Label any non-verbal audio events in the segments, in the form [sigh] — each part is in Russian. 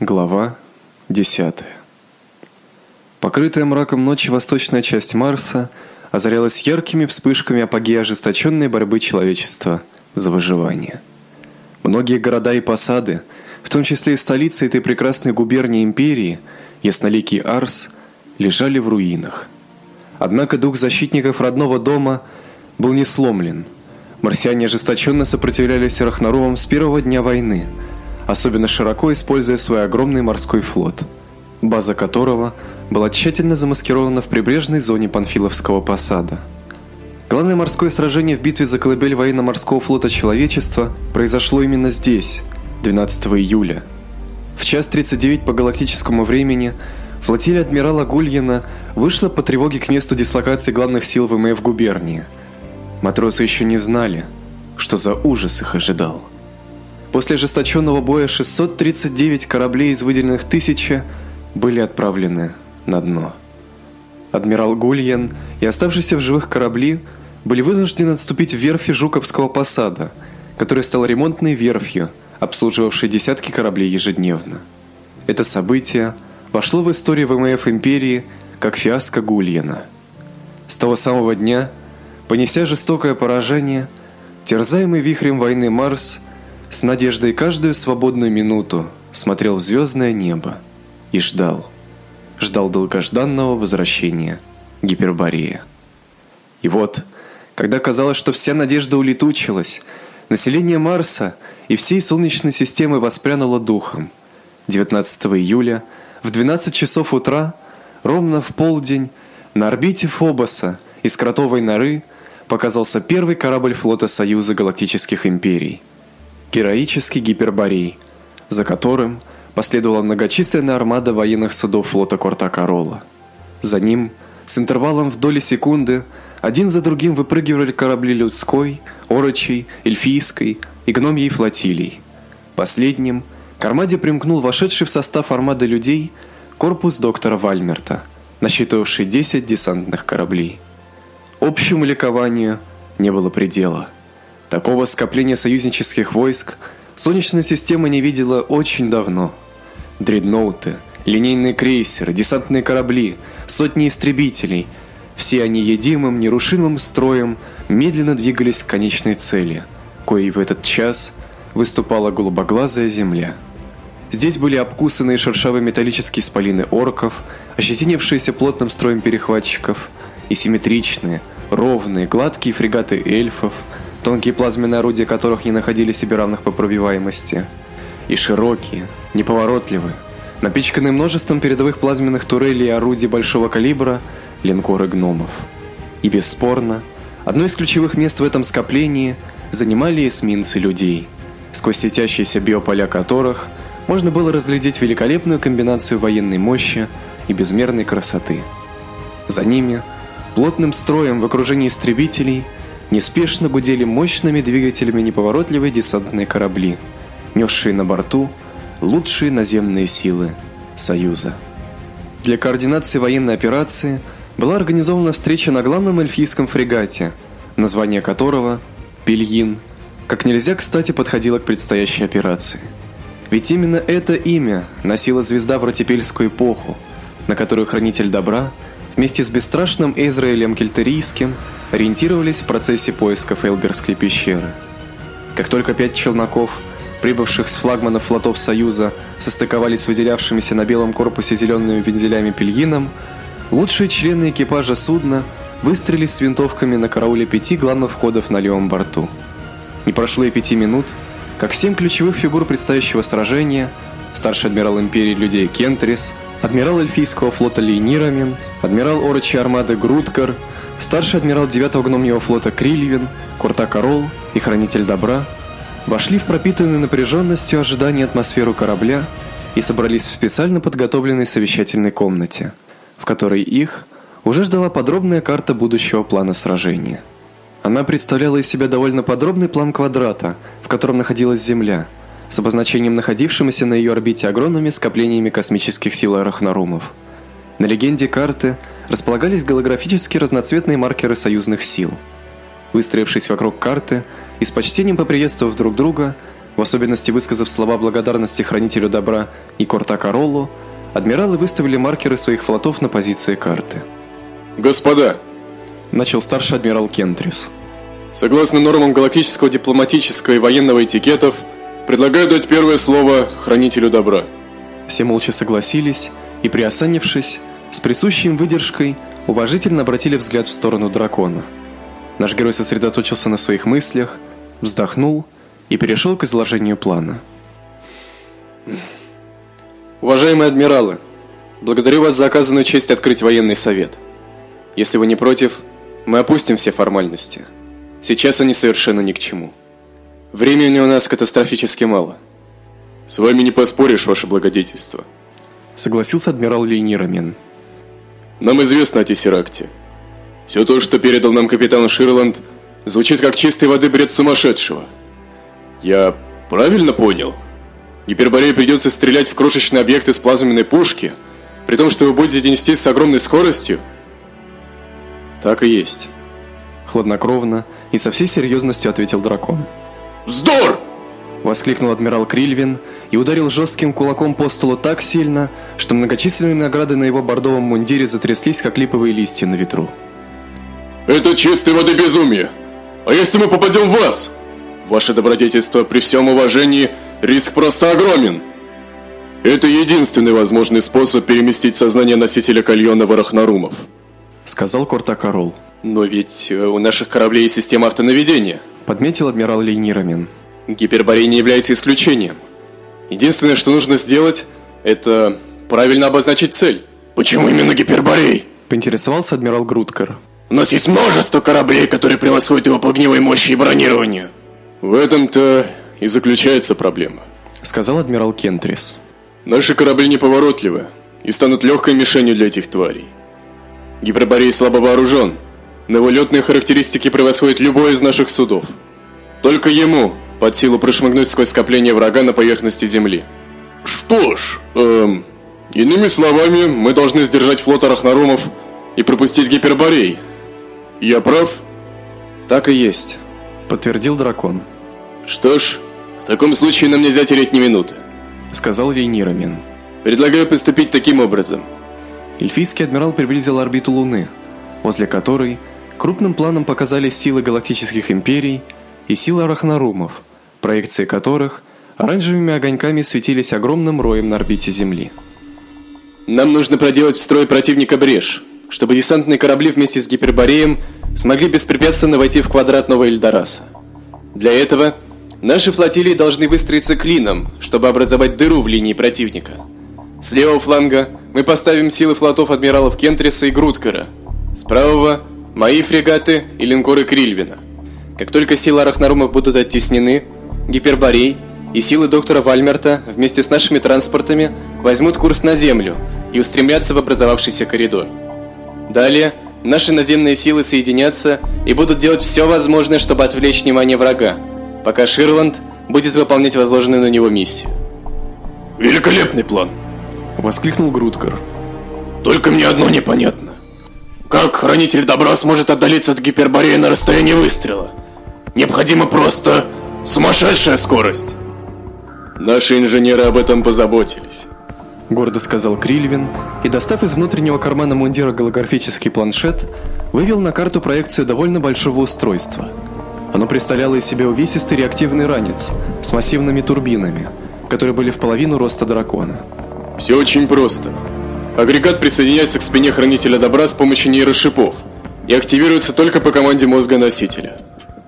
Глава 10. Покрытая мраком ночи восточная часть Марса озарялась яркими вспышками апогея ожесточенной борьбы человечества за выживание. Многие города и посады, в том числе и столица этой прекрасной губернии империи, ясноликий Арс, лежали в руинах. Однако дух защитников родного дома был не сломлен. Марсиане ожесточенно сопротивлялись Рахнарумам с первого дня войны – особенно широко используя свой огромный морской флот, база которого была тщательно замаскирована в прибрежной зоне Панфиловского посада. Главное морское сражение в битве за колыбель военно-морского флота человечества произошло именно здесь, 12 июля. В час 39 по галактическому времени флотилия адмирала Гульена вышла по тревоге к месту дислокации главных сил ВМФ губернии. Матросы еще не знали, что за ужас их ожидал. После ожесточенного боя 639 кораблей из выделенных тысячи были отправлены на дно. Адмирал Гульен и оставшиеся в живых корабли были вынуждены отступить в верфи Жуковского посада, который стал ремонтной верфью, обслуживавшей десятки кораблей ежедневно. Это событие вошло в историю ВМФ империи как фиаско Гульена. С того самого дня, понеся жестокое поражение, терзаемый вихрем войны Марс с надеждой каждую свободную минуту смотрел в звездное небо и ждал. Ждал долгожданного возвращения Гиперборея. И вот, когда казалось, что вся надежда улетучилась, население Марса и всей Солнечной системы воспрянуло духом. 19 июля в 12 часов утра, ровно в полдень, на орбите Фобоса из кротовой норы показался первый корабль флота Союза Галактических Империй – героический Гиперборей, за которым последовала многочисленная армада военных судов флота Корта-Карола. За ним, с интервалом в доли секунды, один за другим выпрыгивали корабли людской, орочей, эльфийской и гномьей флотилий. Последним к армаде примкнул вошедший в состав армады людей корпус доктора Вальмерта, насчитывавший 10 десантных кораблей. Общему ликованию не было предела. Такого скопления союзнических войск Солнечная система не видела очень давно. Дредноуты, линейные крейсеры, десантные корабли, сотни истребителей – все они единым, нерушимым строем медленно двигались к конечной цели, коей в этот час выступала голубоглазая земля. Здесь были обкусанные шершавые металлические спалины орков, ощетинившиеся плотным строем перехватчиков, и симметричные, ровные, гладкие фрегаты эльфов – тонкие плазменные орудия которых не находили себе равных по пробиваемости, и широкие, неповоротливые, напичканные множеством передовых плазменных турелей и орудий большого калибра линкоры гномов. И бесспорно, одно из ключевых мест в этом скоплении занимали эсминцы людей, сквозь светящиеся биополя которых можно было разглядеть великолепную комбинацию военной мощи и безмерной красоты. За ними, плотным строем в окружении истребителей – неспешно гудели мощными двигателями неповоротливые десантные корабли, несшие на борту лучшие наземные силы Союза. Для координации военной операции была организована встреча на главном эльфийском фрегате, название которого Пельин, как нельзя кстати подходило к предстоящей операции. Ведь именно это имя носила звезда в ротепельскую эпоху, на которую хранитель добра вместе с бесстрашным Израилем Кельтерийским ориентировались в процессе поисков Элберской пещеры. Как только пять челноков, прибывших с флагманов флотов Союза, состыковались с выделявшимися на белом корпусе зелеными вензелями пельином, лучшие члены экипажа судна выстрелили с винтовками на карауле пяти главных входов на левом борту. Не прошло и пяти минут, как семь ключевых фигур предстоящего сражения старший адмирал империи людей Кентрис, адмирал эльфийского флота Лейнирамин, адмирал Орочи армады Груткар – старший адмирал 9-го гномьего флота Крильвин, Курта Корол и хранитель добра вошли в пропитанную напряженностью ожидания атмосферу корабля и собрались в специально подготовленной совещательной комнате, в которой их уже ждала подробная карта будущего плана сражения. Она представляла из себя довольно подробный план квадрата, в котором находилась Земля, с обозначением находившимися на ее орбите огромными скоплениями космических сил арахнарумов. На легенде карты – располагались голографические разноцветные маркеры союзных сил. Выстроившись вокруг карты и с почтением поприветствовав друг друга, в особенности высказав слова благодарности хранителю добра и Кортакаролу, адмиралы выставили маркеры своих флотов на позиции карты. «Господа!» – начал старший адмирал Кентрис. «Согласно нормам галактического дипломатического и военного этикетов, предлагаю дать первое слово хранителю добра». Все молча согласились и, приосанившись, с присущей им выдержкой, уважительно обратили взгляд в сторону дракона. Наш герой сосредоточился на своих мыслях, вздохнул и перешел к изложению плана. Уважаемые адмиралы, благодарю вас за оказанную честь открыть военный совет. Если вы не против, мы опустим все формальности. Сейчас они совершенно ни к чему. Времени у нас катастрофически мало. С вами не поспоришь, ваше благодетельство. Согласился адмирал Лейнирамин. Нам известно о Тессеракте. Все то, что передал нам капитан Ширланд, звучит как чистой воды бред сумасшедшего. Я правильно понял? Гиперборей придется стрелять в крошечные объекты с плазменной пушки, при том, что вы будете нестись с огромной скоростью? Так и есть. Хладнокровно и со всей серьезностью ответил дракон. Вздор! Воскликнул адмирал Крильвин и ударил жестким кулаком по столу так сильно, что многочисленные награды на его бордовом мундире затряслись, как липовые листья на ветру. Это чистой воды безумие. А если мы попадем в вас? Ваше добродетельство при всем уважении, риск просто огромен. Это единственный возможный способ переместить сознание носителя кальона в Арахнарумов сказал Кортакарол. Но ведь э, у наших кораблей есть система автонаведения, подметил адмирал Лейнирамин. Гиперборей не является исключением. Единственное, что нужно сделать, это правильно обозначить цель. Почему именно гиперборей? Поинтересовался адмирал Груткар. У нас есть множество кораблей, которые превосходят его по огневой мощи и бронированию. В этом-то и заключается проблема, сказал адмирал Кентрис. Наши корабли неповоротливы и станут легкой мишенью для этих тварей. Гиперборей слабо вооружен, его летные характеристики превосходят любой из наших судов. Только ему под силу прошмыгнуть сквозь скопление врага на поверхности Земли. Что ж, эм, иными словами, мы должны сдержать флот Арахнарумов и пропустить Гиперборей. Я прав? Так и есть, подтвердил дракон. Что ж, в таком случае нам нельзя терять ни минуты, сказал Лейнирамин. Предлагаю поступить таким образом – Эльфийский адмирал приблизил орбиту Луны, возле которой крупным планом показались силы галактических империй и силы арахнарумов, проекции которых оранжевыми огоньками светились огромным роем на орбите Земли. Нам нужно проделать в строй противника брешь, чтобы десантные корабли вместе с гипербореем смогли беспрепятственно войти в квадрат Нового Эльдораса. Для этого наши флотилии должны выстроиться клином, чтобы образовать дыру в линии противника. С левого фланга – мы поставим силы флотов адмиралов Кентриса и Груткера. С правого – мои фрегаты и линкоры Крильвина. Как только силы Арахнарумов будут оттеснены, Гиперборей и силы доктора Вальмерта вместе с нашими транспортами возьмут курс на Землю и устремятся в образовавшийся коридор. Далее наши наземные силы соединятся и будут делать все возможное, чтобы отвлечь внимание врага, пока Ширланд будет выполнять возложенную на него миссию. Великолепный план! Воскликнул Грудкар. Только мне одно непонятно. Как хранитель добра сможет отдалиться от гипербореи на расстоянии выстрела? Необходима просто сумасшедшая скорость. Наши инженеры об этом позаботились. Гордо сказал Крильвин и, достав из внутреннего кармана мундира голографический планшет, вывел на карту проекцию довольно большого устройства. Оно представляло из себя увесистый реактивный ранец с массивными турбинами, которые были в половину роста дракона. Все очень просто. Агрегат присоединяется к спине хранителя добра с помощью нейрошипов и активируется только по команде мозга носителя.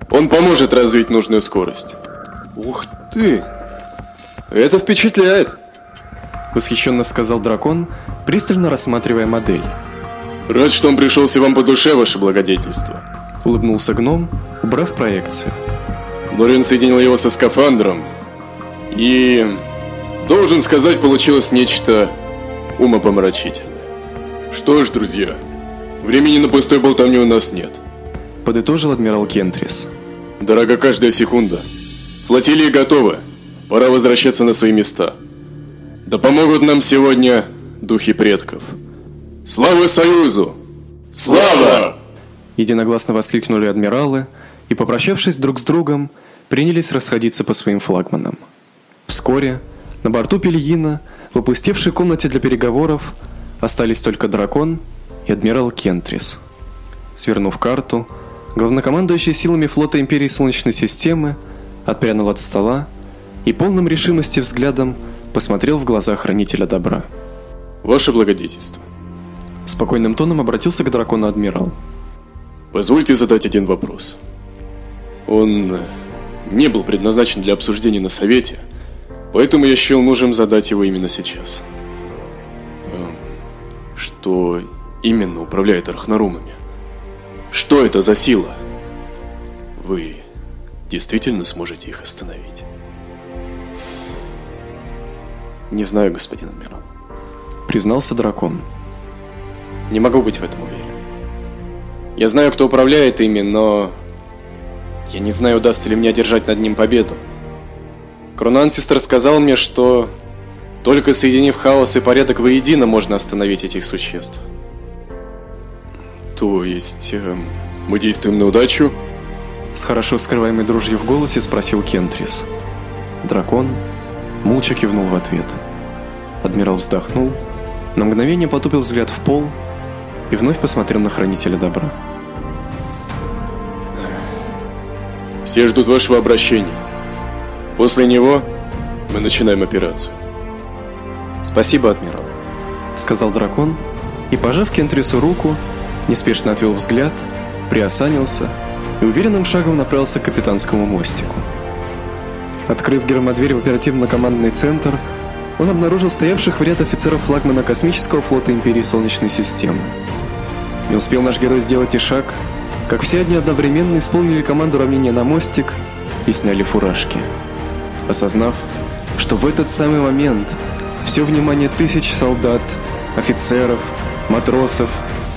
Он поможет развить нужную скорость. Ух ты! Это впечатляет! Восхищенно сказал дракон, пристально рассматривая модель. Рад, что он пришелся вам по душе, ваше благодетельство. Улыбнулся гном, убрав проекцию. Норин соединил его со скафандром и Должен сказать, получилось нечто умопомрачительное. Что ж, друзья, времени на пустой болтовню у нас нет. Подытожил адмирал Кентрис. Дорога каждая секунда. Флотилии готовы. Пора возвращаться на свои места. Да помогут нам сегодня духи предков. Слава Союзу! Слава! Единогласно воскликнули адмиралы и, попрощавшись друг с другом, принялись расходиться по своим флагманам. Вскоре на борту Пельина, в опустевшей комнате для переговоров, остались только дракон и адмирал Кентрис. Свернув карту, главнокомандующий силами флота Империи Солнечной системы отпрянул от стола и полным решимости взглядом посмотрел в глаза хранителя добра. Ваше благодетельство. Спокойным тоном обратился к дракону адмирал. Позвольте задать один вопрос. Он не был предназначен для обсуждения на совете, поэтому я счел нужным задать его именно сейчас. Эм, что именно управляет Архнарумами? Что это за сила? Вы действительно сможете их остановить? Не знаю, господин адмирал. Признался дракон. Не могу быть в этом уверен. Я знаю, кто управляет ими, но я не знаю, удастся ли мне одержать над ним победу. Кронансистер сказал мне, что только соединив хаос и порядок воедино, можно остановить этих существ. То есть э, мы действуем на удачу? С хорошо скрываемой дрожью в голосе спросил Кентрис. Дракон молча кивнул в ответ. Адмирал вздохнул, на мгновение потупил взгляд в пол и вновь посмотрел на хранителя добра. Все ждут вашего обращения. После него мы начинаем операцию. Спасибо, адмирал, сказал дракон и, пожав Кентрису руку, неспешно отвел взгляд, приосанился и уверенным шагом направился к капитанскому мостику. Открыв гермодверь в оперативно-командный центр, он обнаружил стоявших в ряд офицеров флагмана космического флота Империи Солнечной системы. Не успел наш герой сделать и шаг, как все одни одновременно исполнили команду равнения на мостик и сняли фуражки. Осознав, что в этот самый момент все внимание тысяч солдат, офицеров, матросов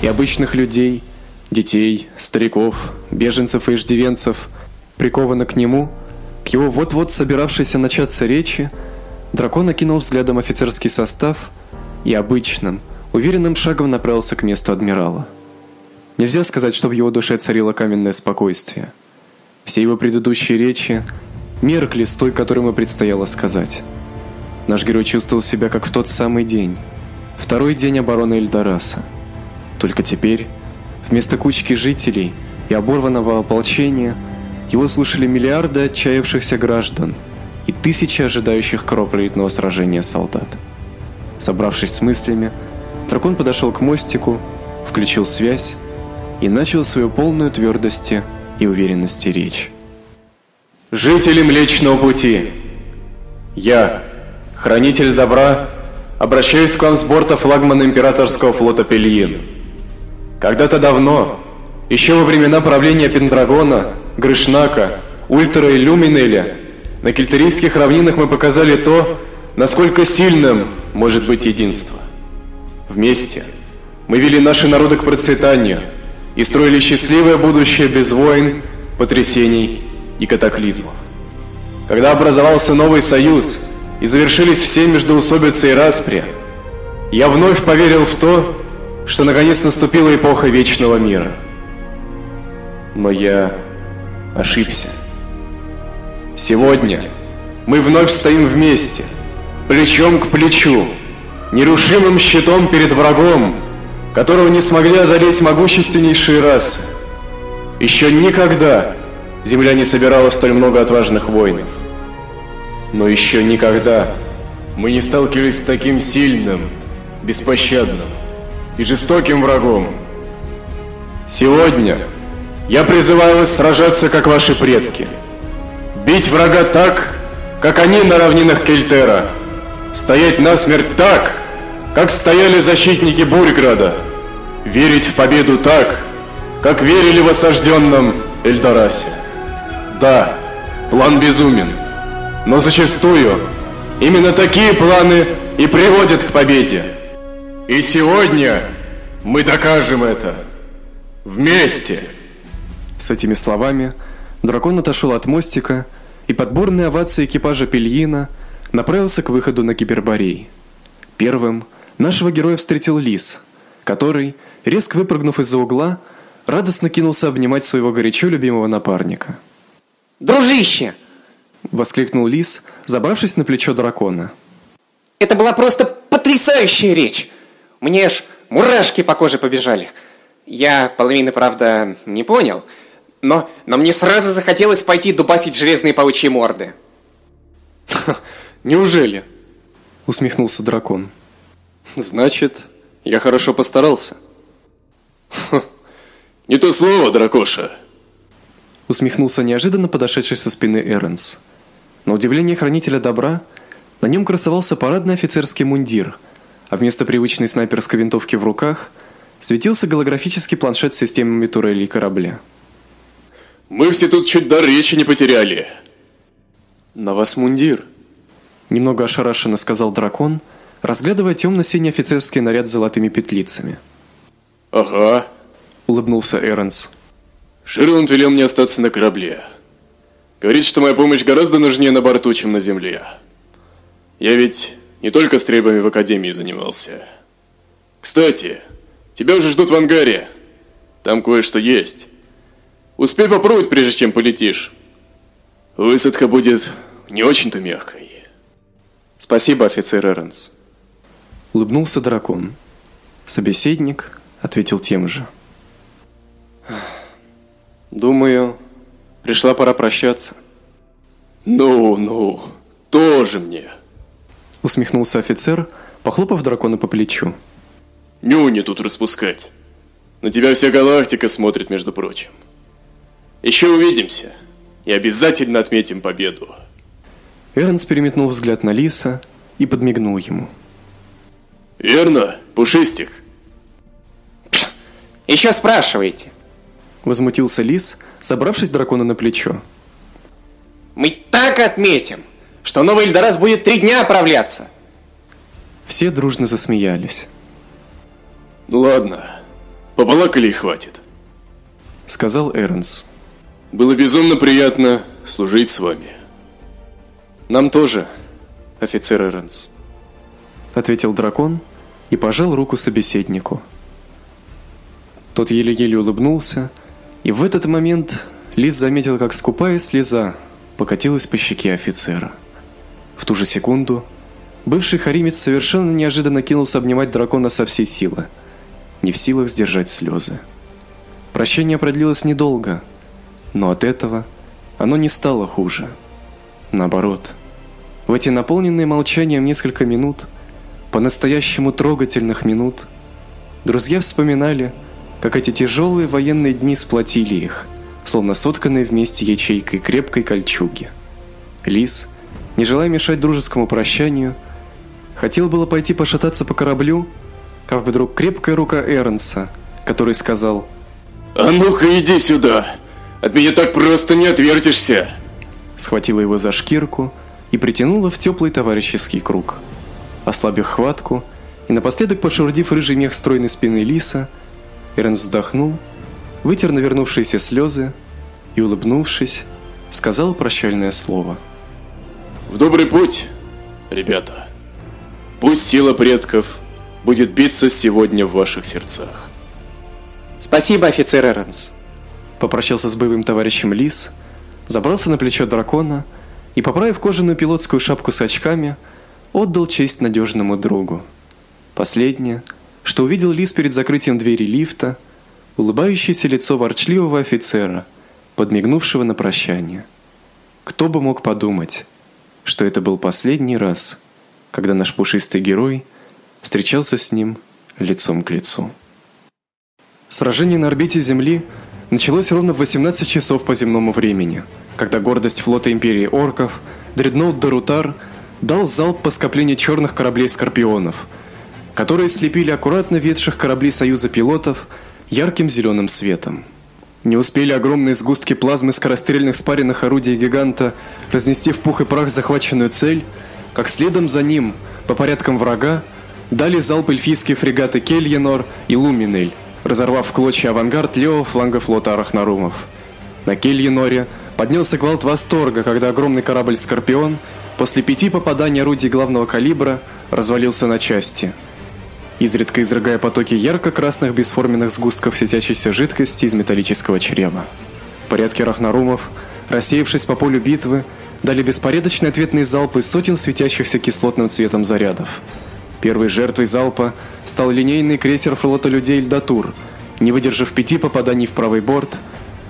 и обычных людей, детей, стариков, беженцев и иждивенцев приковано к нему, к его вот-вот собиравшейся начаться речи, дракон окинул взглядом офицерский состав и обычным, уверенным шагом направился к месту адмирала. Нельзя сказать, что в его душе царило каменное спокойствие. Все его предыдущие речи меркли с той, которую ему предстояло сказать. Наш герой чувствовал себя как в тот самый день, второй день обороны Эльдораса. Только теперь, вместо кучки жителей и оборванного ополчения, его слушали миллиарды отчаявшихся граждан и тысячи ожидающих кровопролитного сражения солдат. Собравшись с мыслями, дракон подошел к мостику, включил связь и начал свою полную твердости и уверенности речь. Жители Млечного Пути, я, хранитель добра, обращаюсь к вам с борта флагмана императорского флота Пельин. Когда-то давно, еще во времена правления Пендрагона, Грышнака, Ультра и Люминеля, на кельтерийских равнинах мы показали то, насколько сильным может быть единство. Вместе мы вели наши народы к процветанию – и строили счастливое будущее без войн, потрясений и катаклизмов. Когда образовался новый союз и завершились все междоусобицы и распри, я вновь поверил в то, что наконец наступила эпоха вечного мира. Но я ошибся. Сегодня мы вновь стоим вместе, плечом к плечу, нерушимым щитом перед врагом, которого не смогли одолеть могущественнейшие расы. Еще никогда Земля не собирала столь много отважных воинов. Но еще никогда мы не сталкивались с таким сильным, беспощадным и жестоким врагом. Сегодня я призываю вас сражаться, как ваши предки. Бить врага так, как они на равнинах Кельтера. Стоять насмерть так, как стояли защитники Бурграда. Верить в победу так, как верили в осажденном Эльдорасе. Да, план безумен, но зачастую именно такие планы и приводят к победе. И сегодня мы докажем это. Вместе. С этими словами дракон отошел от мостика и под бурные овации экипажа Пельина направился к выходу на Киберборей. Первым – Нашего героя встретил лис, который, резко выпрыгнув из-за угла, радостно кинулся обнимать своего горячо любимого напарника. Дружище! Воскликнул Лис, забравшись на плечо дракона. Это была просто потрясающая речь! Мне аж мурашки по коже побежали. Я половины, правда, не понял, но, но мне сразу захотелось пойти дубасить железные паучьи морды. Неужели? Усмехнулся дракон. Значит, я хорошо постарался. Не то слово, дракоша. Усмехнулся неожиданно подошедший со спины Эренс. На удивление хранителя добра, на нем красовался парадный офицерский мундир, а вместо привычной снайперской винтовки в руках светился голографический планшет с системами турелей корабля. Мы все тут чуть до речи не потеряли. На вас мундир, немного ошарашенно сказал дракон, разглядывая темно-синий офицерский наряд с золотыми петлицами. Ага, улыбнулся Эренс. Ширланд велел мне остаться на корабле. Говорит, что моя помощь гораздо нужнее на борту, чем на земле. Я ведь не только стрельбами в академии занимался. Кстати, тебя уже ждут в ангаре. Там кое-что есть. Успей попробовать, прежде чем полетишь. Высадка будет не очень-то мягкой. Спасибо, офицер Эрнс. Улыбнулся дракон. Собеседник ответил тем же. Думаю, пришла пора прощаться. Ну, ну, тоже мне. Усмехнулся офицер, похлопав дракона по плечу. Нюни тут распускать. На тебя вся галактика смотрит, между прочим. Еще увидимся и обязательно отметим победу. Эрнс переметнул взгляд на Лиса и подмигнул ему. Верно, Пушистик? Еще спрашиваете? Возмутился Лис, забравшись дракона на плечо. Мы так отметим, что новый Эльдорас будет три дня отправляться. Все дружно засмеялись. Ну ладно, побалакали и хватит. Сказал Эрнс. Было безумно приятно служить с вами. Нам тоже, офицер Эрнс. Ответил дракон и пожал руку собеседнику. Тот еле-еле улыбнулся, и в этот момент Лис заметил, как скупая слеза покатилась по щеке офицера. В ту же секунду бывший харимец совершенно неожиданно кинулся обнимать дракона со всей силы, не в силах сдержать слезы. Прощение продлилось недолго, но от этого оно не стало хуже. Наоборот, в эти наполненные молчанием несколько минут, по-настоящему трогательных минут, друзья вспоминали, как эти тяжелые военные дни сплотили их, словно сотканные вместе ячейкой крепкой кольчуги. Лис, не желая мешать дружескому прощанию, хотел было пойти пошататься по кораблю, как вдруг крепкая рука Эрнса, который сказал: "А ну-ка иди сюда. От меня так просто не отвертишься". Схватила его за шкирку и притянула в теплый товарищеский круг. Ослабив хватку и напоследок пошурдив рыжий мех стройной спины лиса, Эрнст вздохнул, вытер навернувшиеся слезы и, улыбнувшись, сказал прощальное слово. В добрый путь, ребята. Пусть сила предков будет биться сегодня в ваших сердцах. Спасибо, офицер Эрнс. Попрощался с боевым товарищем Лис, забрался на плечо дракона и, поправив кожаную пилотскую шапку с очками, отдал честь надежному другу. Последнее – что увидел Лис перед закрытием двери лифта, улыбающееся лицо ворчливого офицера, подмигнувшего на прощание. Кто бы мог подумать, что это был последний раз, когда наш пушистый герой встречался с ним лицом к лицу. Сражение на орбите Земли началось ровно в 18 часов по земному времени, когда гордость флота империи орков, дредноут Дарутар, дал залп по скоплению черных кораблей скорпионов – которые слепили аккуратно ветших корабли Союза пилотов ярким зеленым светом. Не успели огромные сгустки плазмы скорострельных спаренных орудий гиганта разнести в пух и прах захваченную цель, как следом за ним, по порядкам врага, дали залп эльфийские фрегаты Кельенор и Луминель, разорвав в клочья авангард левого фланга флота Арахнарумов. На Кельеноре поднялся гвалт восторга, когда огромный корабль Скорпион после пяти попаданий орудий главного калибра развалился на части – изредка изрыгая потоки ярко-красных бесформенных сгустков светящейся жидкости из металлического чрева. Порядки рахнарумов рассеявшись по полю битвы, дали беспорядочные ответные залпы сотен светящихся кислотным цветом зарядов. Первой жертвой залпа стал линейный крейсер флота людей Эльдатур. Не выдержав пяти попаданий в правый борт,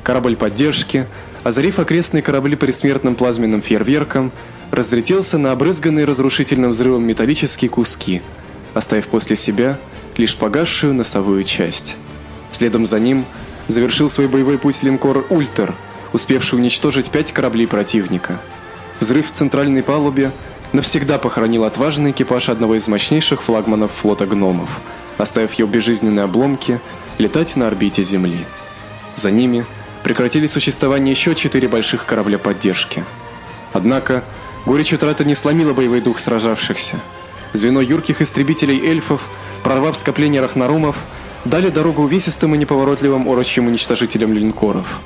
корабль поддержки, озарив окрестные корабли предсмертным плазменным фейерверком, разлетелся на обрызганные разрушительным взрывом металлические куски, оставив после себя лишь погасшую носовую часть. Следом за ним завершил свой боевой путь линкор Ультер, успевший уничтожить пять кораблей противника. Взрыв в центральной палубе навсегда похоронил отважный экипаж одного из мощнейших флагманов флота гномов, оставив ее безжизненные обломки летать на орбите Земли. За ними прекратили существование еще четыре больших корабля поддержки. Однако горечь утраты не сломила боевой дух сражавшихся. Звено юрких истребителей эльфов, прорвав скопление рахнарумов, дали дорогу увесистым и неповоротливым орочьим уничтожителям линкоров.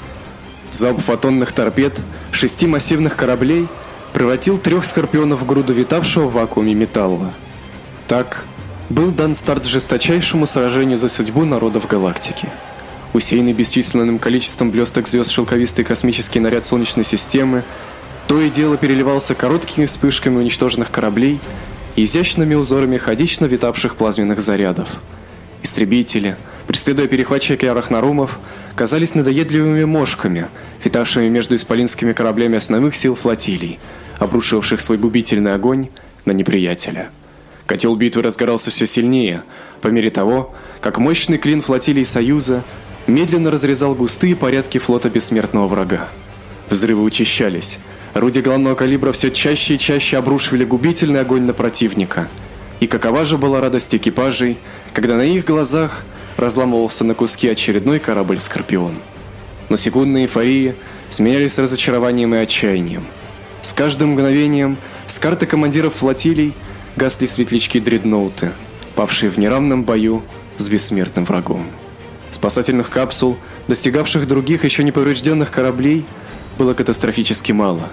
Залп фотонных торпед шести массивных кораблей превратил трех скорпионов в груду витавшего в вакууме металла. Так был дан старт жесточайшему сражению за судьбу народов галактики. Усеянный бесчисленным количеством блесток звезд шелковистый космический наряд Солнечной системы то и дело переливался короткими вспышками уничтоженных кораблей изящными узорами ходично витавших плазменных зарядов. Истребители, преследуя перехватчики арахнарумов, казались надоедливыми мошками, витавшими между исполинскими кораблями основных сил флотилий, обрушивавших свой губительный огонь на неприятеля. Котел битвы разгорался все сильнее, по мере того, как мощный клин флотилий Союза медленно разрезал густые порядки флота бессмертного врага. Взрывы учащались. Орудия главного калибра все чаще и чаще обрушивали губительный огонь на противника. И какова же была радость экипажей, когда на их глазах разламывался на куски очередной корабль Скорпион. Но секундные эйфории сменялись разочарованием и отчаянием. С каждым мгновением с карты командиров флотилий гасли светлячки дредноуты, павшие в неравном бою с бессмертным врагом. Спасательных капсул, достигавших других еще не поврежденных кораблей, было катастрофически мало.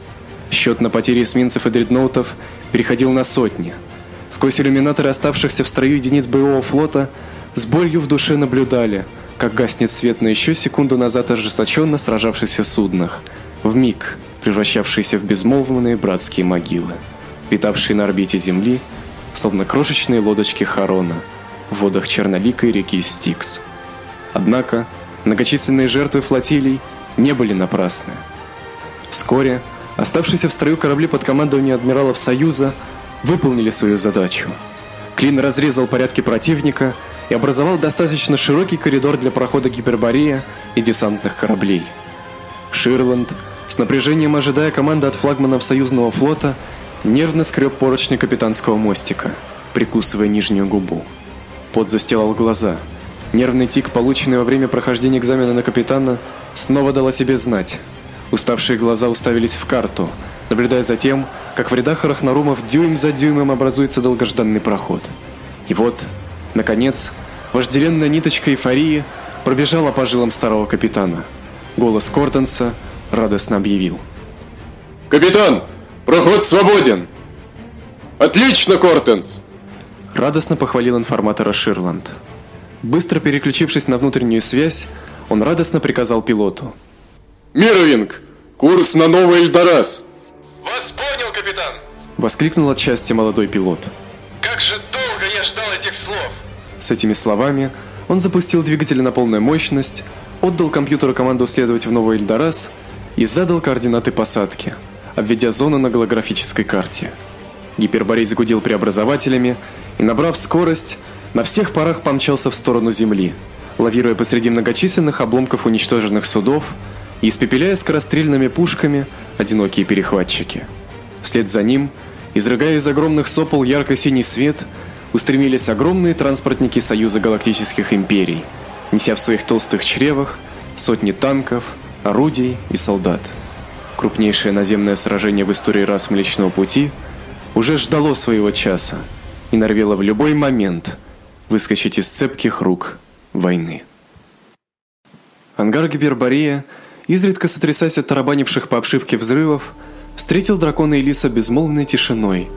Счет на потери эсминцев и дредноутов переходил на сотни. Сквозь иллюминаторы оставшихся в строю единиц боевого флота с болью в душе наблюдали, как гаснет свет на еще секунду назад ожесточенно сражавшихся суднах, в миг превращавшиеся в безмолвные братские могилы, витавшие на орбите Земли, словно крошечные лодочки Харона в водах черноликой реки Стикс. Однако многочисленные жертвы флотилий не были напрасны. Вскоре оставшиеся в строю корабли под командованием адмиралов Союза выполнили свою задачу. Клин разрезал порядки противника и образовал достаточно широкий коридор для прохода Гиперборея и десантных кораблей. Ширланд, с напряжением ожидая команды от флагманов союзного флота, нервно скреб поручни капитанского мостика, прикусывая нижнюю губу. Пот застилал глаза. Нервный тик, полученный во время прохождения экзамена на капитана, снова дал о себе знать. Уставшие глаза уставились в карту, наблюдая за тем, как в рядах арахнарумов дюйм за дюймом образуется долгожданный проход. И вот, наконец, вожделенная ниточка эйфории пробежала по жилам старого капитана. Голос Кортенса радостно объявил: "Капитан, проход свободен!" "Отлично, Кортенс!" радостно похвалил информатора Ширланд. Быстро переключившись на внутреннюю связь, он радостно приказал пилоту: "Мировинг, курс на новый Эльдорас!" Вас понял, капитан. воскликнул от счастья молодой пилот. Как же долго я ждал этих слов. С этими словами он запустил двигатель на полную мощность, отдал компьютеру команду следовать в Новый Эльдорас и задал координаты посадки, обведя зону на голографической карте. Гиперборей загудел преобразователями и, набрав скорость, на всех парах помчался в сторону Земли, лавируя посреди многочисленных обломков уничтоженных судов и испепеляя скорострельными пушками одинокие перехватчики. Вслед за ним, изрыгая из огромных сопел ярко-синий свет, устремились огромные транспортники Союза Галактических Империй, неся в своих толстых чревах сотни танков, орудий и солдат. Крупнейшее наземное сражение в истории рас Млечного Пути уже ждало своего часа и норовело в любой момент выскочить из цепких рук войны. Ангар Гиперборея, изредка сотрясаясь от тарабанивших по обшивке взрывов, встретил дракона Элиса безмолвной тишиной,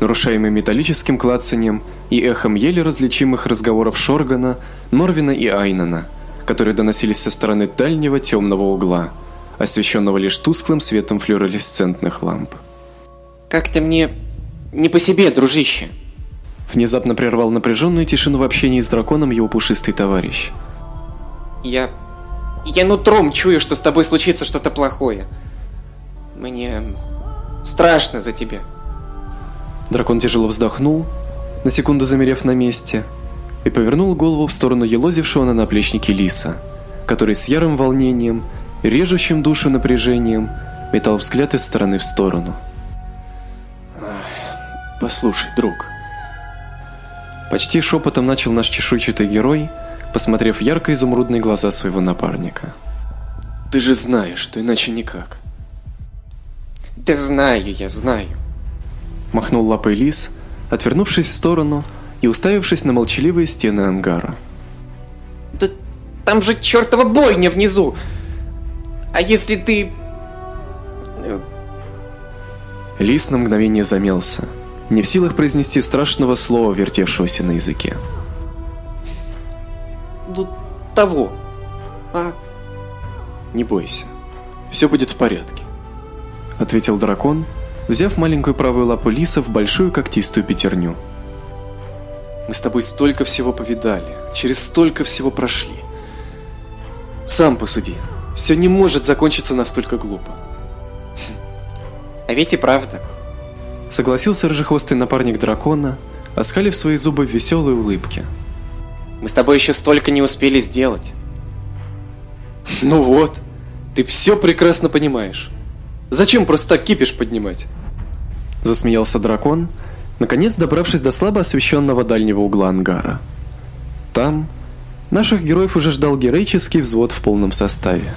нарушаемой металлическим клацанием и эхом еле различимых разговоров Шоргана, Норвина и Айнана, которые доносились со стороны дальнего темного угла, освещенного лишь тусклым светом флюоресцентных ламп. Как-то мне не по себе, дружище. Внезапно прервал напряженную тишину в общении с драконом его пушистый товарищ. Я... Я нутром чую, что с тобой случится что-то плохое. Мне страшно за тебя. Дракон тяжело вздохнул, на секунду замерев на месте, и повернул голову в сторону елозившего на наплечнике лиса, который с ярым волнением, режущим душу напряжением, метал взгляд из стороны в сторону. Послушай, друг. Почти шепотом начал наш чешуйчатый герой, посмотрев в ярко-изумрудные глаза своего напарника. Ты же знаешь, что иначе никак. Да знаю я, знаю. Махнул лапой лис, отвернувшись в сторону и уставившись на молчаливые стены ангара. Да там же чертова бойня внизу. А если ты... Лис на мгновение замялся, не в силах произнести страшного слова, вертевшегося на языке. Того. А? Не бойся. Все будет в порядке. Ответил дракон, взяв маленькую правую лапу лиса в большую когтистую пятерню. Мы с тобой столько всего повидали, через столько всего прошли. Сам посуди. Все не может закончиться настолько глупо. А ведь и правда. Согласился рыжехвостый напарник дракона, оскалив свои зубы в веселой улыбке. Мы с тобой еще столько не успели сделать. Ну вот, ты все прекрасно понимаешь. Зачем просто так кипиш поднимать? Засмеялся дракон, наконец добравшись до слабо освещенного дальнего угла ангара. Там наших героев уже ждал героический взвод в полном составе.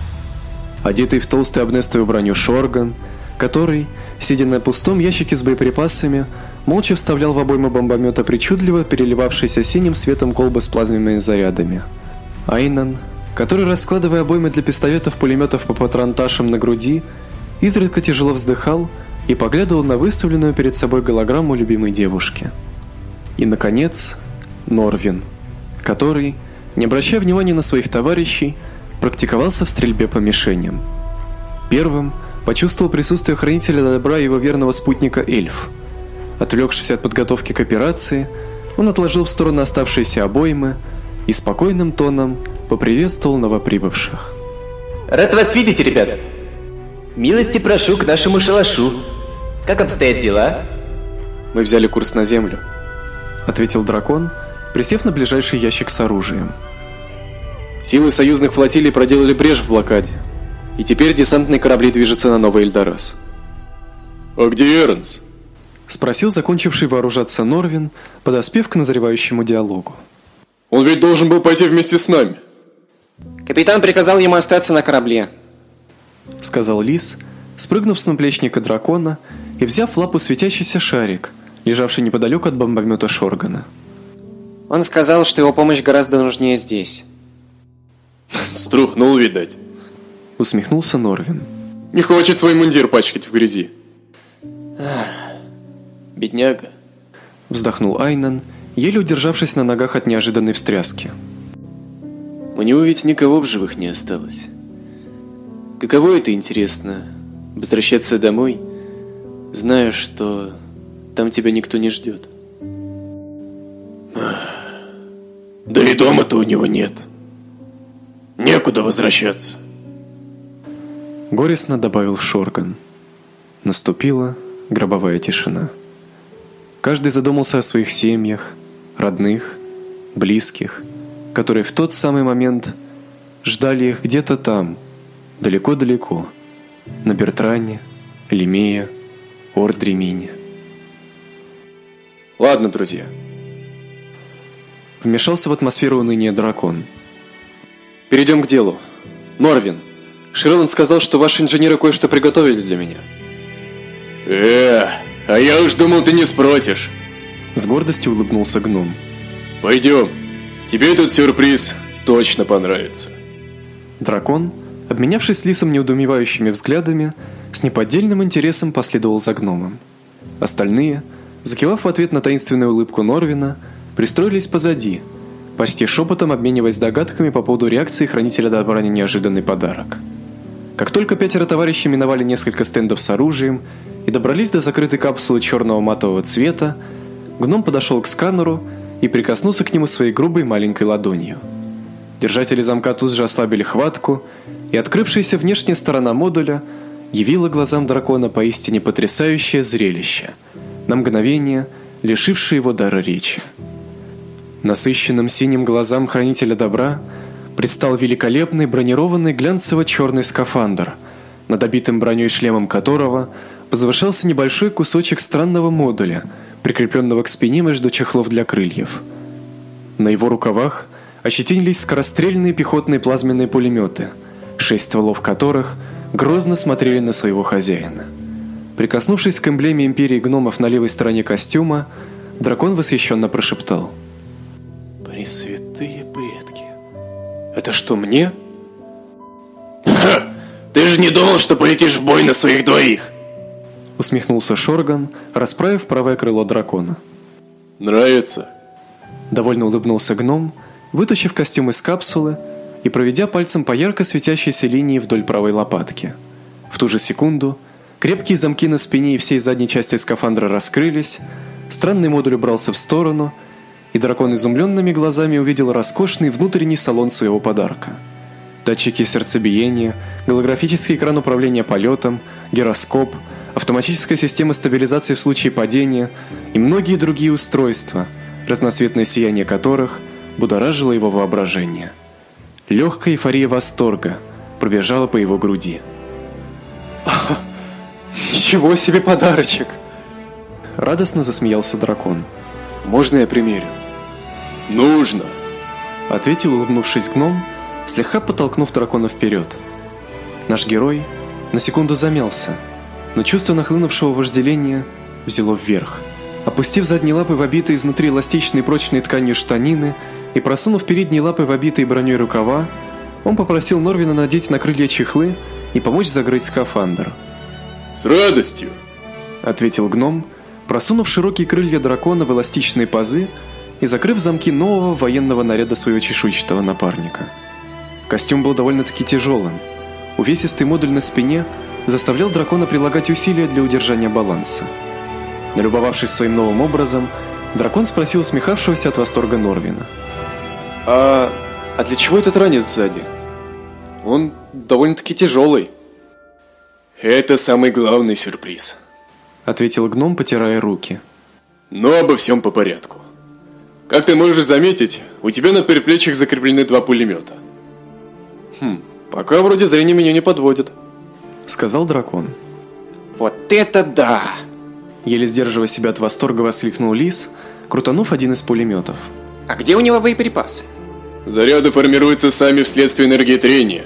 Одетый в толстую обнестую броню Шорган, который, сидя на пустом ящике с боеприпасами, молча вставлял в обойму бомбомета причудливо переливавшийся синим светом колбы с плазменными зарядами. Айнан, который, раскладывая обоймы для пистолетов-пулеметов по патронташам на груди, изредка тяжело вздыхал и поглядывал на выставленную перед собой голограмму любимой девушки. И, наконец, Норвин, который, не обращая внимания на своих товарищей, практиковался в стрельбе по мишеням. Первым почувствовал присутствие хранителя добра его верного спутника Эльф. Отвлекшись от подготовки к операции, он отложил в сторону оставшиеся обоймы и спокойным тоном поприветствовал новоприбывших. Рад вас видеть, ребята. Милости прошу к нашему шалашу. Как обстоят дела? Мы взяли курс на землю, ответил дракон, присев на ближайший ящик с оружием. Силы союзных флотилий проделали брешь в блокаде, и теперь десантные корабли движутся на Новый Эльдорас. А где Эрнс? Спросил закончивший вооружаться Норвин, подоспев к назревающему диалогу. Он ведь должен был пойти вместе с нами. Капитан приказал ему остаться на корабле, сказал Лис, спрыгнув с наплечника дракона и взяв в лапу светящийся шарик, лежавший неподалеку от бомбомета Шоргана. Он сказал, что его помощь гораздо нужнее здесь. Струхнул, видать. Усмехнулся Норвин. Не хочет свой мундир пачкать в грязи. Бедняга. Вздохнул Айнан, еле удержавшись на ногах от неожиданной встряски. У него ведь никого в живых не осталось. Каково это интересно возвращаться домой, зная, что там тебя никто не ждет. Да и дома-то у него нет. Некуда возвращаться. Горестно добавил Шорган. Наступила гробовая тишина. Каждый задумался о своих семьях, родных, близких, которые в тот самый момент ждали их где-то там, далеко-далеко, на Бертране, Лемея, Ордремине. Ладно, друзья. Вмешался в атмосферу уныния дракон. Перейдем к делу. Норвин, Шерланд сказал, что ваши инженеры кое-что приготовили для меня. Э, а я уж думал, ты не спросишь. С гордостью улыбнулся гном. Пойдем. Тебе этот сюрприз точно понравится. Дракон, обменявшись с Лисом неудумевающими взглядами, с неподдельным интересом последовал за гномом. Остальные, закивав в ответ на таинственную улыбку Норвина, пристроились позади, почти шепотом обмениваясь догадками по поводу реакции хранителя добра на неожиданный подарок. Как только пятеро товарищей миновали несколько стендов с оружием и добрались до закрытой капсулы черного матового цвета, гном подошел к сканеру и прикоснулся к нему своей грубой маленькой ладонью. Держатели замка тут же ослабили хватку, и открывшаяся внешняя сторона модуля явила глазам дракона поистине потрясающее зрелище, на мгновение лишившее его дара речи. Насыщенным синим глазам хранителя добра предстал великолепный бронированный глянцево-черный скафандр, над обитым броней шлемом которого возвышался небольшой кусочек странного модуля, прикрепленного к спине между чехлов для крыльев. На его рукавах ощетинились скорострельные пехотные плазменные пулеметы, шесть стволов которых грозно смотрели на своего хозяина. Прикоснувшись к эмблеме империи гномов на левой стороне костюма, дракон восхищенно прошептал: Пресвятые предки. Это что, мне? Ха! Ты же не думал, что полетишь в бой на своих двоих? Усмехнулся Шорган, расправив правое крыло дракона. Нравится? Довольно улыбнулся гном, вытащив костюм из капсулы и проведя пальцем по ярко светящейся линии вдоль правой лопатки. В ту же секунду крепкие замки на спине и всей задней части скафандра раскрылись, странный модуль убрался в сторону, и дракон изумленными глазами увидел роскошный внутренний салон своего подарка. Датчики сердцебиения, голографический экран управления полетом, гироскоп, автоматическая система стабилизации в случае падения и многие другие устройства, разноцветное сияние которых будоражило его воображение. Легкая эйфория восторга пробежала по его груди. [laughs] Ничего себе подарочек! Радостно засмеялся дракон. Можно я примерю? Нужно! Ответил, улыбнувшись гном, слегка подтолкнув дракона вперед. Наш герой на секунду замялся, но чувство нахлынувшего вожделения взяло вверх. Опустив задние лапы в обитые изнутри эластичной прочной тканью штанины и просунув передние лапы в обитые броней рукава, он попросил Норвина надеть на крылья чехлы и помочь закрыть скафандр. С радостью, ответил гном, просунув широкие крылья дракона в эластичные пазы и закрыв замки нового военного наряда своего чешуйчатого напарника. Костюм был довольно-таки тяжелым. Увесистый модуль на спине заставлял дракона прилагать усилия для удержания баланса. Налюбовавшись своим новым образом, дракон спросил усмехавшегося от восторга Норвина: А а для чего этот ранец сзади? Он довольно-таки тяжелый. Это самый главный сюрприз, ответил гном, потирая руки. Но обо всем по порядку. Как ты можешь заметить, у тебя на предплечьях закреплены два пулемета. Хм, пока вроде зрение меня не подводит, сказал дракон. Вот это да! Еле сдерживая себя от восторга, воскликнул Лис, крутанув один из пулеметов. А где у него боеприпасы? Заряды формируются сами вследствие энергии трения.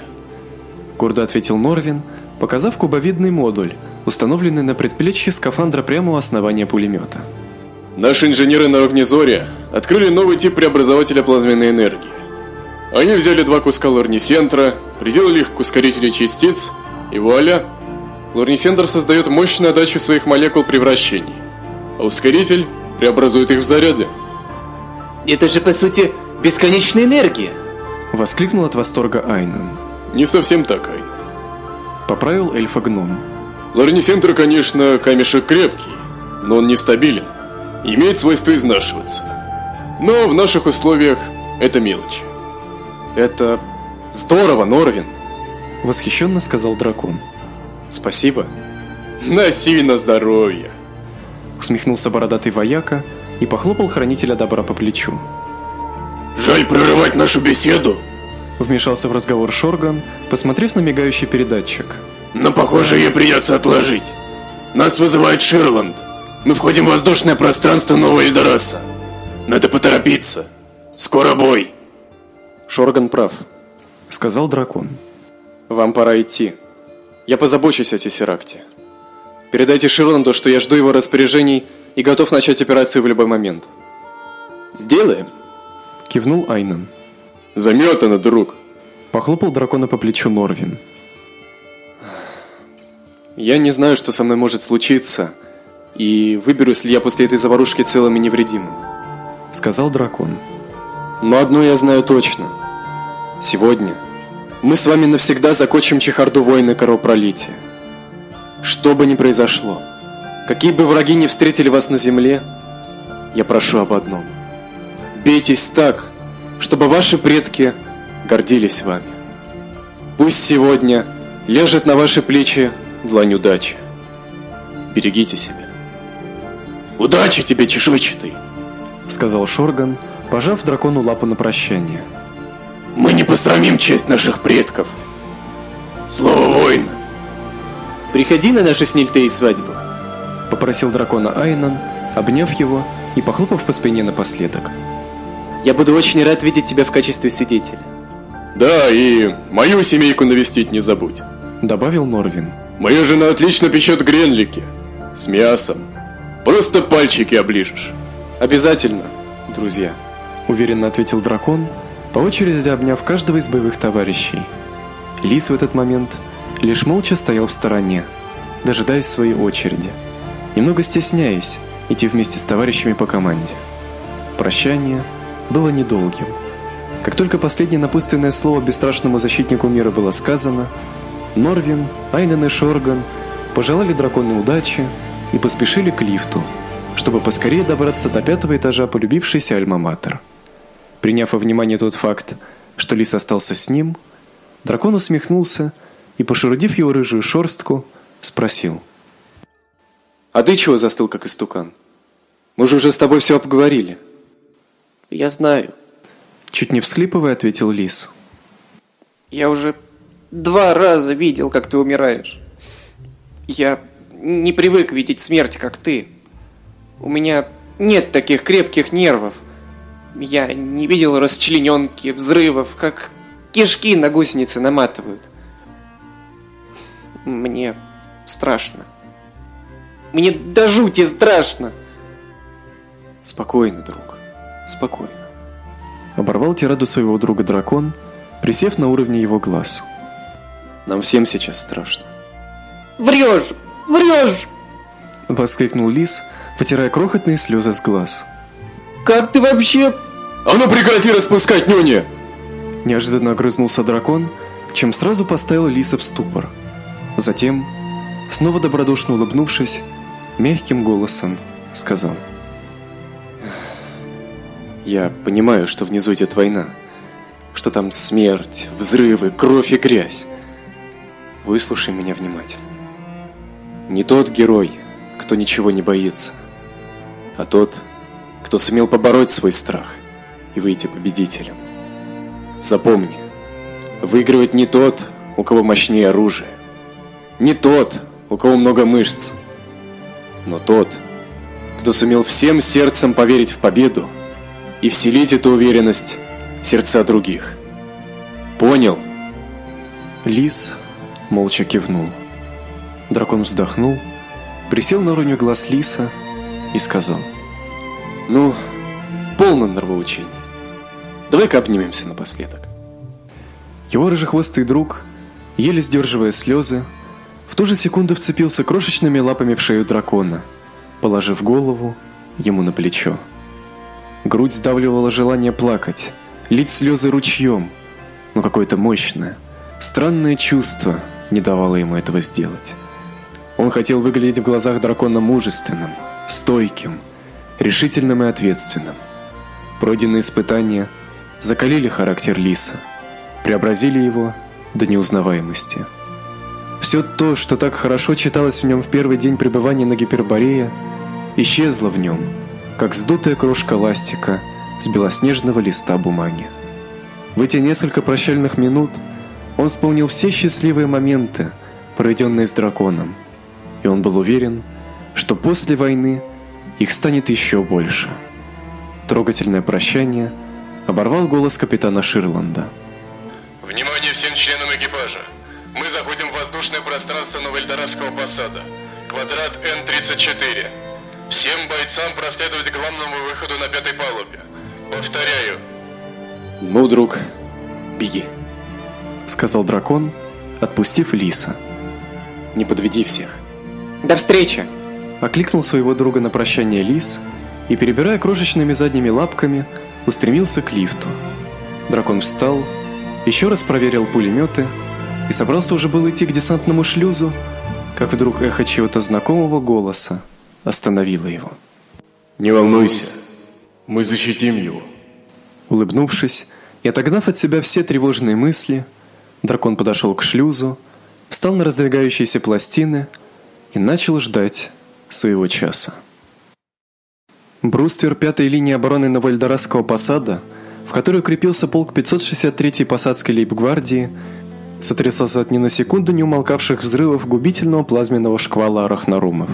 Гордо ответил Норвин, показав кубовидный модуль, установленный на предплечье скафандра прямо у основания пулемета. Наши инженеры на Огнезоре открыли новый тип преобразователя плазменной энергии. Они взяли два куска лорнисентра, приделали их к ускорителю частиц, и вуаля! Лорнисентр создает мощную отдачу своих молекул при вращении, а ускоритель преобразует их в заряды. Это же, по сути, бесконечная энергия! Воскликнул от восторга Айнен. Не совсем так, Айнен. Поправил эльфа гном. Лорнисентр, конечно, камешек крепкий, но он нестабилен. Имеет свойство изнашиваться. Но в наших условиях это мелочь. Это здорово, Норвин, восхищенно сказал дракон. Спасибо. Носи на здоровье. Усмехнулся бородатый вояка и похлопал хранителя добра по плечу. Жаль прерывать нашу беседу, вмешался в разговор Шорган, посмотрев на мигающий передатчик. Но похоже, ее придется отложить. Нас вызывает Ширланд. Мы входим в воздушное пространство Нового Эльдораса. Надо поторопиться. Скоро бой. Шорган прав, сказал дракон. Вам пора идти. Я позабочусь о Тессеракте. Передайте Ширланду, что я жду его распоряжений и готов начать операцию в любой момент. Сделаем, кивнул Айнан. Заметано, друг. Похлопал дракона по плечу Норвин. Я не знаю, что со мной может случиться, и выберусь ли я после этой заварушки целым и невредимым, сказал дракон. Но одно я знаю точно. Сегодня мы с вами навсегда закончим чехарду войны кровопролития. Что бы ни произошло, какие бы враги не встретили вас на земле, я прошу об одном. Бейтесь так, чтобы ваши предки гордились вами. Пусть сегодня лежит на ваши плечи длань удачи. Берегите себя. Удачи тебе, чешуйчатый! Сказал Шорган, пожав дракону лапу на прощание. Мы не посрамим честь наших предков. Слово воина. Приходи на нашу с Нильтей свадьбу. Попросил дракона Айнан, обняв его и похлопав по спине напоследок. Я буду очень рад видеть тебя в качестве свидетеля. Да, и мою семейку навестить не забудь. Добавил Норвин. Моя жена отлично печет гренлики. С мясом. Просто пальчики оближешь. Обязательно, друзья. Уверенно ответил дракон, по очереди обняв каждого из боевых товарищей. Лис в этот момент лишь молча стоял в стороне, дожидаясь своей очереди, немного стесняясь идти вместе с товарищами по команде. Прощание было недолгим. Как только последнее напутственное слово бесстрашному защитнику мира было сказано, Норвин, Айнен и Шорган пожелали дракону удачи и поспешили к лифту, чтобы поскорее добраться до пятого этажа полюбившейся Альма-Матер. Приняв во внимание тот факт, что лис остался с ним, дракон усмехнулся и, пошерудив его рыжую шорстку, спросил. «А ты чего застыл, как истукан? Мы же уже с тобой все обговорили». Я знаю. Чуть не всхлипывая, ответил лис. Я уже два раза видел, как ты умираешь. Я не привык видеть смерть, как ты. У меня нет таких крепких нервов. Я не видел расчлененки, взрывов, как кишки на гусеницы наматывают. Мне страшно. Мне до жути страшно. Спокойно, друг. Спокойно. Оборвал тираду своего друга дракон, присев на уровне его глаз. Нам всем сейчас страшно. Врешь! Врешь! Воскликнул лис, потирая крохотные слезы с глаз. Как ты вообще... А ну прекрати распускать нюни! Неожиданно огрызнулся дракон, чем сразу поставил лиса в ступор. Затем, снова добродушно улыбнувшись, мягким голосом сказал. Я понимаю, что внизу идет война. Что там смерть, взрывы, кровь и грязь. Выслушай меня внимательно. Не тот герой, кто ничего не боится, а тот, кто сумел побороть свой страх и выйти победителем. Запомни, выигрывает не тот, у кого мощнее оружие, не тот, у кого много мышц, но тот, кто сумел всем сердцем поверить в победу и вселить эту уверенность в сердца других. Понял? Лис молча кивнул. Дракон вздохнул, присел на уровень глаз лиса и сказал. Ну, полно нравоучений. Давай-ка обнимемся напоследок. Его рыжехвостый друг, еле сдерживая слезы, в ту же секунду вцепился крошечными лапами в шею дракона, положив голову ему на плечо. Грудь сдавливала желание плакать, лить слезы ручьем, но какое-то мощное, странное чувство не давало ему этого сделать. Он хотел выглядеть в глазах дракона мужественным, стойким, решительным и ответственным. Пройденные испытания закалили характер лиса, преобразили его до неузнаваемости. Все то, что так хорошо читалось в нем в первый день пребывания на Гиперборея, исчезло в нем, как сдутая крошка ластика с белоснежного листа бумаги. В эти несколько прощальных минут он вспомнил все счастливые моменты, проведенные с драконом, и он был уверен, что после войны их станет еще больше. Трогательное прощание оборвал голос капитана Ширланда. Внимание всем членам экипажа. Мы заходим в воздушное пространство Новоэльдорадского посада. Квадрат Н-34. Всем бойцам проследовать к главному выходу на пятой палубе. Повторяю. Ну, друг, беги. Сказал дракон, отпустив лиса. Не подведи всех. До встречи! Окликнул своего друга на прощание лис и, перебирая крошечными задними лапками, устремился к лифту. Дракон встал, еще раз проверил пулеметы и собрался уже был идти к десантному шлюзу, как вдруг эхо чего-то знакомого голоса остановило его. «Не волнуйся, мы защитим его». Улыбнувшись и отогнав от себя все тревожные мысли, дракон подошел к шлюзу, встал на раздвигающиеся пластины и начал ждать своего часа. Бруствер пятой линии обороны Новоэльдорадского посада, в которой укрепился полк 563-й посадской лейб-гвардии, сотрясался от ни на секунду не умолкавших взрывов губительного плазменного шквала арахнарумов.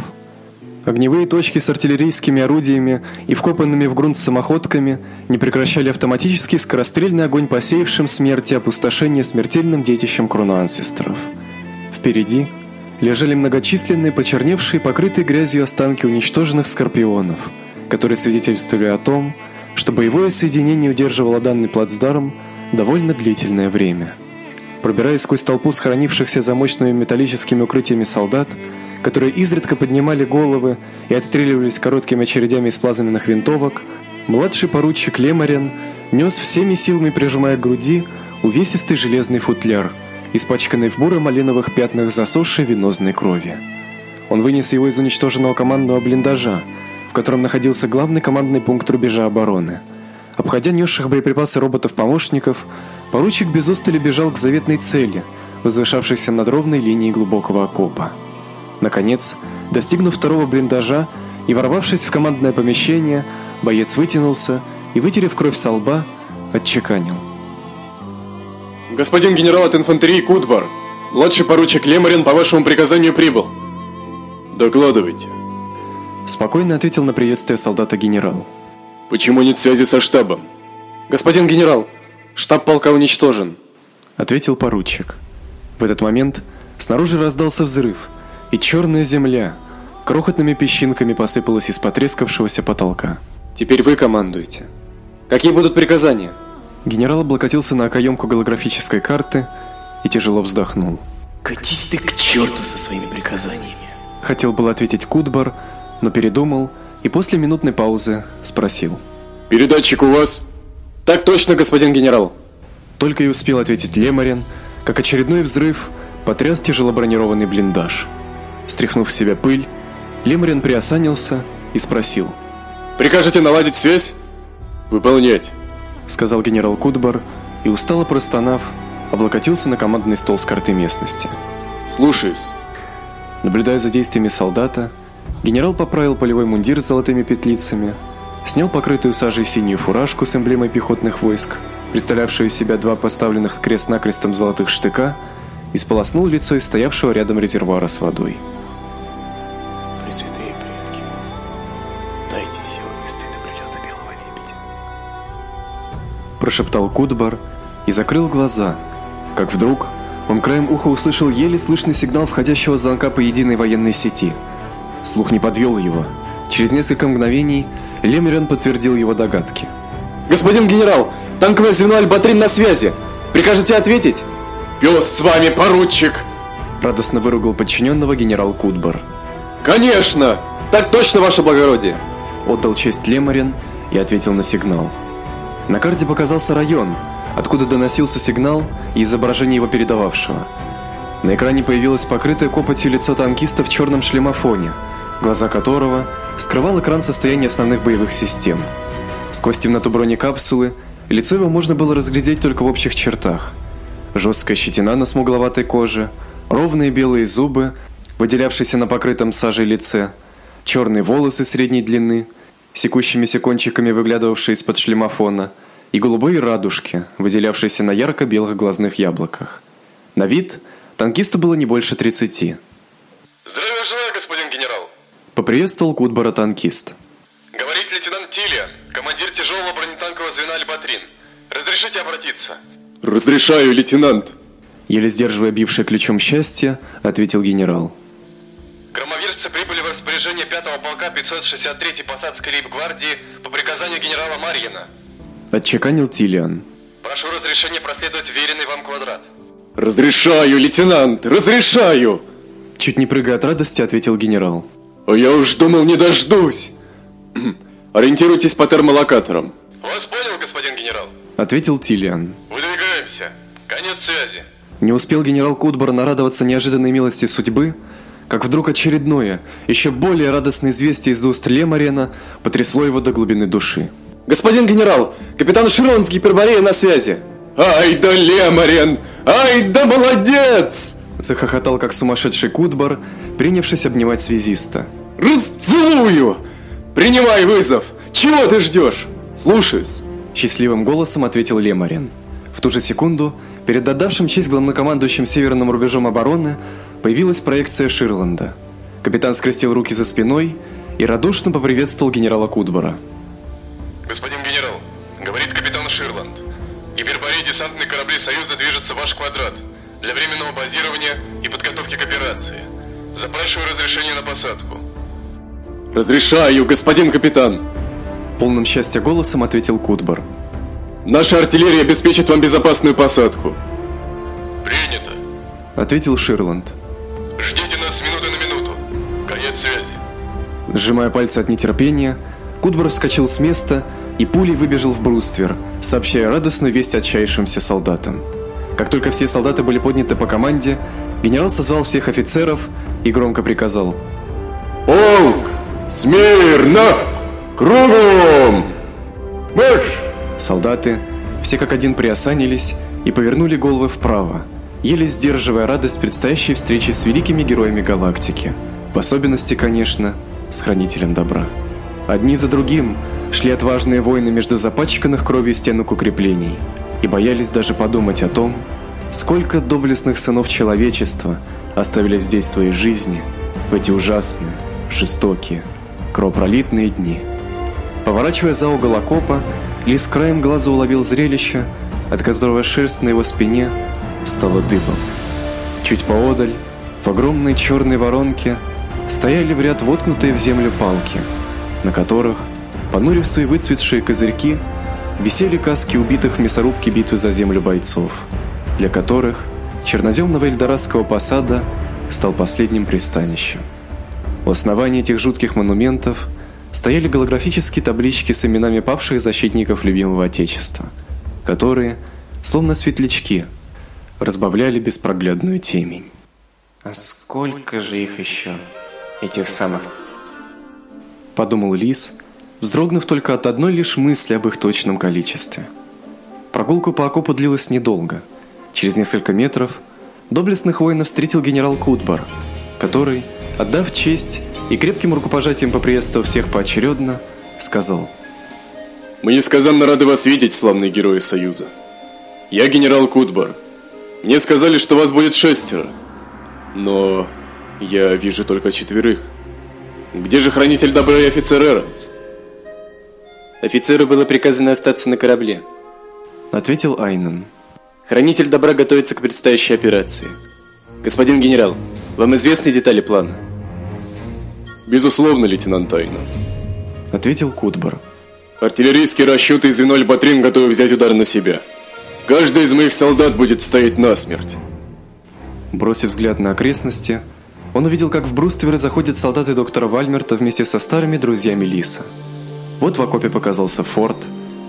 Огневые точки с артиллерийскими орудиями и вкопанными в грунт самоходками не прекращали автоматический скорострельный огонь посеявшим смерть и опустошение смертельным детищем кроноансестров. Впереди лежали многочисленные почерневшие, покрытые грязью останки уничтоженных скорпионов, которые свидетельствовали о том, что боевое соединение удерживало данный плацдарм довольно длительное время. Пробираясь сквозь толпу сохранившихся за мощными металлическими укрытиями солдат, которые изредка поднимали головы и отстреливались короткими очередями из плазменных винтовок, младший поручик Лемарен нес всеми силами, прижимая к груди, увесистый железный футляр, испачканный в буро-малиновых пятнах засохшей венозной крови. Он вынес его из уничтоженного командного блиндажа, в котором находился главный командный пункт рубежа обороны. Обходя несших боеприпасы роботов-помощников, поручик без устали бежал к заветной цели, возвышавшейся над ровной линией глубокого окопа. Наконец, достигнув второго блиндажа и ворвавшись в командное помещение, боец вытянулся и, вытерев кровь со лба, отчеканил. Господин генерал от инфантерии Кутбар, младший поручик Лемарин по вашему приказанию прибыл. Докладывайте. Спокойно ответил на приветствие солдата генерал. Почему нет связи со штабом? Господин генерал, штаб полка уничтожен. Ответил поручик. В этот момент снаружи раздался взрыв, и черная земля крохотными песчинками посыпалась из потрескавшегося потолка. Теперь вы командуете. Какие будут приказания? Генерал облокотился на окоемку голографической карты и тяжело вздохнул. Катись ты к черту со своими приказаниями. Хотел был ответить Кудбар, но передумал и после минутной паузы спросил. Передатчик у вас? Так точно, господин генерал. Только и успел ответить Лемарин, как очередной взрыв потряс тяжелобронированный блиндаж. Стряхнув в себя пыль, Лемарин приосанился и спросил. Прикажете наладить связь? Выполнять. Сказал генерал Кудбар и, устало простонав, облокотился на командный стол с картой местности. Слушаюсь. Наблюдая за действиями солдата, генерал поправил полевой мундир с золотыми петлицами, снял покрытую сажей синюю фуражку с эмблемой пехотных войск, представлявшую из себя два поставленных крест-накрестом золотых штыка, и сполоснул лицо из стоявшего рядом резервуара с водой. Пресвятые предки, дайте силы Прошептал Кудбар и закрыл глаза, как вдруг он краем уха услышал еле слышный сигнал входящего звонка по единой военной сети. Слух не подвел его. Через несколько мгновений Лемерен подтвердил его догадки. Господин генерал, танковое звено Альбатрин на связи. Прикажете ответить? Пес с вами, поручик! Радостно выругал подчиненного генерал Кудбар. Конечно! Так точно, ваше благородие! Отдал честь Лемарин и ответил на сигнал. На карте показался район, откуда доносился сигнал и изображение его передававшего. На экране появилось покрытое копотью лицо танкиста в черном шлемофоне, глаза которого скрывал экран состояния основных боевых систем. Сквозь темноту бронекапсулы лицо его можно было разглядеть только в общих чертах. Жесткая щетина на смугловатой коже, ровные белые зубы, выделявшиеся на покрытом сажей лице, черные волосы средней длины, секущимися кончиками выглядывавшие из-под шлемофона, и голубые радужки, выделявшиеся на ярко-белых глазных яблоках. На вид танкисту было не больше 30. Здравия желаю, господин генерал. Поприветствовал Кудбара танкист. Говорит лейтенант Тилия, командир тяжелого бронетанкового звена Альбатрин. Разрешите обратиться? Разрешаю, лейтенант. Еле сдерживая бившее ключом счастье, ответил генерал. Громовержцы прибыли в распоряжение 5-го полка 563-й посадской лейб-гвардии по приказанию генерала Марьина. Отчеканил Тилиан. Прошу разрешения проследовать веренный вам квадрат. Разрешаю, лейтенант, разрешаю. Чуть не прыгая от радости, ответил генерал. А я уж думал, не дождусь. [clears throat] Ориентируйтесь по термолокаторам. Вас понял, господин генерал. Ответил Тилиан. Выдвигаемся. Конец связи. Не успел генерал Кудбор нарадоваться неожиданной милости судьбы, как вдруг очередное, еще более радостное известие из уст Лемарена потрясло его до глубины души. Господин генерал, капитан Ширланд с Гипербореей на связи. Ай да Лемарен! Ай да молодец! Захохотал как сумасшедший Кудбор, принявшись обнимать связиста. Расцелую! Принимай вызов! Чего ты ждешь? Слушаюсь. Счастливым голосом ответил Лемарин. В ту же секунду, перед отдавшим честь главнокомандующим северным рубежом обороны, появилась проекция Ширланда. Капитан скрестил руки за спиной и радушно поприветствовал генерала Кудбора. Господин генерал, говорит капитан Ширланд. Гиперборей десантные корабли Союза движутся в ваш квадрат для временного базирования и подготовки к операции. Запрашиваю разрешение на посадку. Разрешаю, господин капитан. Полным счастья голосом ответил Кудбор. Наша артиллерия обеспечит вам безопасную посадку. Принято. Ответил Ширланд. Ждите нас с минуты на минуту. Конец связи. Сжимая пальцы от нетерпения, Кудбор вскочил с места и пулей выбежал в бруствер, сообщая радостную весть отчаявшимся солдатам. Как только все солдаты были подняты по команде, генерал созвал всех офицеров и громко приказал: "Полк! Смирно! Кругом! Марш!" Солдаты все как один приосанились и повернули головы вправо, еле сдерживая радость предстоящей встречи с великими героями галактики, в особенности, конечно, с хранителем добра. Одни за другим шли отважные воины между запачканных кровью стенок укреплений и боялись даже подумать о том, сколько доблестных сынов человечества оставили здесь свои жизни в эти ужасные, жестокие, кровопролитные дни. Поворачивая за угол окопа, Лис краем глаза уловил зрелище, от которого шерсть на его спине стала дыбом. Чуть поодаль, в огромной черной воронке, стояли в ряд воткнутые в землю палки, на которых, понурив свои выцветшие козырьки, висели каски убитых в мясорубке битвы за землю бойцов, для которых черноземного эльдорадского посада стал последним пристанищем. У основания этих жутких монументов стояли голографические таблички с именами павших защитников любимого отечества, которые, словно светлячки, разбавляли беспроглядную темень. А сколько же их еще, этих самых подумал Лис, вздрогнув только от одной лишь мысли об их точном количестве. Прогулка по окопу длилась недолго. Через несколько метров доблестных воинов встретил генерал Кутбар, который, отдав честь и крепким рукопожатием поприветствовав всех поочередно, сказал: "Мы несказанно рады вас видеть, славные герои Союза. Я генерал Кутбар. Мне сказали, что вас будет шестеро, но я вижу только четверых. Где же хранитель добра и офицер Эронс? Офицеру было приказано остаться на корабле. Ответил Айнен. Хранитель добра готовится к предстоящей операции. Господин генерал, вам известны детали плана? Безусловно, лейтенант Айнен. Ответил Кутбар. Артиллерийские расчеты и звено Альбатрин готовы взять удар на себя. Каждый из моих солдат будет стоять насмерть. Бросив взгляд на окрестности, он увидел, как в бруствере заходят солдаты доктора Вальмерта вместе со старыми друзьями Лиса. Вот в окопе показался форт.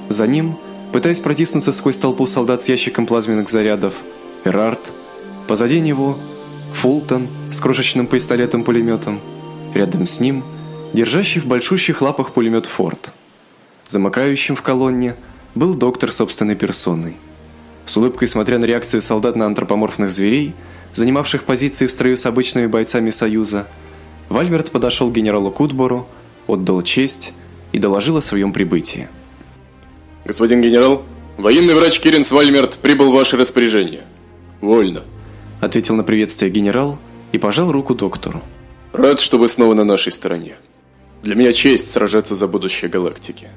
За ним, пытаясь протиснуться сквозь толпу солдат с ящиком плазменных зарядов, Эрард. Позади него Фултон с крошечным пистолетом-пулеметом. Рядом с ним держащий в большущих лапах пулемет Форд. Замыкающим в колонне был доктор собственной персоной. С улыбкой смотря на реакцию солдат на антропоморфных зверей, занимавших позиции в строю с обычными бойцами Союза, Вальберт подошел к генералу Кутбору, отдал честь и доложил о своем прибытии. Господин генерал, военный врач Киренс Вальмерт прибыл в ваше распоряжение. Вольно, ответил на приветствие генерал и пожал руку доктору. Рад, что вы снова на нашей стороне. Для меня честь сражаться за будущее галактики.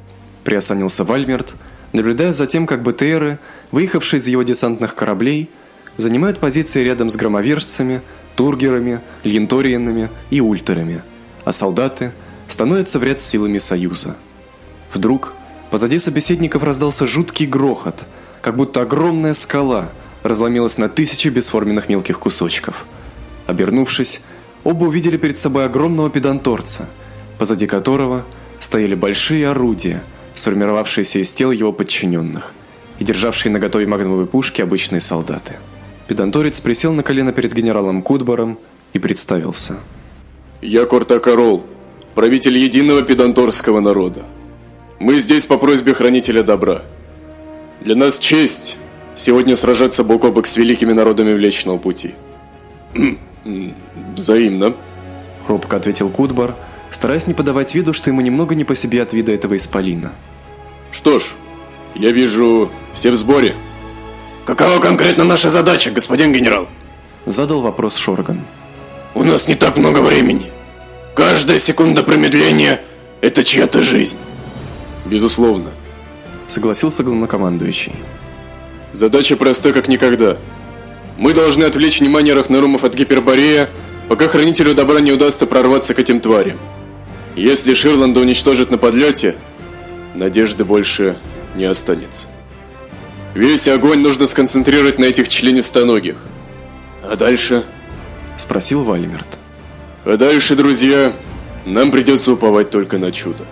Приосанился Вальмерт, наблюдая за тем, как БТРы, выехавшие из его десантных кораблей, занимают позиции рядом с громовержцами, тургерами, льенториенами и ультерами, а солдаты становятся в ряд с силами Союза. Вдруг позади собеседников раздался жуткий грохот, как будто огромная скала разломилась на тысячи бесформенных мелких кусочков. Обернувшись, оба увидели перед собой огромного педанторца, позади которого стояли большие орудия, сформировавшиеся из тел его подчиненных, и державшие наготове магновые пушки обычные солдаты. Педанторец присел на колено перед генералом Кудбором и представился. Я Кортакарол, правитель единого педанторского народа. Мы здесь по просьбе хранителя добра. Для нас честь сегодня сражаться бок о бок с великими народами Млечного Пути. [clears throat] Взаимно. Робко ответил Кудбар, стараясь не подавать виду, что ему немного не по себе от вида этого исполина. Что ж, я вижу, все в сборе. Какова конкретно наша задача, господин генерал? Задал вопрос Шорган. У нас не так много времени. Каждая секунда промедления – это чья-то жизнь. Безусловно. Согласился главнокомандующий. Задача проста как никогда. Мы должны отвлечь внимание Рахнарумов от Гиперборея, пока Хранителю Добра не удастся прорваться к этим тварям. Если Ширланда уничтожит на подлете, надежды больше не останется. Весь огонь нужно сконцентрировать на этих членистоногих. А дальше? Спросил Вальмерт. А дальше, друзья, нам придется уповать только на чудо.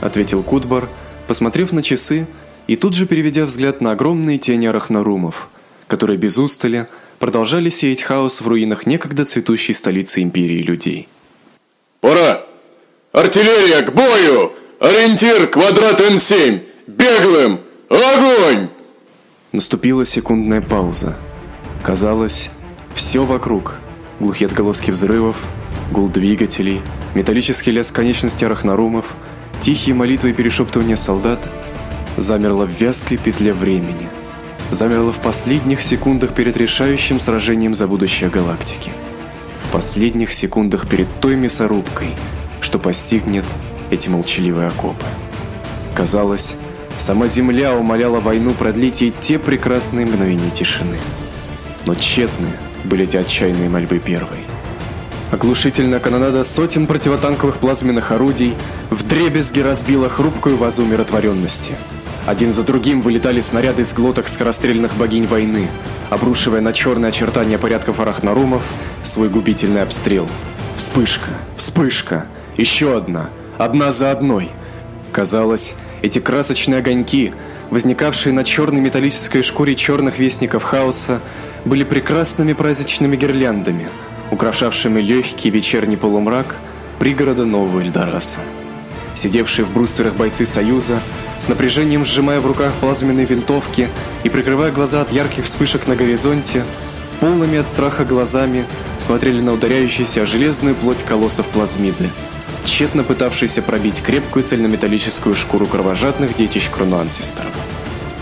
Ответил Кудбар, посмотрев на часы и тут же переведя взгляд на огромные тени арахнарумов, которые без устали продолжали сеять хаос в руинах некогда цветущей столицы империи людей. Пора! Артиллерия к бою! Ориентир квадрат Н7! Беглым! Огонь! Наступила секундная пауза. Казалось, все вокруг глухие отголоски взрывов, гул двигателей, металлический лязг конечностей арахнарумов, тихие молитвы и перешептывания солдат замерло в вязкой петле времени. Замерло в последних секундах перед решающим сражением за будущее галактики. В последних секундах перед той мясорубкой, что постигнет эти молчаливые окопы. Казалось, сама Земля умоляла войну продлить ей те прекрасные мгновения тишины. Но тщетны были эти отчаянные мольбы первой. Оглушительная канонада сотен противотанковых плазменных орудий вдребезги разбила хрупкую вазу умиротворенности. Один за другим вылетали снаряды из глоток скорострельных богинь войны, обрушивая на черные очертания порядков арахнарумов свой губительный обстрел. Вспышка, вспышка, еще одна, одна за одной. Казалось, эти красочные огоньки, возникавшие на черной металлической шкуре черных вестников хаоса, были прекрасными праздничными гирляндами, украшавшими легкий вечерний полумрак пригорода Нового Эльдораса. Сидевшие в брустверах бойцы Союза, с напряжением сжимая в руках плазменные винтовки и прикрывая глаза от ярких вспышек на горизонте, полными от страха глазами смотрели на ударяющуюся о железную плоть колоссов плазмиды, тщетно пытавшиеся пробить крепкую цельнометаллическую шкуру кровожадных детищ кронансистров.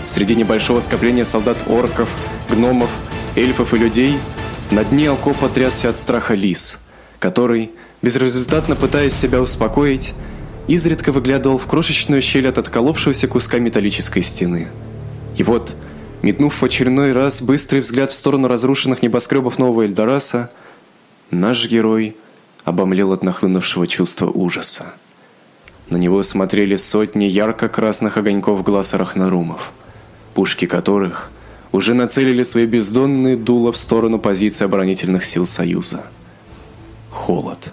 Среди небольшого скопления солдат-орков, гномов эльфов и людей, на дне окопа трясся от страха лис, который, безрезультатно пытаясь себя успокоить, изредка выглядывал в крошечную щель от отколовшегося куска металлической стены. И вот, метнув в очередной раз быстрый взгляд в сторону разрушенных небоскребов Нового Эльдораса, наш герой обомлел от нахлынувшего чувства ужаса. На него смотрели сотни ярко-красных огоньков глаз арахнарумов, пушки которых уже нацелили свои бездонные дула в сторону позиции оборонительных сил Союза. Холод.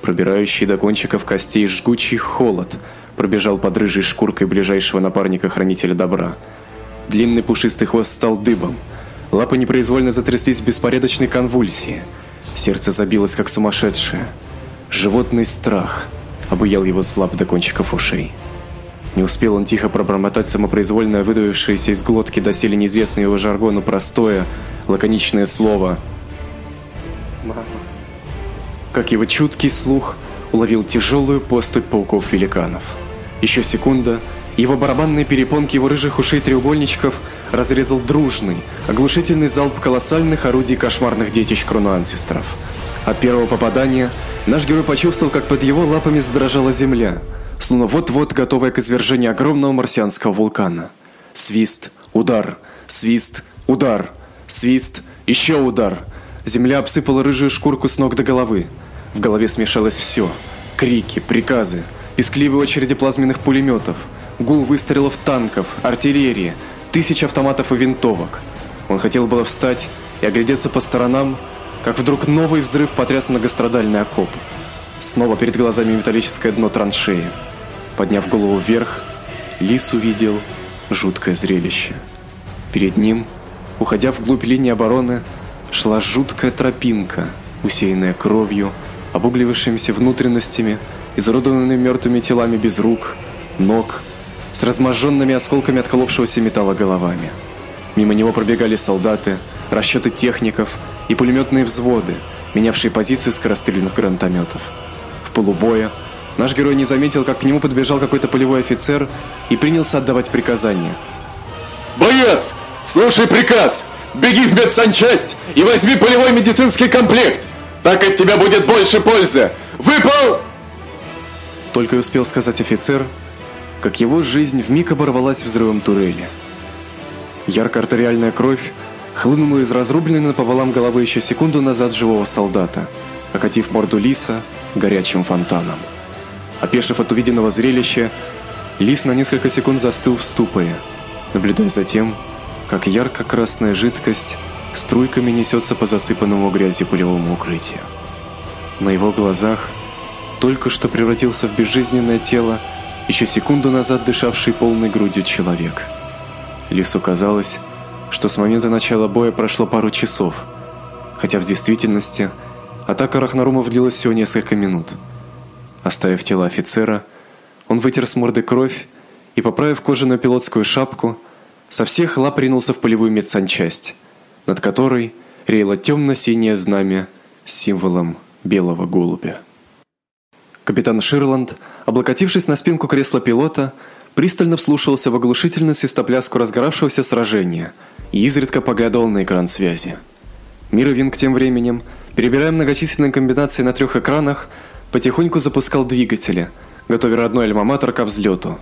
Пробирающий до кончиков костей жгучий холод пробежал под рыжей шкуркой ближайшего напарника хранителя добра. Длинный пушистый хвост стал дыбом. Лапы непроизвольно затряслись в беспорядочной конвульсии. Сердце забилось как сумасшедшее. Животный страх обуял его слаб до кончиков ушей. Не успел он тихо пробормотать самопроизвольно выдавившееся из глотки доселе неизвестное его жаргону простое, лаконичное слово «Мама». Как его чуткий слух уловил тяжелую поступь пауков-великанов. Еще секунда, его барабанные перепонки его рыжих ушей треугольничков разрезал дружный, оглушительный залп колоссальных орудий кошмарных детищ кроноансестров. От первого попадания наш герой почувствовал, как под его лапами задрожала земля – словно вот-вот готовая к извержению огромного марсианского вулкана. Свист, удар, свист, удар, свист, еще удар. Земля обсыпала рыжую шкурку с ног до головы. В голове смешалось все: крики, приказы, пескливые очереди плазменных пулеметов, гул выстрелов танков, артиллерии, тысяч автоматов и винтовок. Он хотел было встать и оглядеться по сторонам, как вдруг новый взрыв потряс многострадальный окоп. Снова перед глазами металлическое дно траншеи. Подняв голову вверх, Лис увидел жуткое зрелище. Перед ним, уходя вглубь линии обороны, шла жуткая тропинка, усеянная кровью, обуглившимися внутренностями, изуродованными мертвыми телами без рук, ног, с разможженными осколками отколовшегося металла головами. Мимо него пробегали солдаты, расчеты техников и пулеметные взводы, менявшие позицию скорострельных гранатометов. В полубоя наш герой не заметил, как к нему подбежал какой-то полевой офицер и принялся отдавать приказания. Боец, слушай приказ. Беги в медсанчасть и возьми полевой медицинский комплект. Так от тебя будет больше пользы. Выпал! Только и успел сказать офицер, как его жизнь вмиг оборвалась взрывом турели. Ярко-артериальная кровь хлынула из разрубленной напополам головы еще секунду назад живого солдата, окатив морду лиса горячим фонтаном. Опешив от увиденного зрелища, лис на несколько секунд застыл в ступоре, наблюдая за тем, как ярко-красная жидкость струйками несется по засыпанному грязью полевому укрытию. На его глазах только что превратился в безжизненное тело, еще секунду назад дышавший полной грудью человек. Лису казалось, что с момента начала боя прошло пару часов, хотя в действительности атака Рахнарумов длилась всего несколько минут. Оставив тело офицера, он вытер с морды кровь и, поправив кожаную пилотскую шапку, со всех лап ринулся в полевую медсанчасть, над которой реяло темно-синее знамя с символом белого голубя. Капитан Ширланд, облокотившись на спинку кресла пилота, пристально вслушивался в оглушительную свистопляску разгоравшегося сражения и изредка поглядывал на экран связи. Мировинг тем временем, перебирая многочисленные комбинации на трех экранах, потихоньку запускал двигатели, готовя родной альма-матер взлету.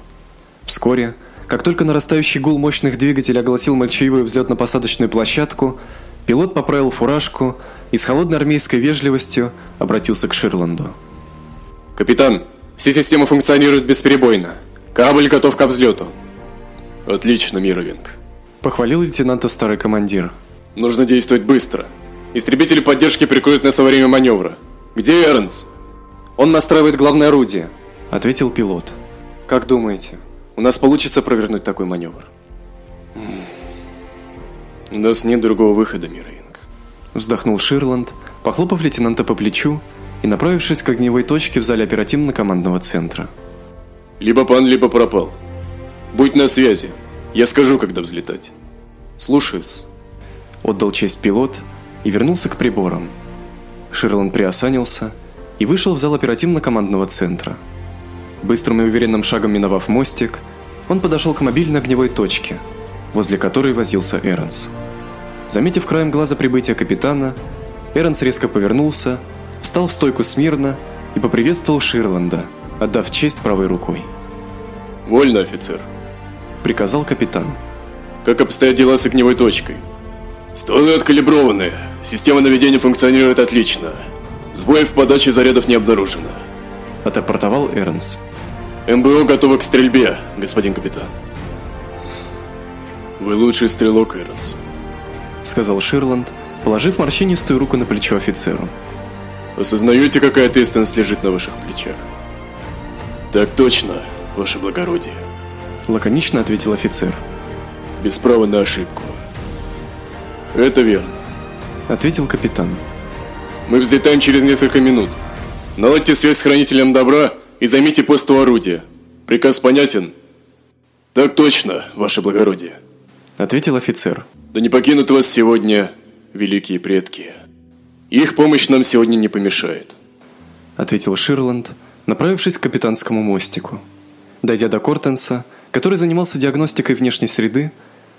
Вскоре, как только нарастающий гул мощных двигателей огласил мальчаевую взлетно-посадочную площадку, пилот поправил фуражку и с холодной армейской вежливостью обратился к Ширланду. Капитан, все системы функционируют бесперебойно. Корабль готов к взлету. Отлично, Мировинг. Похвалил лейтенанта старый командир. Нужно действовать быстро. Истребители поддержки прикроют нас во время маневра. Где Эрнс? Он настраивает главное орудие, ответил пилот. Как думаете, у нас получится провернуть такой маневр? У нас нет другого выхода, Мировинг. Вздохнул Ширланд, похлопав лейтенанта по плечу и направившись к огневой точке в зале оперативно-командного центра. Либо пан, либо пропал. Будь на связи. Я скажу, когда взлетать. Слушаюсь. Отдал честь пилот и вернулся к приборам. Ширлан приосанился и вышел в зал оперативно-командного центра. Быстрым и уверенным шагом миновав мостик, он подошел к мобильной огневой точке, возле которой возился Эрнс. Заметив краем глаза прибытие капитана, Эрнс резко повернулся встал в стойку смирно и поприветствовал Ширланда, отдав честь правой рукой. «Вольно, офицер», — приказал капитан. «Как обстоят дела с огневой точкой?» «Стволы откалиброваны, система наведения функционирует отлично. Сбоев в подаче зарядов не обнаружено», — отрапортовал Эрнс. «МБО готово к стрельбе, господин капитан». «Вы лучший стрелок, Эрнс», — сказал Ширланд, положив морщинистую руку на плечо офицеру. Осознаете, какая ответственность лежит на ваших плечах? Так точно, ваше благородие. Лаконично ответил офицер. Без права на ошибку. Это верно. Ответил капитан. Мы взлетаем через несколько минут. Наладьте связь с хранителем добра и займите пост у орудия. Приказ понятен? Так точно, ваше благородие. Ответил офицер. Да не покинут вас сегодня великие предки. Их помощь нам сегодня не помешает», — ответил Ширланд, направившись к капитанскому мостику. Дойдя до Кортенса, который занимался диагностикой внешней среды,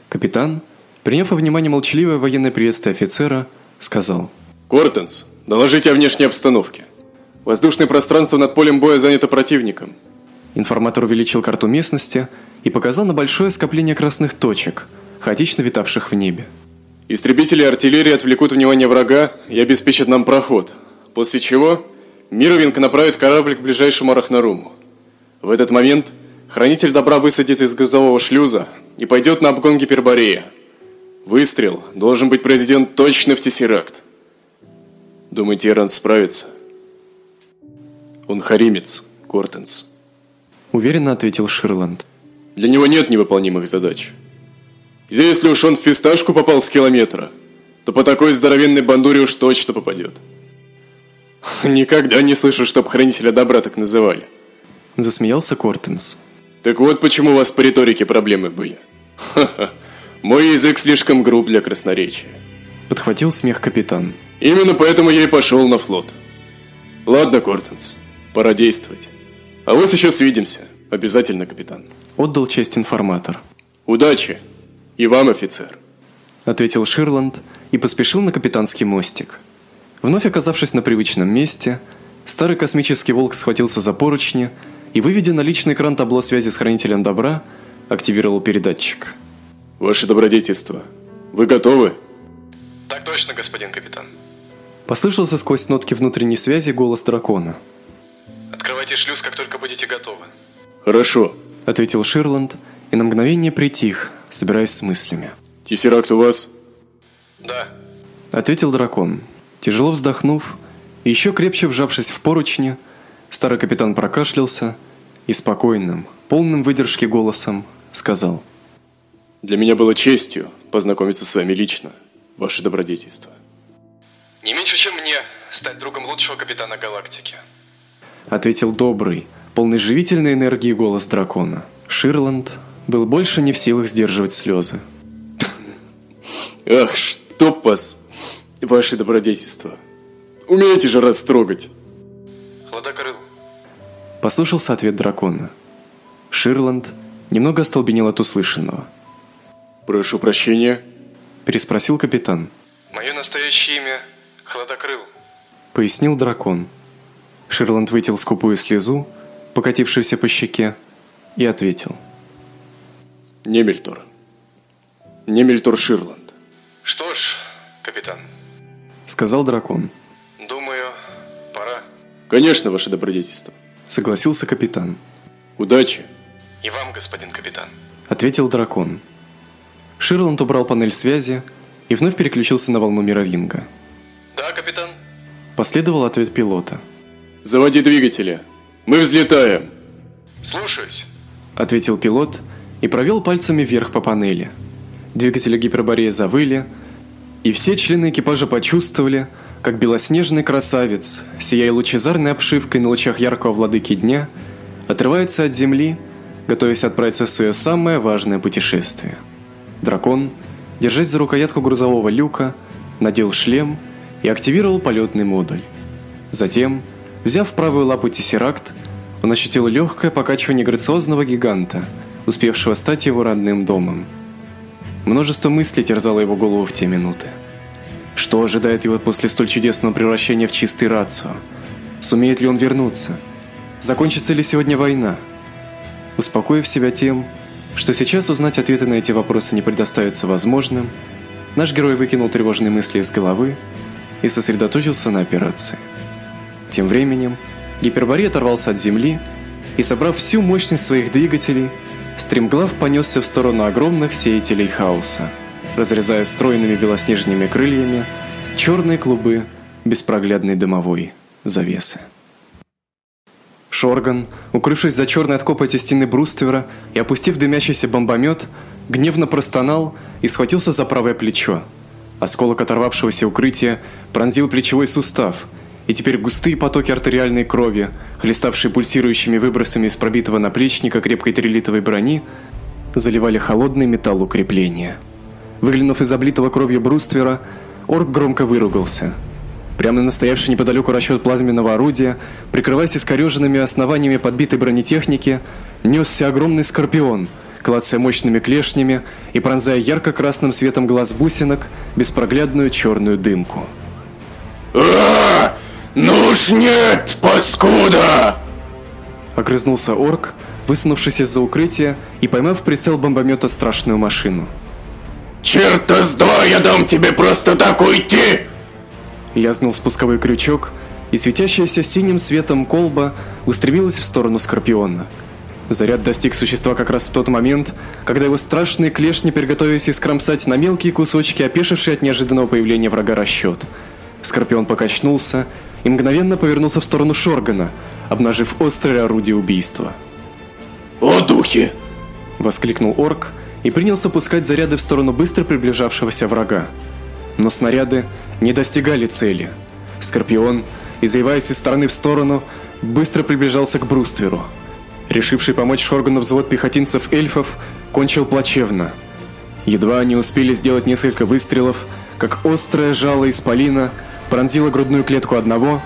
капитан, приняв во внимание молчаливое военное приветствие офицера, сказал. «Кортенс, доложите о внешней обстановке. Воздушное пространство над полем боя занято противником». Информатор увеличил карту местности и показал на большое скопление красных точек, хаотично витавших в небе. Истребители артиллерии отвлекут внимание врага и обеспечат нам проход, после чего Мировинг направит корабль к ближайшему Арахнаруму. В этот момент хранитель добра высадится из газового шлюза и пойдет на обгон Гиперборея. Выстрел должен быть произведен точно в Тессеракт. Думаете, Иран справится? Он харимец, Кортенс. Уверенно ответил Ширланд. Для него нет невыполнимых задач. Если уж он в фисташку попал с километра, то по такой здоровенной бандуре уж точно попадет. Никогда не слышу, чтоб хранителя добра так называли. Засмеялся Кортенс. Так вот почему у вас по риторике проблемы были. Ха-ха. Мой язык слишком груб для красноречия. Подхватил смех капитан. Именно поэтому я и пошел на флот. Ладно, Кортенс, пора действовать. А вот еще свидимся. Обязательно, капитан. Отдал честь информатор. Удачи. И вам, офицер. Ответил Ширланд и поспешил на капитанский мостик. Вновь оказавшись на привычном месте, старый космический волк схватился за поручни и, выведя на личный экран табло связи с хранителем добра, активировал передатчик. Ваше добродетельство, вы готовы? Так точно, господин капитан. Послышался сквозь нотки внутренней связи голос дракона. Открывайте шлюз, как только будете готовы. Хорошо. Ответил Ширланд и на мгновение притих, собираясь с мыслями. Тессеракт у вас? Да. Ответил дракон. Тяжело вздохнув и еще крепче вжавшись в поручни, старый капитан прокашлялся и спокойным, полным выдержки голосом сказал: Для меня было честью познакомиться с вами лично, ваше добродетельство. Не меньше, чем мне стать другом лучшего капитана галактики. Ответил добрый, полный живительной энергии голос дракона. Ширланд был больше не в силах сдерживать слезы. Ах, чтоб вас, ваше добродетельство. Умеете же растрогать. Хладокрыл. Послушался ответ дракона. Ширланд немного остолбенел от услышанного. Прошу прощения. Переспросил капитан. Мое настоящее имя Хладокрыл. Пояснил дракон. Ширланд вытел скупую слезу, покатившуюся по щеке, и ответил. Немельтор. Немельтор Ширланд. Что ж, капитан, Сказал дракон. думаю, пора. Конечно, ваше добродетельство. Согласился капитан. Удачи. И вам, господин капитан. Ответил дракон. Ширланд убрал панель связи и вновь переключился на волну мировинга. Да, капитан? Последовал ответ пилота. Заводи двигатели. Мы взлетаем. Слушаюсь. Ответил пилот и провел пальцами вверх по панели. Двигатели гипербореи завыли, и все члены экипажа почувствовали, как белоснежный красавец, сияя лучезарной обшивкой на лучах яркого владыки дня, отрывается от земли, готовясь отправиться в свое самое важное путешествие. Дракон, держась за рукоятку грузового люка, надел шлем и активировал полетный модуль. Затем, взяв правую лапу тессеракт, он ощутил легкое покачивание грациозного гиганта, успевшего стать его родным домом. Множество мыслей терзало его голову в те минуты. Что ожидает его после столь чудесного превращения в чистый рацио? Сумеет ли он вернуться? Закончится ли сегодня война? Успокоив себя тем, что сейчас узнать ответы на эти вопросы не предоставится возможным, наш герой выкинул тревожные мысли из головы и сосредоточился на операции. Тем временем Гиперборей оторвался от земли и, собрав всю мощность своих двигателей, стремглав понесся в сторону огромных сеятелей хаоса, разрезая стройными белоснежными крыльями черные клубы беспроглядной дымовой завесы. Шорган, укрывшись за черной от копоти стены бруствера и опустив дымящийся бомбомет, гневно простонал и схватился за правое плечо. Осколок оторвавшегося укрытия пронзил плечевой сустав, и теперь густые потоки артериальной крови, хлеставшие пульсирующими выбросами из пробитого наплечника крепкой трилитовой брони, заливали холодный металл укрепления. Выглянув из облитого кровью бруствера, орк громко выругался. Прямо на стоявший неподалеку расчет плазменного орудия, прикрываясь искореженными основаниями подбитой бронетехники, несся огромный скорпион, клацая мощными клешнями и пронзая ярко-красным светом глаз бусинок беспроглядную черную дымку. А! Ну уж нет, паскуда! Огрызнулся орк, высунувшись из-за укрытия и поймав в прицел бомбомета страшную машину. Черта с два я дам тебе просто так уйти! Лязнул спусковой крючок, и светящаяся синим светом колба устремилась в сторону Скорпиона. Заряд достиг существа как раз в тот момент, когда его страшные клешни приготовились искромсать на мелкие кусочки опешивший от неожиданного появления врага расчет. Скорпион покачнулся и мгновенно повернулся в сторону Шоргана, обнажив острое орудие убийства. О, духи! Воскликнул орк и принялся пускать заряды в сторону быстро приближавшегося врага. Но снаряды не достигали цели. Скорпион, извиваясь из стороны в сторону, быстро приближался к брустверу. Решивший помочь Шоргану взвод пехотинцев-эльфов кончил плачевно. Едва они успели сделать несколько выстрелов, как острое жало исполина пронзило грудную клетку одного,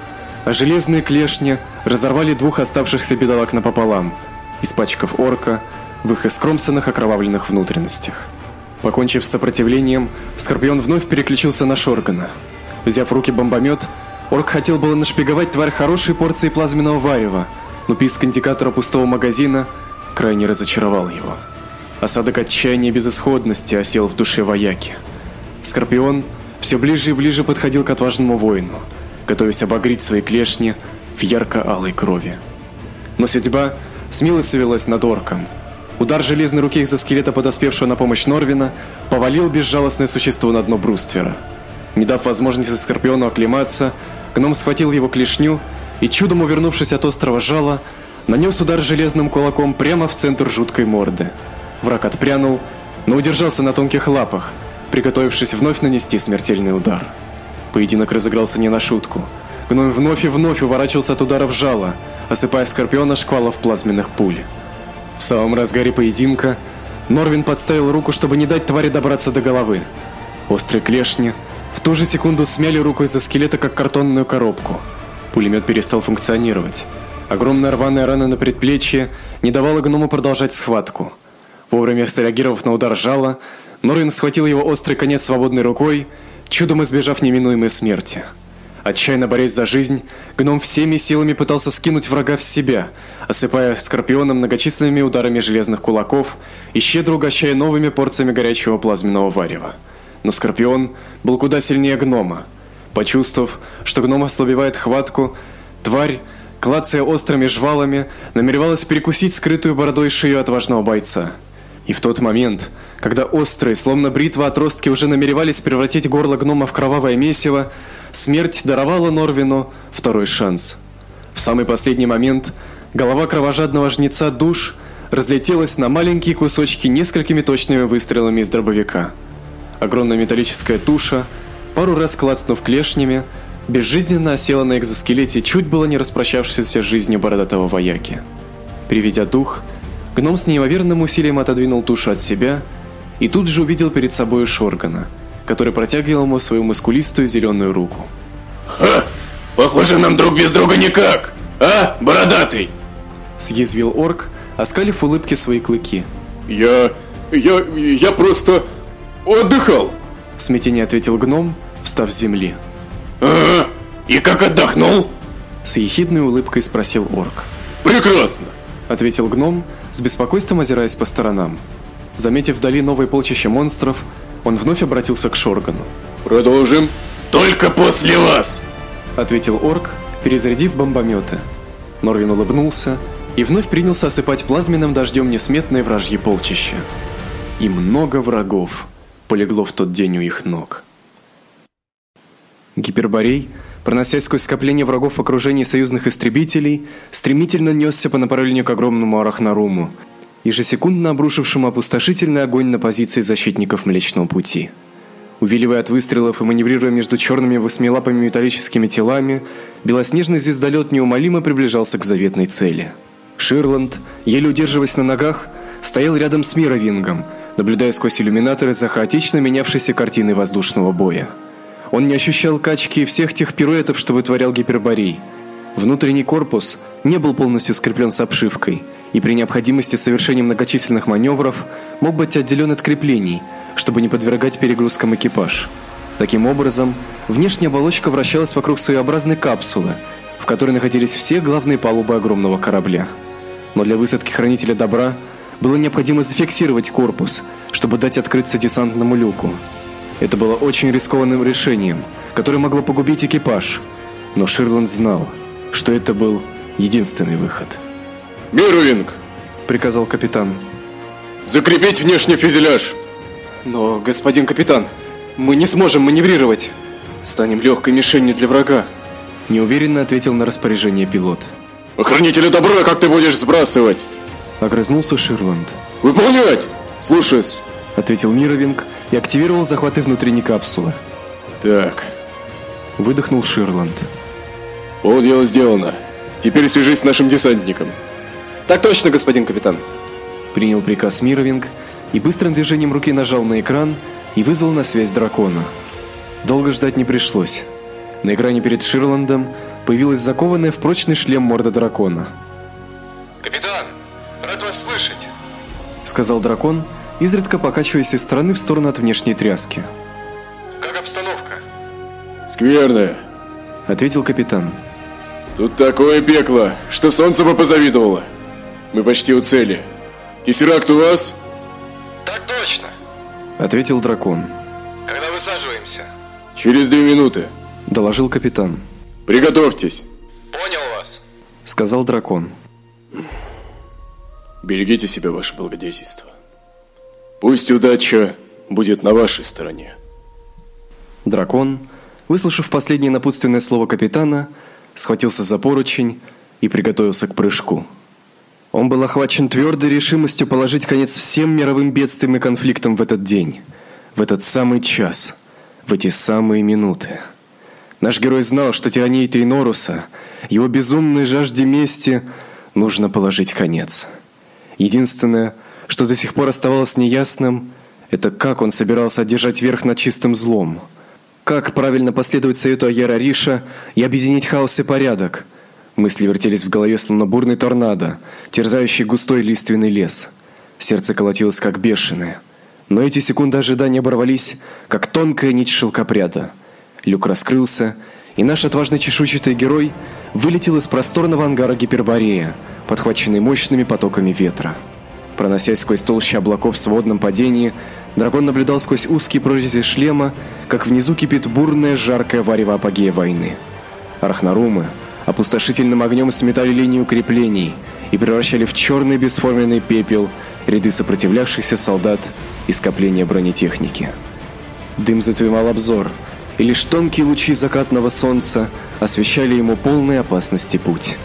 а железные клешни разорвали двух оставшихся бедолаг напополам, испачкав орка в их искромсанных окровавленных внутренностях. Покончив с сопротивлением, Скорпион вновь переключился на Шоргана. Взяв в руки бомбомет, орк хотел было нашпиговать тварь хорошей порцией плазменного варева, но писк индикатора пустого магазина крайне разочаровал его. Осадок отчаяния и безысходности осел в душе вояки. Скорпион все ближе и ближе подходил к отважному воину, готовясь обогреть свои клешни в ярко-алой крови. Но судьба смилостивилась над орком. Удар железной руки из-за скелета подоспевшего на помощь Норвина повалил безжалостное существо на дно бруствера. Не дав возможности Скорпиону оклематься, гном схватил его клешню и, чудом увернувшись от острого жала, нанес удар железным кулаком прямо в центр жуткой морды. Враг отпрянул, но удержался на тонких лапах, приготовившись вновь нанести смертельный удар. Поединок разыгрался не на шутку. Гном вновь и вновь уворачивался от ударов жала, осыпая Скорпиона шквалов плазменных пуль. В самом разгаре поединка Норвин подставил руку, чтобы не дать твари добраться до головы. Острые клешни в ту же секунду смяли руку из-за скелета, как картонную коробку. Пулемет перестал функционировать. Огромная рваная рана на предплечье не давала гному продолжать схватку. Вовремя среагировав на удар жала, Норвин схватил его острый конец свободной рукой, чудом избежав неминуемой смерти. Отчаянно борясь за жизнь, гном всеми силами пытался скинуть врага в себя, осыпая скорпиона многочисленными ударами железных кулаков и щедро угощая новыми порциями горячего плазменного варева. Но скорпион был куда сильнее гнома. Почувствовав, что гном ослабевает хватку, тварь, клацая острыми жвалами, намеревалась перекусить скрытую бородой шею отважного бойца. И в тот момент, когда острые, словно бритва отростки уже намеревались превратить горло гнома в кровавое месиво, смерть даровала Норвину второй шанс. В самый последний момент голова кровожадного жнеца душ разлетелась на маленькие кусочки несколькими точными выстрелами из дробовика. Огромная металлическая туша, пару раз клацнув клешнями, безжизненно осела на экзоскелете, чуть было не распрощавшись с жизнью бородатого вояки. Приведя дух, гном с неимоверным усилием отодвинул тушу от себя и тут же увидел перед собой Шоргана – который протягивал ему свою мускулистую зеленую руку. «Ха! Похоже, нам друг без друга никак! А, бородатый?» Съязвил орк, оскалив улыбки свои клыки. «Я... я... я просто... отдыхал!» В смятении ответил гном, встав с земли. «Ага, и как отдохнул?» С ехидной улыбкой спросил орк. «Прекрасно!» Ответил гном, с беспокойством озираясь по сторонам. Заметив вдали новое полчище монстров, он вновь обратился к Шоргану. «Продолжим?» «Только после вас!» Ответил орк, перезарядив бомбометы. Норвин улыбнулся и вновь принялся осыпать плазменным дождем несметное вражье полчище. И много врагов полегло в тот день у их ног. Гиперборей, проносясь сквозь скопление врагов в окружении союзных истребителей, стремительно несся по направлению к огромному Арахнаруму, ежесекундно обрушившему опустошительный огонь на позиции защитников Млечного Пути. Увиливая от выстрелов и маневрируя между черными восьмилапыми металлическими телами, белоснежный звездолет неумолимо приближался к заветной цели. Ширланд, еле удерживаясь на ногах, стоял рядом с Мировингом, наблюдая сквозь иллюминаторы за хаотично менявшейся картиной воздушного боя. Он не ощущал качки всех тех пируэтов, что вытворял Гиперборей. Внутренний корпус не был полностью скреплен с обшивкой – и при необходимости совершения многочисленных маневров мог быть отделен от креплений, чтобы не подвергать перегрузкам экипаж. Таким образом, внешняя оболочка вращалась вокруг своеобразной капсулы, в которой находились все главные палубы огромного корабля. Но для высадки хранителя добра было необходимо зафиксировать корпус, чтобы дать открыться десантному люку. Это было очень рискованным решением, которое могло погубить экипаж, но Ширланд знал, что это был единственный выход. «Мирвинг!» – приказал капитан. «Закрепить внешний фюзеляж!» «Но, господин капитан, мы не сможем маневрировать. Станем легкой мишенью для врага», – неуверенно ответил на распоряжение пилот. «Охранители добра, как ты будешь сбрасывать?» Огрызнулся Ширланд. Выполнять! Слушаюсь. Ответил Мировинг и активировал захваты внутренней капсулы. Так, Выдохнул Ширланд. полдела сделано. Теперь свяжись с нашим десантником. Так точно, господин капитан. Принял приказ Мировинг и быстрым движением руки нажал на экран и вызвал на связь дракона. Долго ждать не пришлось. На экране перед Ширландом появилась закованная в прочный шлем морда дракона. Капитан, рад вас слышать. Сказал дракон, изредка покачиваясь из стороны в сторону от внешней тряски. Как обстановка? Скверная. Ответил капитан. Тут такое пекло, что солнце бы позавидовало. Мы почти у цели. Тессеракт у вас? Так точно. Ответил дракон. Когда высаживаемся? Через две минуты. Доложил капитан. Приготовьтесь. Понял вас. Сказал дракон. Берегите себя, ваше благодетельство. Пусть удача будет на вашей стороне. Дракон, выслушав последнее напутственное слово капитана, схватился за поручень и приготовился к прыжку. Он был охвачен твердой решимостью положить конец всем мировым бедствиям и конфликтам в этот день, в этот самый час, в эти самые минуты. Наш герой знал, что тирании Триноруса, его безумной жажде мести нужно положить конец. Единственное, что до сих пор оставалось неясным, это как он собирался одержать верх над чистым злом. Как правильно последовать совету Аяра Риша и объединить хаос и порядок? Мысли вертелись в голове словно бурный торнадо, терзающий густой лиственный лес. Сердце колотилось как бешеное. Но эти секунды ожидания оборвались, как тонкая нить шелкопряда. Люк раскрылся, и наш отважный чешуйчатый герой вылетел из просторного ангара Гиперборея, подхваченный мощными потоками ветра. Проносясь сквозь толщу облаков в сводном падении, дракон наблюдал сквозь узкие прорези шлема, как внизу кипит бурное жаркое варево апогея войны. Архнарумы опустошительным огнем сметали линии укреплений и превращали в черный бесформенный пепел ряды сопротивлявшихся солдат и скопления бронетехники. Дым затумал обзор, и лишь тонкие лучи закатного солнца освещали ему полной опасности путь.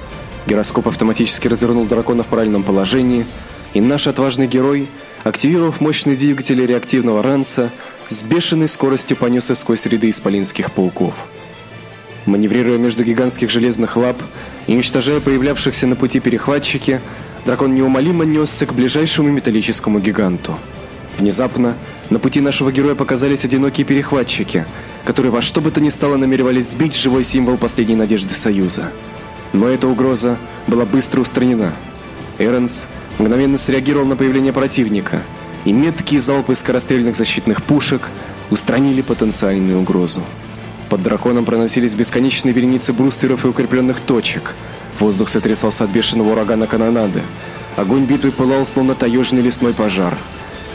Гироскоп автоматически развернул дракона в правильном положении, и наш отважный герой, активировав мощные двигатели реактивного ранца, с бешеной скоростью понесся сквозь ряды исполинских пауков. Маневрируя между гигантских железных лап и уничтожая появлявшихся на пути перехватчики, дракон неумолимо несся к ближайшему металлическому гиганту. Внезапно на пути нашего героя показались одинокие перехватчики, которые во что бы то ни стало намеревались сбить живой символ последней надежды Союза. Но эта угроза была быстро устранена. Эренс мгновенно среагировал на появление противника, и меткие залпы скорострельных защитных пушек устранили потенциальную угрозу. Под драконом проносились бесконечные вереницы брустверов и укрепленных точек. Воздух сотрясался от бешеного урагана канонады. Огонь битвы пылал, словно таежный лесной пожар.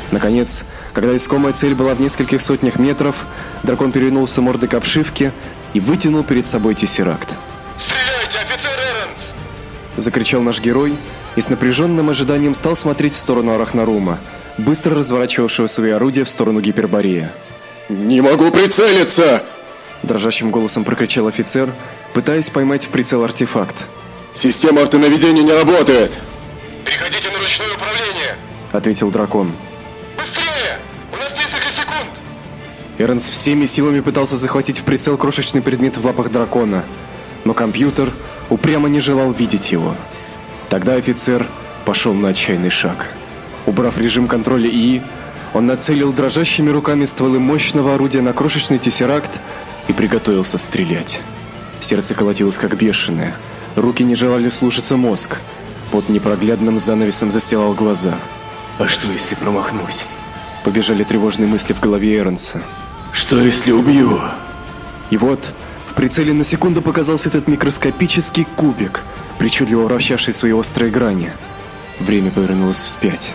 Наконец, когда искомая цель была в нескольких сотнях метров, дракон перевернулся мордой к обшивке и вытянул перед собой тессеракт. Стреляйте, офицер Эренс! Закричал наш герой и с напряженным ожиданием стал смотреть в сторону Арахнарума, быстро разворачивавшего свои орудия в сторону Гиперборея. Не могу прицелиться! Дрожащим голосом прокричал офицер, пытаясь поймать в прицел артефакт. Система автонаведения не работает! Переходите на ручное управление! Ответил дракон. Быстрее! У нас несколько секунд! Эрнс всеми силами пытался захватить в прицел крошечный предмет в лапах дракона, но компьютер упрямо не желал видеть его. Тогда офицер пошел на отчаянный шаг. Убрав режим контроля ИИ, он нацелил дрожащими руками стволы мощного орудия на крошечный тессеракт и приготовился стрелять. Сердце колотилось как бешеное, руки не желали слушаться мозг. Под непроглядным занавесом застилал глаза. А что если промахнусь? Побежали тревожные мысли в голове Эрнса. Что если убью? И вот в прицеле на секунду показался этот микроскопический кубик, причудливо вращавший свои острые грани. Время повернулось вспять.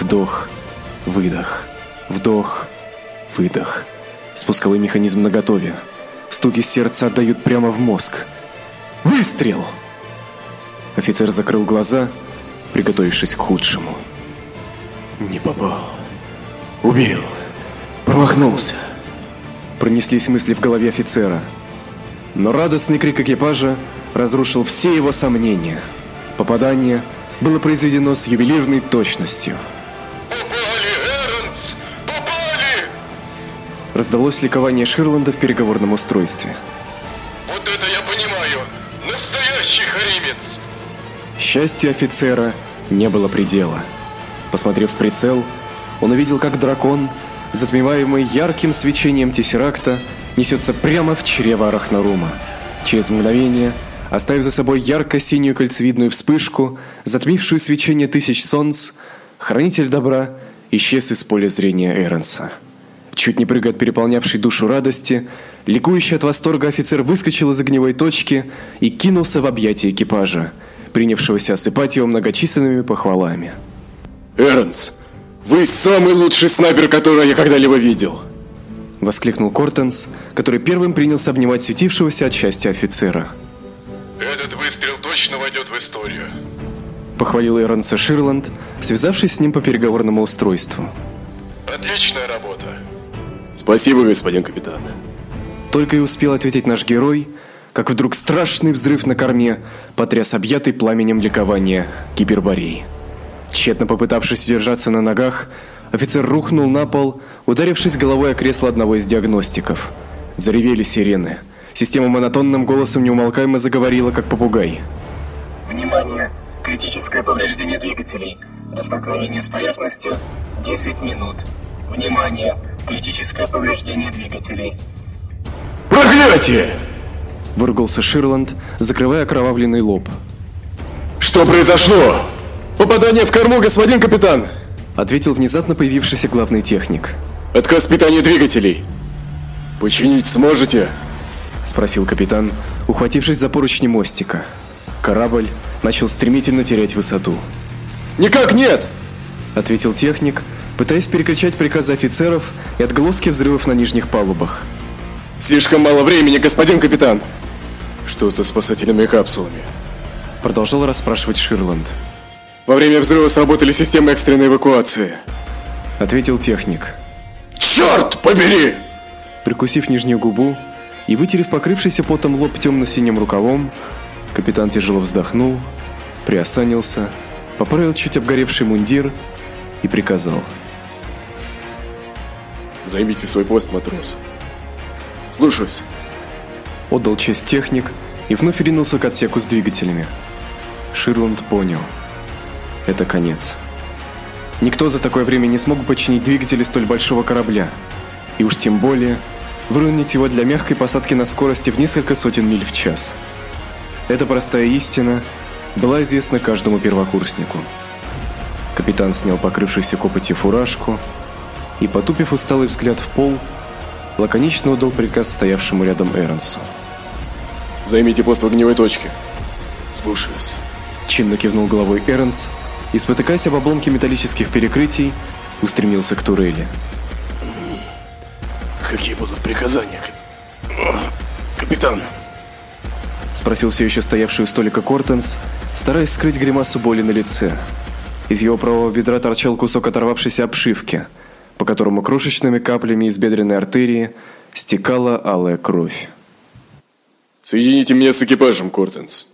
Вдох, выдох, вдох, выдох. Спусковой механизм наготове. Стуки сердца отдают прямо в мозг. Выстрел! Офицер закрыл глаза, приготовившись к худшему. Не попал. Убил. Промахнулся. Пронеслись мысли в голове офицера. Но радостный крик экипажа разрушил все его сомнения. Попадание было произведено с ювелирной точностью – раздалось ликование Ширланда в переговорном устройстве. Вот это я понимаю! Настоящий харимец! Счастью офицера не было предела. Посмотрев в прицел, он увидел, как дракон, затмеваемый ярким свечением тессеракта, несется прямо в чрево Арахнарума. Через мгновение, оставив за собой ярко-синюю кольцевидную вспышку, затмившую свечение тысяч солнц, хранитель добра исчез из поля зрения Эренса. Чуть не прыгая от переполнявшей душу радости, ликующий от восторга офицер выскочил из огневой точки и кинулся в объятия экипажа, принявшегося осыпать его многочисленными похвалами. Эрнс, вы самый лучший снайпер, которого я когда-либо видел. Воскликнул Кортенс, который первым принялся обнимать светившегося от счастья офицера. Этот выстрел точно войдет в историю. Похвалил Эрнса Ширланд, связавшись с ним по переговорному устройству. Отличная работа. Спасибо, господин капитан. Только и успел ответить наш герой, как вдруг страшный взрыв на корме потряс объятый пламенем ликования Киберборей. Тщетно попытавшись удержаться на ногах, офицер рухнул на пол, ударившись головой о кресло одного из диагностиков. Заревели сирены. Система монотонным голосом неумолкаемо заговорила, как попугай. Внимание! Критическое повреждение двигателей. До столкновения с поверхностью 10 минут. Внимание! Критическое повреждение двигателей. Проклятие! Выругался Ширланд, закрывая окровавленный лоб. Что произошло? Попадание в корму, господин капитан! Ответил внезапно появившийся главный техник. Отказ питания двигателей. Починить сможете? Спросил капитан, ухватившись за поручни мостика. Корабль начал стремительно терять высоту. Никак нет! Ответил техник, пытаясь перекричать приказы офицеров и отголоски взрывов на нижних палубах. Слишком мало времени, господин капитан! Что со спасательными капсулами? Продолжал расспрашивать Ширланд. Во время взрыва сработали системы экстренной эвакуации. Ответил техник. Черт побери! Прикусив нижнюю губу и вытерев покрывшийся потом лоб темно-синим рукавом, капитан тяжело вздохнул, приосанился, поправил чуть обгоревший мундир и приказал. Займите свой пост, матрос. Слушаюсь. Отдал честь техник и вновь ринулся к отсеку с двигателями. Ширланд понял. Это конец. Никто за такое время не смог починить двигатели столь большого корабля, и уж тем более выровнять его для мягкой посадки на скорости в несколько сотен миль в час. Эта простая истина была известна каждому первокурснику. Капитан снял покрывшийся копотью фуражку и, потупив усталый взгляд в пол, лаконично отдал приказ стоявшему рядом Эрнсу. Займите пост в огневой точке. Слушаюсь. Чинно кивнул головой Эрнс и, спотыкаясь об обломки металлических перекрытий, устремился к турели. Какие будут приказания, капитан? Спросил все еще стоявший у столика Кортенс, стараясь скрыть гримасу боли на лице. Из его правого бедра торчал кусок оторвавшейся обшивки, по которому крошечными каплями из бедренной артерии стекала алая кровь. Соедините меня с экипажем, Кортенс.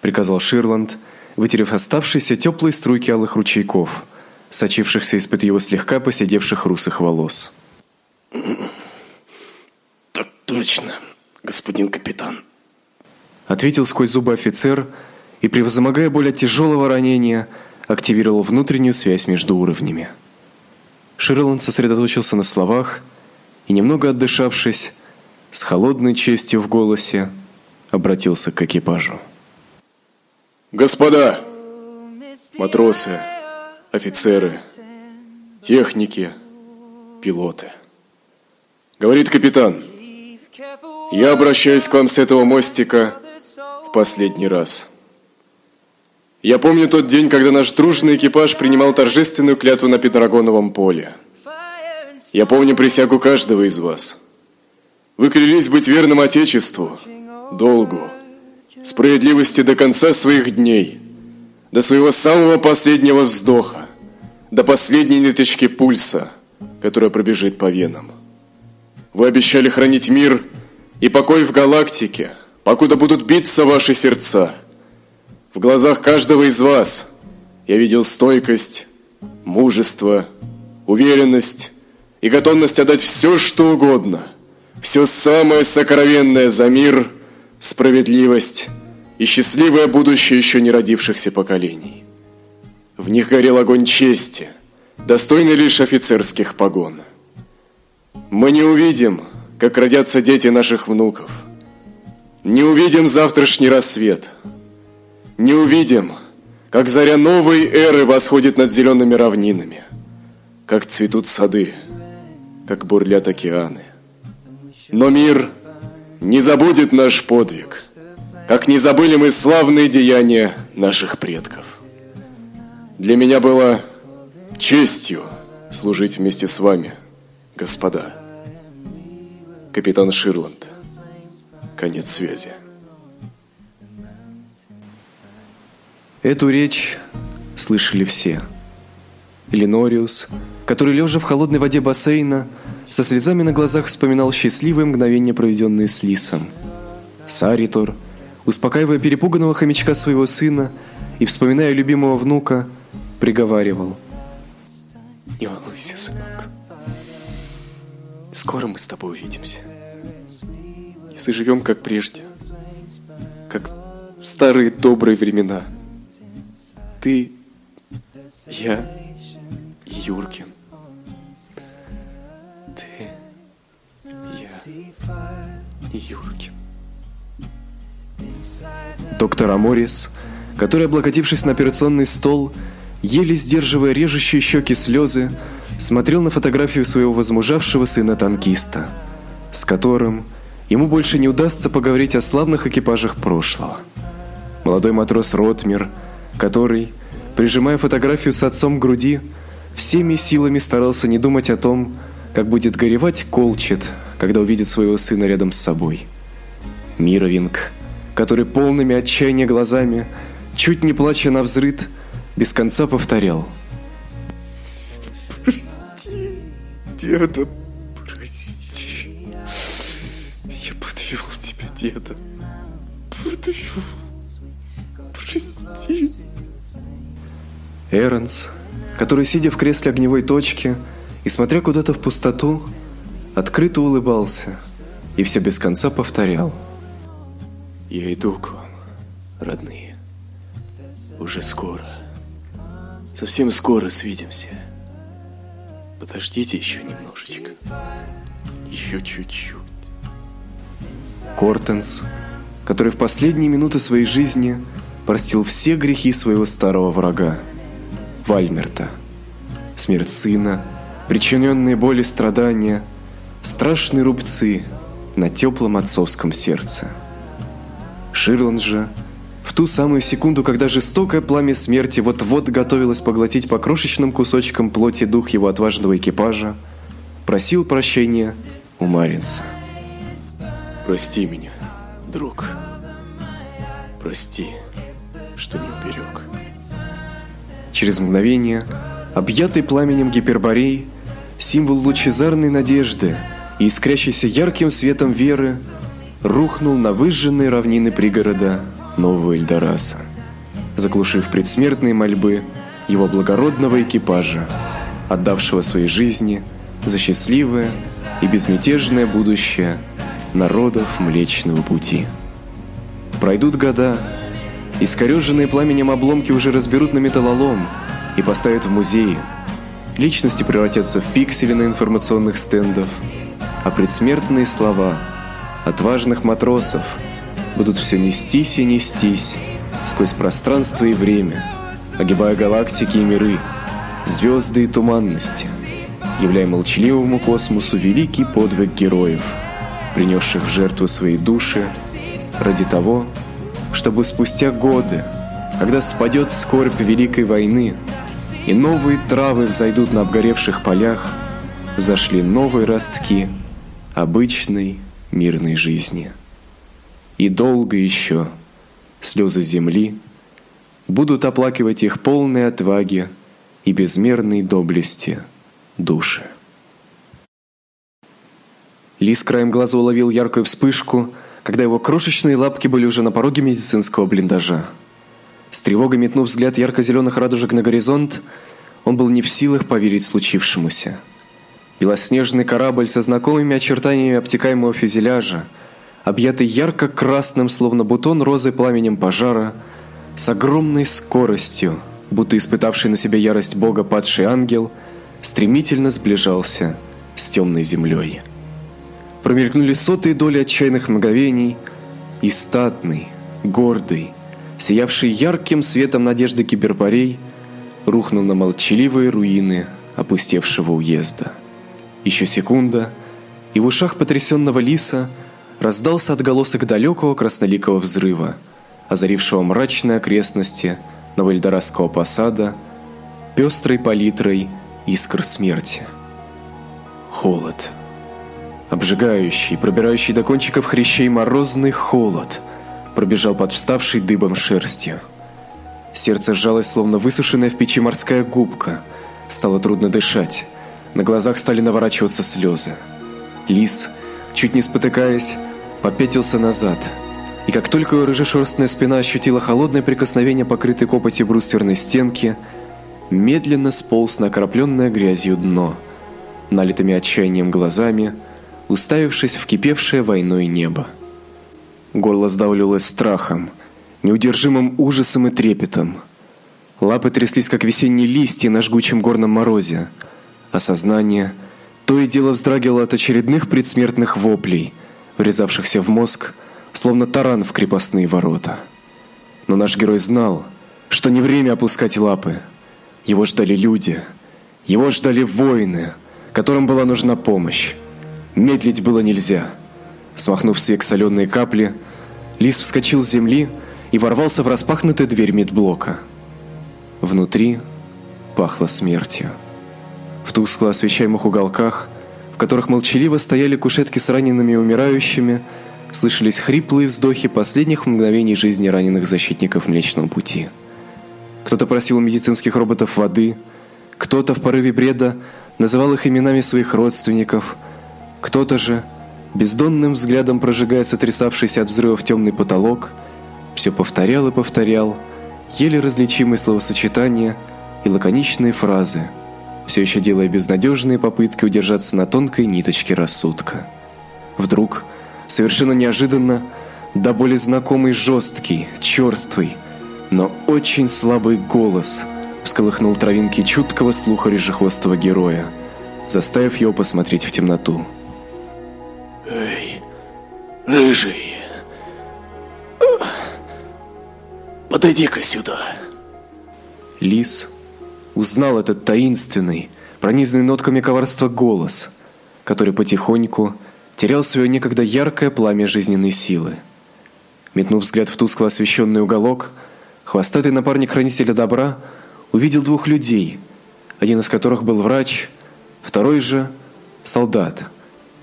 Приказал Ширланд, вытерев оставшиеся теплые струйки алых ручейков, сочившихся из-под его слегка поседевших русых волос. Так точно, господин капитан. Ответил сквозь зубы офицер и, превозмогая боль от тяжелого ранения, активировал внутреннюю связь между уровнями. Ширланд сосредоточился на словах и, немного отдышавшись, с холодной честью в голосе обратился к экипажу. Господа, матросы, офицеры, техники, пилоты. Говорит капитан, я обращаюсь к вам с этого мостика в последний раз. Я помню тот день, когда наш дружный экипаж принимал торжественную клятву на Петрогоновом поле. Я помню присягу каждого из вас. Вы клялись быть верным Отечеству, долгу, справедливости до конца своих дней, до своего самого последнего вздоха, до последней ниточки пульса, которая пробежит по венам. Вы обещали хранить мир и покой в галактике, покуда будут биться ваши сердца. В глазах каждого из вас я видел стойкость, мужество, уверенность и готовность отдать все, что угодно, все самое сокровенное за мир, справедливость и счастливое будущее еще не родившихся поколений. В них горел огонь чести, достойный лишь офицерских погон. Мы не увидим, как родятся дети наших внуков. Не увидим завтрашний рассвет. Не увидим, как заря новой эры восходит над зелеными равнинами, как цветут сады, как бурлят океаны. Но мир не забудет наш подвиг, как не забыли мы славные деяния наших предков. Для меня было честью служить вместе с вами, господа. Капитан Ширланд. Конец связи. Эту речь слышали все. Иллинориус, который лежа в холодной воде бассейна, со слезами на глазах вспоминал счастливые мгновения, проведенные с Лисом. Саритор, успокаивая перепуганного хомячка своего сына и вспоминая любимого внука, приговаривал: "Не волнуйся, сынок. Скоро мы с тобой увидимся. И заживем как прежде, как в старые добрые времена. Ты, я и Юркин. Ты, я и Юркин. Доктор Аморис, который, облокотившись на операционный стол, еле сдерживая режущие щеки слезы, смотрел на фотографию своего возмужавшего сына-танкиста, с которым ему больше не удастся поговорить о славных экипажах прошлого. Молодой матрос Ротмир, который, прижимая фотографию с отцом к груди, всеми силами старался не думать о том, как будет горевать Колчет, когда увидит своего сына рядом с собой. Мировинг, который полными отчаяния глазами, чуть не плача на взрыд, без конца повторял: "Прости, деда, прости. Я подвел тебя, деда. Подвел. Прости". Эрнс, который сидя в кресле огневой точки и смотря куда-то в пустоту, открыто улыбался и все без конца повторял: "Я иду к вам, родные. Уже скоро". Совсем скоро свидимся. Подождите еще немножечко. Еще чуть-чуть. Кортенс, который в последние минуты своей жизни простил все грехи своего старого врага Вальмерта. Смерть сына, причиненные боли страдания, страшные рубцы на теплом отцовском сердце. Ширланд же в ту самую секунду, когда жестокое пламя смерти вот-вот готовилось поглотить по крошечным кусочкам плоти дух его отважного экипажа, просил прощения у Маринса. Прости меня, друг. Прости, что не уберег. Через мгновение, объятый пламенем гиперборей, символ лучезарной надежды и искрящийся ярким светом веры, рухнул на выжженные равнины пригорода нового Эльдораса, заглушив предсмертные мольбы его благородного экипажа, отдавшего свои жизни за счастливое и безмятежное будущее народов Млечного Пути. Пройдут года, искореженные пламенем обломки уже разберут на металлолом и поставят в музее. Личности превратятся в пиксели на информационных стендах, а предсмертные слова отважных матросов – будут все нестись и нестись сквозь пространство и время, огибая галактики и миры, звезды и туманности, являя молчаливому космосу великий подвиг героев, принесших в жертву свои души ради того, чтобы спустя годы, когда спадет скорбь великой войны и новые травы взойдут на обгоревших полях, взошли новые ростки обычной мирной жизни и долго еще слезы земли будут оплакивать их полные отваги и безмерной доблести души. Лис краем глаза уловил яркую вспышку, когда его крошечные лапки были уже на пороге медицинского блиндажа. С тревогой метнув взгляд ярко зеленых радужек на горизонт, он был не в силах поверить случившемуся. Белоснежный корабль со знакомыми очертаниями обтекаемого фюзеляжа, объятый ярко-красным, словно бутон розы пламенем пожара, с огромной скоростью, будто испытавший на себе ярость Бога падший ангел, стремительно сближался с темной землей. Промелькнули сотые доли отчаянных мгновений, и статный, гордый, сиявший ярким светом надежды киберпарей, рухнул на молчаливые руины опустевшего уезда. Еще секунда, и в ушах потрясенного лиса раздался отголосок далекого красноликого взрыва, озарившего мрачные окрестности Новоэльдорадского посада пестрой палитрой искр смерти. Холод. Обжигающий, пробирающий до кончиков хрящей морозный холод пробежал под вставшей дыбом шерстью. Сердце сжалось, словно высушенная в печи морская губка. Стало трудно дышать. На глазах стали наворачиваться слезы. Лис, чуть не спотыкаясь, попятился назад. И как только его рыжешерстная спина ощутила холодное прикосновение покрытой копотью брустверной стенки, медленно сполз на окропленное грязью дно, налитыми отчаянием глазами, уставившись в кипевшее войной небо. Горло сдавливалось страхом, неудержимым ужасом и трепетом. Лапы тряслись, как весенние листья на жгучем горном морозе, а сознание то и дело вздрагивало от очередных предсмертных воплей, врезавшихся в мозг, словно таран в крепостные ворота. Но наш герой знал, что не время опускать лапы. Его ждали люди, его ждали воины, которым была нужна помощь. Медлить было нельзя. Смахнув с век соленые капли, лис вскочил с земли и ворвался в распахнутую дверь медблока. Внутри пахло смертью. В тускло освещаемых уголках, в которых молчаливо стояли кушетки с ранеными и умирающими, слышались хриплые вздохи последних мгновений жизни раненых защитников Млечного пути. Кто-то просил у медицинских роботов воды, кто-то в порыве бреда называл их именами своих родственников, кто-то же, бездонным взглядом прожигая сотрясавшийся от взрывов темный потолок, все повторял и повторял еле различимые словосочетания и лаконичные фразы, все еще делая безнадежные попытки удержаться на тонкой ниточке рассудка. Вдруг, совершенно неожиданно, до боли знакомый жесткий, черствый, но очень слабый голос всколыхнул травинки чуткого слуха рыжехвостого героя, заставив его посмотреть в темноту. Эй, рыжий. Подойди-ка сюда. Лис узнал этот таинственный, пронизанный нотками коварства голос, который потихоньку терял свое некогда яркое пламя жизненной силы. Метнув взгляд в тускло освещенный уголок, хвостатый напарник хранителя добра увидел двух людей, один из которых был врач, второй же солдат –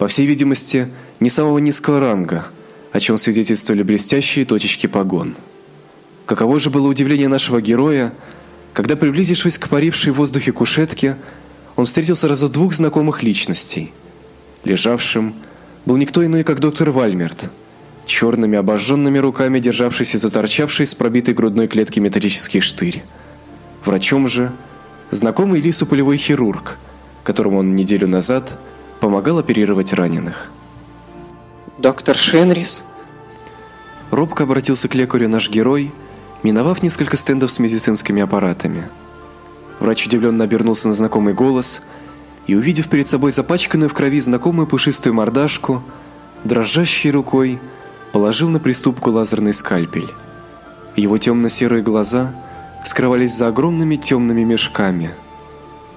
по всей видимости, не самого низкого ранга, о чем свидетельствовали блестящие точечки погон. Каково же было удивление нашего героя, когда, приблизившись к парившей в воздухе кушетке, он встретил сразу двух знакомых личностей. Лежавшим был никто иной, как доктор Вальмерт, черными обожженными руками державшийся за торчавший с пробитой грудной клетки металлический штырь. Врачом же знакомый Лису полевой хирург, которому он неделю назад – помогал оперировать раненых. Доктор Шенрис? Робко обратился к лекарю наш герой, миновав несколько стендов с медицинскими аппаратами. Врач удивленно обернулся на знакомый голос и, увидев перед собой запачканную в крови знакомую пушистую мордашку, дрожащей рукой положил на приступку лазерный скальпель. Его темно-серые глаза скрывались за огромными темными мешками.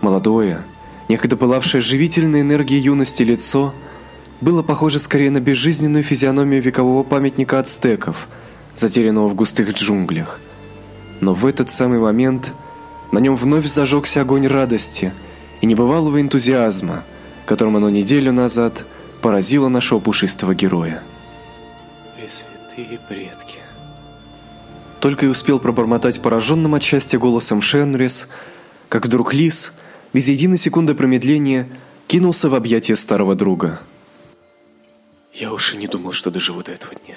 Молодое, Некогда пылавшее живительной энергией юности лицо было похоже скорее на безжизненную физиономию векового памятника ацтеков, затерянного в густых джунглях. Но в этот самый момент на нем вновь зажегся огонь радости и небывалого энтузиазма, которым оно неделю назад поразило нашего пушистого героя. Пресвятые предки. Только и успел пробормотать пораженным от счастья голосом Шенрис, как вдруг лис – без единой секунды промедления кинулся в объятия старого друга. Я уж и не думал, что доживу до этого дня.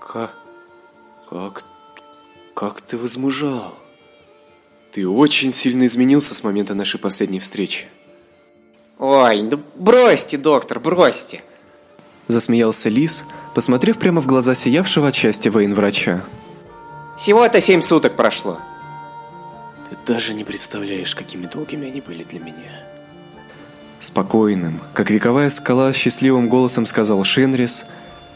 Как, как, как ты возмужал? Ты очень сильно изменился с момента нашей последней встречи. Ой, да бросьте, доктор, бросьте. Засмеялся Лис, посмотрев прямо в глаза сиявшего от счастья военврача. Всего-то семь суток прошло. Ты даже не представляешь, какими долгими они были для меня. Спокойным, как вековая скала, счастливым голосом сказал Шенрис,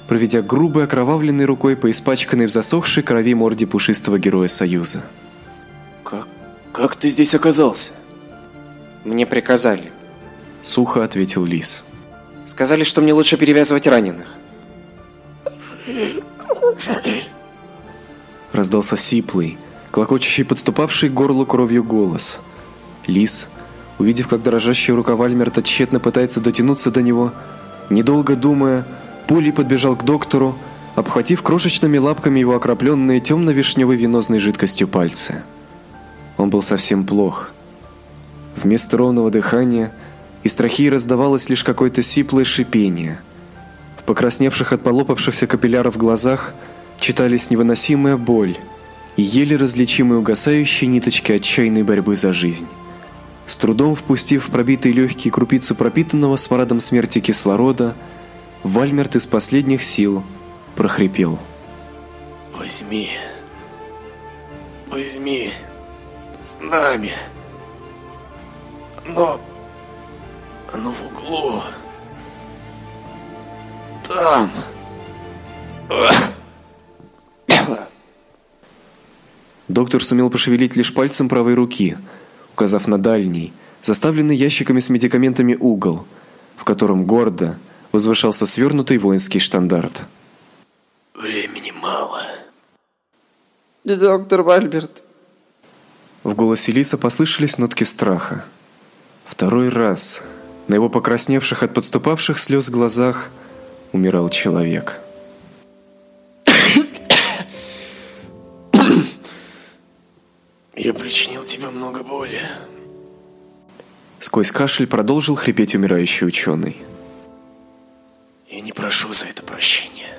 проведя грубой окровавленной рукой по испачканной в засохшей крови морде пушистого героя Союза. Как, как ты здесь оказался? Мне приказали. Сухо ответил Лис. Сказали, что мне лучше перевязывать раненых. Раздался сиплый, клокочущий подступавший к горлу кровью голос. Лис, увидев, как дрожащая рука Вальмерта тщетно пытается дотянуться до него, недолго думая, пулей подбежал к доктору, обхватив крошечными лапками его окропленные темно-вишневой венозной жидкостью пальцы. Он был совсем плох. Вместо ровного дыхания из трахеи раздавалось лишь какое-то сиплое шипение. В покрасневших от полопавшихся капилляров глазах читались невыносимая боль и еле различимые угасающие ниточки отчаянной борьбы за жизнь. С трудом впустив в пробитые легкие крупицу пропитанного смрадом смерти кислорода, Вальмерт из последних сил прохрипел: "Возьми. Возьми знамя. Оно... Оно в углу. Там. Доктор сумел пошевелить лишь пальцем правой руки, указав на дальний, заставленный ящиками с медикаментами угол, в котором гордо возвышался свернутый воинский штандарт. Времени мало. Доктор Вальберт, в голосе Лиса послышались нотки страха. Второй раз на его покрасневших от подступавших слез глазах умирал человек. Я причинил тебе много боли. Сквозь кашель продолжил хрипеть умирающий ученый. Я не прошу за это прощения.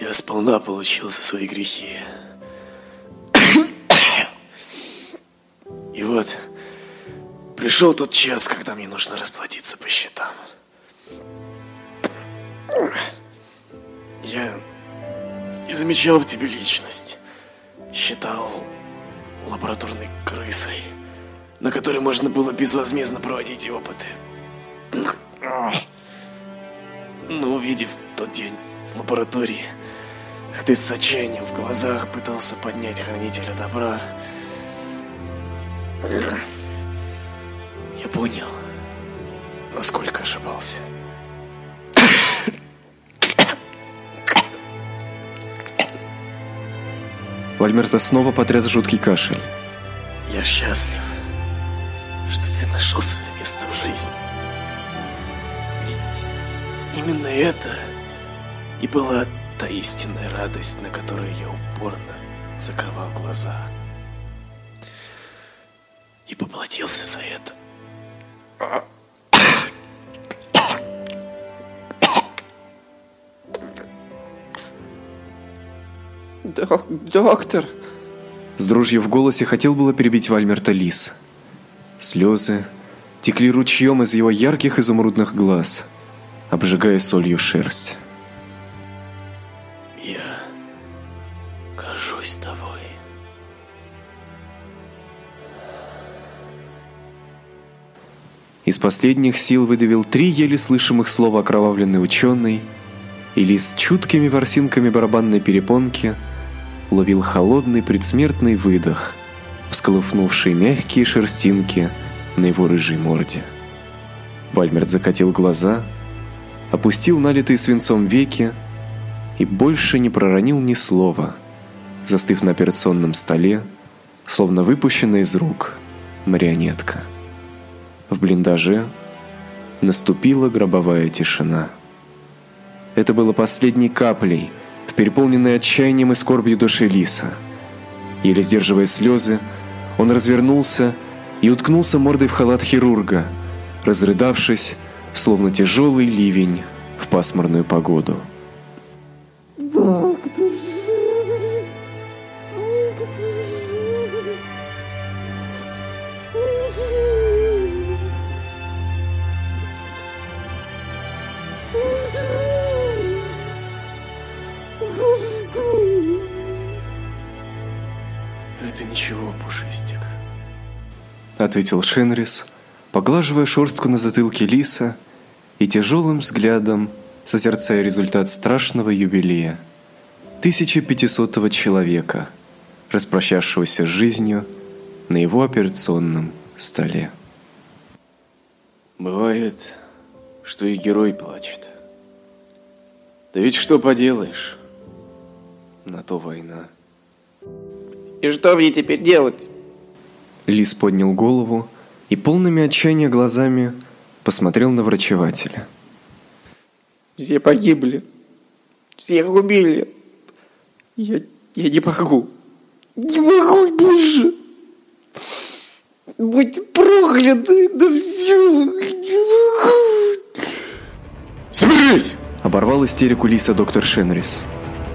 Я сполна получил за свои грехи. И вот пришел тот час, когда мне нужно расплатиться по счетам. Я не замечал в тебе личность. Считал лабораторной крысой, на которой можно было безвозмездно проводить опыты. Но увидев тот день в лаборатории, ты с отчаянием в глазах пытался поднять хранителя добра, я понял, насколько ошибался. Вальмерта снова потряс жуткий кашель. Я счастлив, что ты нашел свое место в жизни. Ведь именно это и была та истинная радость, на которую я упорно закрывал глаза и поплатился за это. Док доктор. С дрожью в голосе хотел было перебить Вальмерта Лис. Слезы текли ручьем из его ярких изумрудных глаз, обжигая солью шерсть. Я горжусь тобой. Из последних сил выдавил три еле слышимых слова окровавленный ученый, и лис чуткими ворсинками барабанной перепонки ловил холодный предсмертный выдох, всколыхнувший мягкие шерстинки на его рыжей морде. Вальмерт закатил глаза, опустил налитые свинцом веки и больше не проронил ни слова, застыв на операционном столе, словно выпущенная из рук марионетка. В блиндаже наступила гробовая тишина. Это было последней каплей в переполненной отчаянием и скорбью душе Лиса. Еле сдерживая слезы, он развернулся и уткнулся мордой в халат хирурга, разрыдавшись, словно тяжелый ливень в пасмурную погоду. Ответил Шенрис, поглаживая шерстку на затылке лиса и тяжелым взглядом созерцая результат страшного юбилея 1500-го человека, распрощавшегося с жизнью на его операционном столе. Бывает, что и герой плачет. Да ведь что поделаешь? На то война. И что мне теперь делать? Лис поднял голову и полными отчаяния глазами посмотрел на врачевателя. Все погибли. Всех убили. Я, я не могу. Не могу больше. Будь прокляты на все. Не могу. Соберись! Оборвал истерику Лиса доктор Шенрис.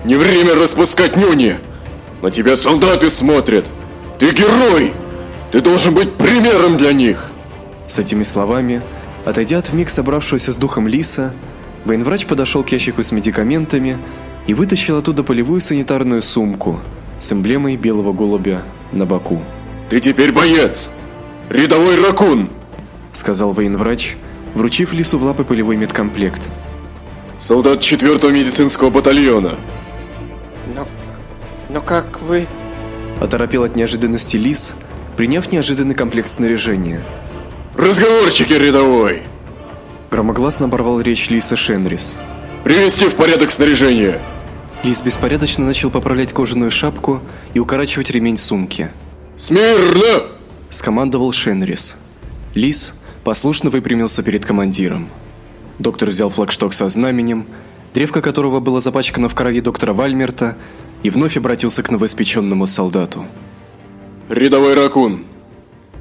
Не время распускать нюни! На тебя солдаты смотрят! Ты герой! Ты должен быть примером для них! С этими словами, отойдя от вмиг собравшегося с духом Лиса, военврач подошел к ящику с медикаментами и вытащил оттуда полевую санитарную сумку с эмблемой белого голубя на боку. Ты теперь боец! Рядовой ракун! Сказал военврач, вручив Лису в лапы полевой медкомплект. Солдат 4-го медицинского батальона. Но, но как вы... Оторопел от неожиданности Лис, приняв неожиданный комплект снаряжения. Разговорчики рядовой! Громогласно оборвал речь Лиса Шенрис. Привести в порядок снаряжение! Лис беспорядочно начал поправлять кожаную шапку и укорачивать ремень сумки. Смирно! Скомандовал Шенрис. Лис послушно выпрямился перед командиром. Доктор взял флагшток со знаменем, древко которого было запачкано в крови доктора Вальмерта, и вновь обратился к новоиспеченному солдату. Рядовой ракун,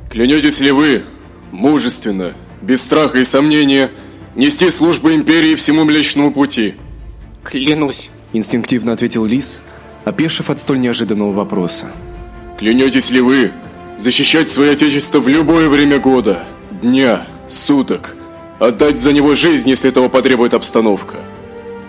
клянетесь ли вы мужественно, без страха и сомнения, нести службу империи всему Млечному пути? Клянусь. Инстинктивно ответил Лис, опешив от столь неожиданного вопроса. Клянетесь ли вы защищать свое отечество в любое время года, дня, суток, отдать за него жизнь, если этого потребует обстановка?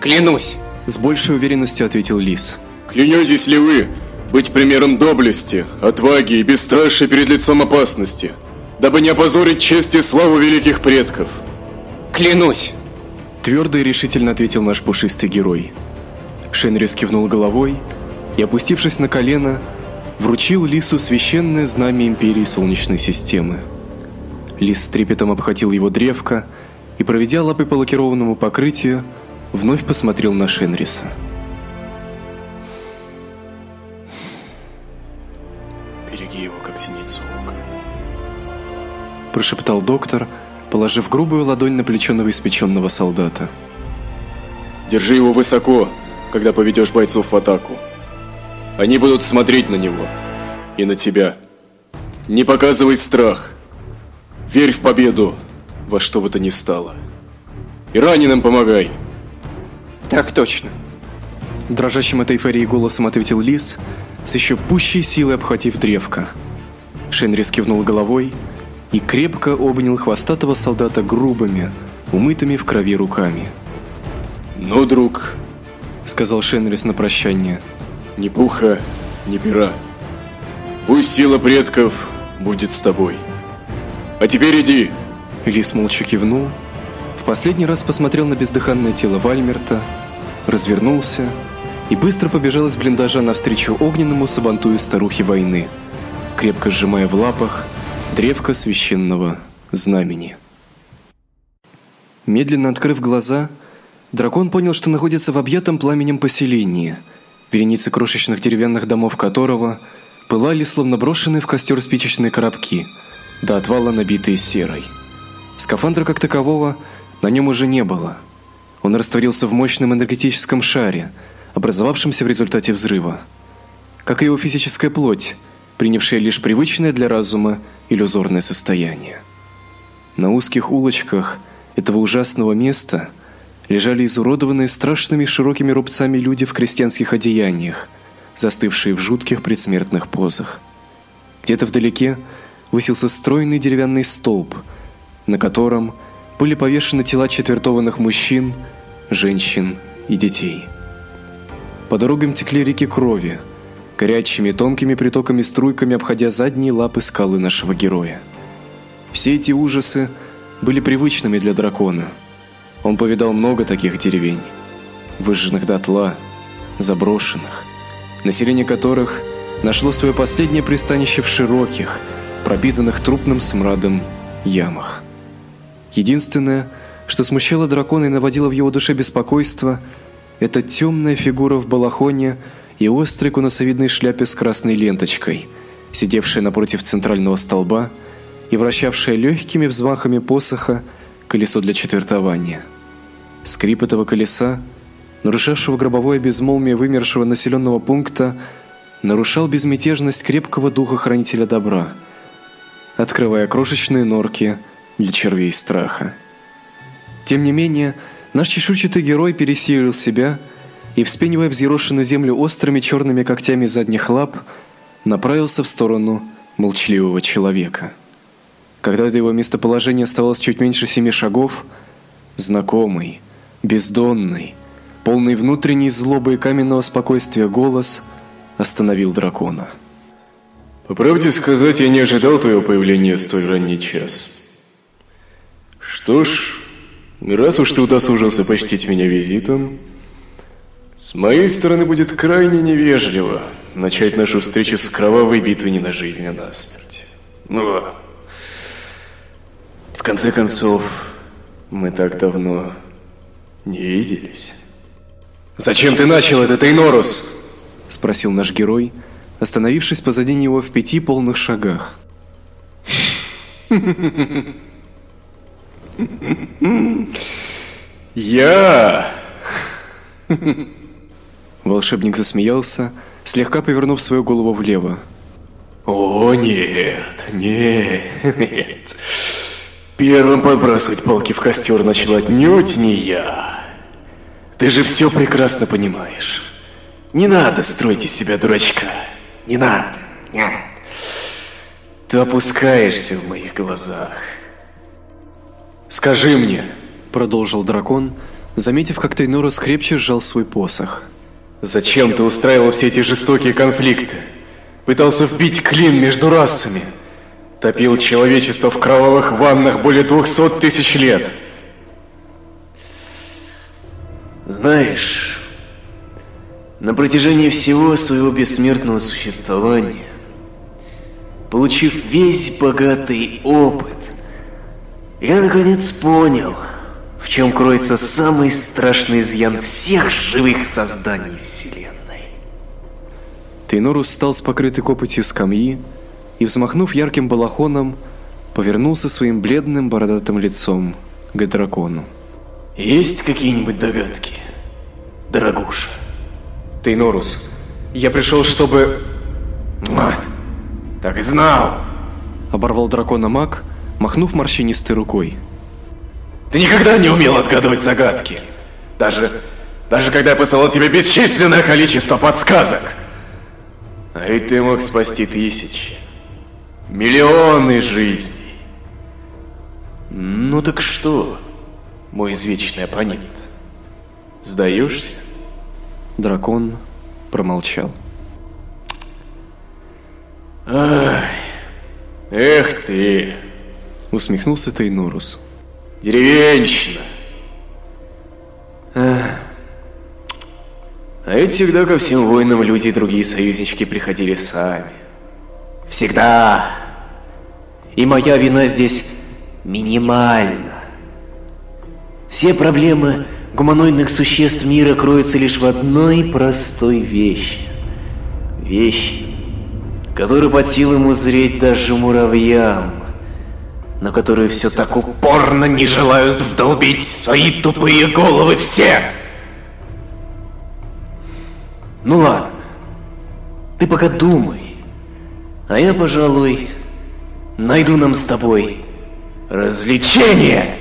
Клянусь. С большей уверенностью ответил Лис. Клянетесь ли вы быть примером доблести, отваги и бесстрашия перед лицом опасности, дабы не опозорить честь и славу великих предков? Клянусь. Твердо и решительно ответил наш пушистый герой. Шенрис кивнул головой и, опустившись на колено, вручил Лису священное знамя империи Солнечной системы. Лис с трепетом обхватил его древко и, проведя лапой по лакированному покрытию, вновь посмотрел на Шенриса. Прошептал доктор, положив грубую ладонь на плечо новоиспеченного солдата. Держи его высоко, когда поведешь бойцов в атаку. Они будут смотреть на него и на тебя. Не показывай страх. Верь в победу, во что бы то ни стало. И раненым помогай. Так точно. Дрожащим от эйфории голосом ответил Лис, с еще пущей силой обхватив древко. Шенрис кивнул головой и крепко обнял хвостатого солдата грубыми, умытыми в крови руками. Ну, друг, Сказал Шенрис на прощание. ни пуха, ни пера. Пусть сила предков будет с тобой. А теперь иди. Лис молча кивнул, в последний раз посмотрел на бездыханное тело Вальмерта, развернулся и быстро побежал из блиндажа навстречу огненному сабантую старухи войны, крепко сжимая в лапах древко священного знамени. Медленно открыв глаза, дракон понял, что находится в объятом пламенем поселении, вереницы крошечных деревянных домов которого пылали словно брошенные в костер спичечные коробки, до отвала набитые серой. Скафандра как такового на нем уже не было. Он растворился в мощном энергетическом шаре, образовавшемся в результате взрыва. Как и его физическая плоть, принявшая лишь привычное для разума иллюзорное состояние. На узких улочках этого ужасного места лежали изуродованные страшными широкими рубцами люди в крестьянских одеяниях, застывшие в жутких предсмертных позах. Где-то вдалеке высился стройный деревянный столб, на котором были повешены тела четвертованных мужчин, женщин и детей. По дорогам текли реки крови, горячими тонкими притоками струйками обходя задние лапы скалы нашего героя. Все эти ужасы были привычными для дракона. Он повидал много таких деревень, выжженных дотла, заброшенных, население которых нашло свое последнее пристанище в широких, пропитанных трупным смрадом ямах. Единственное, что смущало дракона и наводило в его душе беспокойство, это темная фигура в балахоне и острой конусовидной шляпе с красной ленточкой, сидевшая напротив центрального столба и вращавшая легкими взмахами посоха колесо для четвертования. Скрип этого колеса, нарушавшего гробовое безмолвие вымершего населенного пункта, нарушал безмятежность крепкого духа хранителя добра, открывая крошечные норки для червей страха. Тем не менее, наш чешуйчатый герой пересилил себя вспенивая взъерошенную землю острыми черными когтями задних лап, направился в сторону молчаливого человека. Когда до его местоположения оставалось чуть меньше семи шагов, знакомый, бездонный, полный внутренней злобы и каменного спокойствия голос остановил дракона. По правде сказать, я не ожидал твоего появления в столь ранний час. Что ж, раз уж ты удосужился почтить меня визитом, с моей стороны будет крайне невежливо начать нашу встречу с кровавой битвы не на жизнь, а на смерть. Ну, в конце концов, мы так давно не виделись. «Зачем ты начал это, Тейнорус?» – спросил наш герой, остановившись позади него в пяти полных шагах. [laughs] «Я...» Волшебник засмеялся, слегка повернув свою голову влево. «О, нет, нет, Первым подбрасывать палки в костер начал отнюдь не я. Ты же все прекрасно понимаешь. Не надо строить из себя дурачка. Не надо. Нет. Ты опускаешься в моих глазах. «Скажи мне», — продолжил дракон, заметив, как Тейнорус крепче сжал свой посох. «Зачем ты устраивал все эти жестокие конфликты? Пытался вбить клин между расами?» Топил человечество в кровавых ваннах более двухсот тысяч лет. Знаешь, на протяжении всего своего бессмертного существования, получив весь богатый опыт, я наконец понял, в чем кроется самый страшный изъян всех живых созданий Вселенной. Тейнорус встал с покрытой копотью скамьи, и, взмахнув ярким балахоном, повернулся своим бледным бородатым лицом к дракону. «Есть какие-нибудь догадки, дорогуша?» «Тейнорус, я пришел, чтобы...» а, «Так и знал!» Оборвал дракона маг, махнув морщинистой рукой. «Ты никогда не умел отгадывать загадки! Даже... даже когда я посылал тебе бесчисленное количество подсказок!» А ведь ты мог спасти тысячи. Миллионы жизней. Ну так что, мой извечный оппонент? Сдаешься? Дракон промолчал. Ай, эх ты, усмехнулся Тейнурус. Деревенщина. А ведь всегда ко всем войнам люди и другие союзнички приходили сами. Всегда. И моя вина здесь минимальна. Все проблемы гуманоидных существ мира кроются лишь в одной простой вещи. Вещи, которую под силам узреть даже муравьям, но которые все так упорно не желают вдолбить свои тупые головы все. Ну ладно, ты пока думай, а я, пожалуй, найду нам с тобой развлечение.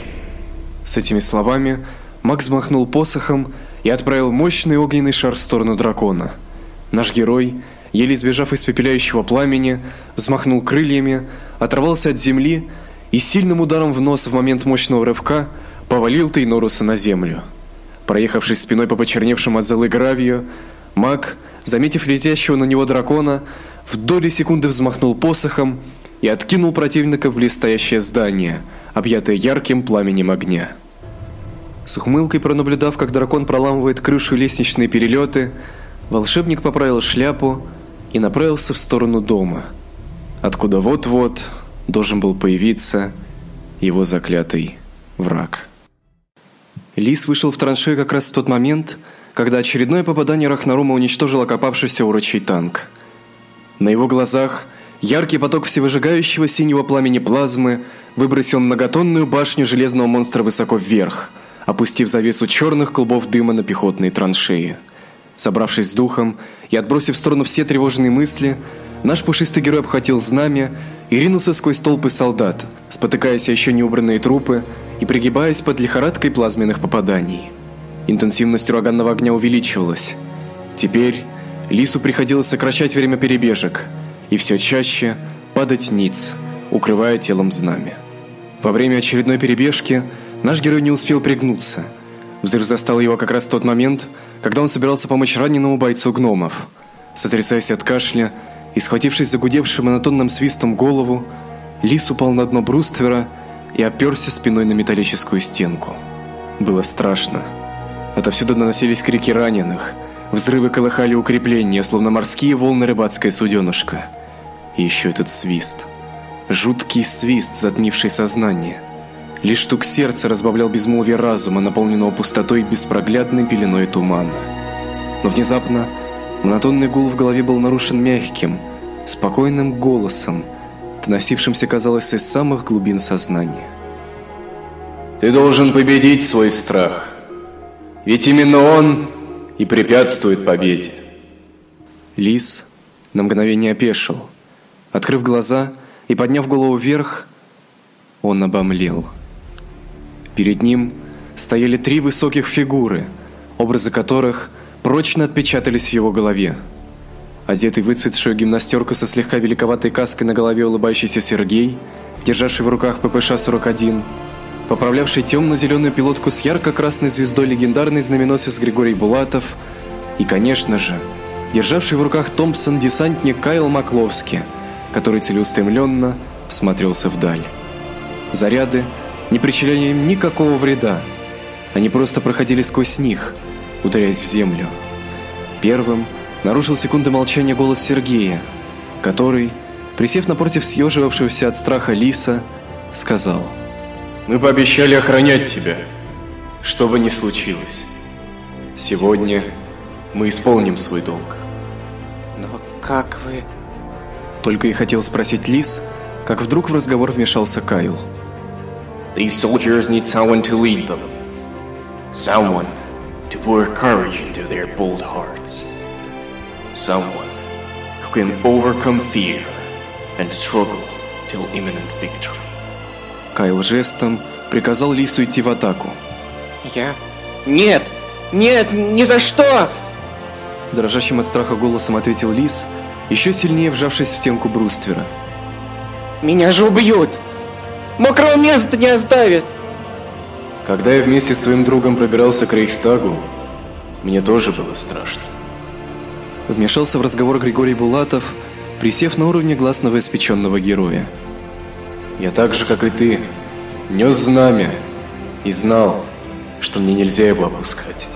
С этими словами Макс махнул посохом и отправил мощный огненный шар в сторону дракона. Наш герой, еле избежав испепеляющего пламени, взмахнул крыльями, оторвался от земли и сильным ударом в нос в момент мощного рывка повалил Тейноруса на землю. Проехавшись спиной по почерневшему от золы гравию, Маг, заметив летящего на него дракона, в доли секунды взмахнул посохом и откинул противника в блестящее здание, объятое ярким пламенем огня. С ухмылкой пронаблюдав, как дракон проламывает крышу лестничные перелеты, волшебник поправил шляпу и направился в сторону дома, откуда вот-вот должен был появиться его заклятый враг. Лис вышел в траншею как раз в тот момент, когда очередное попадание Рахнарума уничтожило копавшийся урочий танк. На его глазах яркий поток всевыжигающего синего пламени плазмы выбросил многотонную башню железного монстра высоко вверх, опустив завесу черных клубов дыма на пехотные траншеи. Собравшись с духом и отбросив в сторону все тревожные мысли, наш пушистый герой обхватил знамя и ринулся сквозь толпы солдат, спотыкаясь о еще не убранные трупы и пригибаясь под лихорадкой плазменных попаданий. Интенсивность ураганного огня увеличивалась. Теперь Лису приходилось сокращать время перебежек и все чаще падать ниц, укрывая телом знамя. Во время очередной перебежки наш герой не успел пригнуться. Взрыв застал его как раз в тот момент, когда он собирался помочь раненому бойцу гномов. Сотрясаясь от кашля и схватившись за гудевшим монотонным свистом голову, Лис упал на дно бруствера и оперся спиной на металлическую стенку. Было страшно. Отовсюду доносились крики раненых. Взрывы колыхали укрепления, словно морские волны рыбацкое суденышко. И еще этот свист. Жуткий свист, затмивший сознание. Лишь стук сердца разбавлял безмолвие разума, наполненного пустотой и беспроглядной пеленой тумана. Но внезапно монотонный гул в голове был нарушен мягким, спокойным голосом, доносившимся, казалось, из самых глубин сознания. Ты должен победить свой страх. Ведь именно он и препятствует победе. Лис на мгновение опешил. Открыв глаза и подняв голову вверх, он обомлел. Перед ним стояли три высоких фигуры, образы которых прочно отпечатались в его голове. Одетый в выцветшую гимнастерку со слегка великоватой каской на голове улыбающийся Сергей, державший в руках ППШ-41, поправлявший темно-зеленую пилотку с ярко-красной звездой легендарный знаменосец Григорий Булатов и, конечно же, державший в руках Томпсон-десантник Кайл Макловский, который целеустремленно смотрелся вдаль. Заряды не причиняли им никакого вреда. Они просто проходили сквозь них, ударяясь в землю. Первым нарушил секунды молчания голос Сергея, который, присев напротив съеживавшегося от страха лиса, сказал – мы пообещали охранять тебя, что бы ни случилось. Сегодня мы исполним свой долг. Но как вы... Только и хотел спросить Лис, как вдруг в разговор вмешался Кайл. These soldiers need someone to lead them. Someone to pour courage into their bold hearts. Someone who can overcome fear and struggle till imminent victory. Кайл жестом приказал Лису идти в атаку. Я... Нет! Нет, ни за что! Дрожащим от страха голосом ответил Лис, еще сильнее вжавшись в стенку бруствера. Меня же убьют! Мокрого места не оставят! Когда я вместе с твоим другом пробирался к Рейхстагу, мне тоже было страшно. Вмешался в разговор Григорий Булатов, присев на уровне глаз новоиспеченного героя. Я так же, как и ты, нес знамя и знал, что мне нельзя его опускать.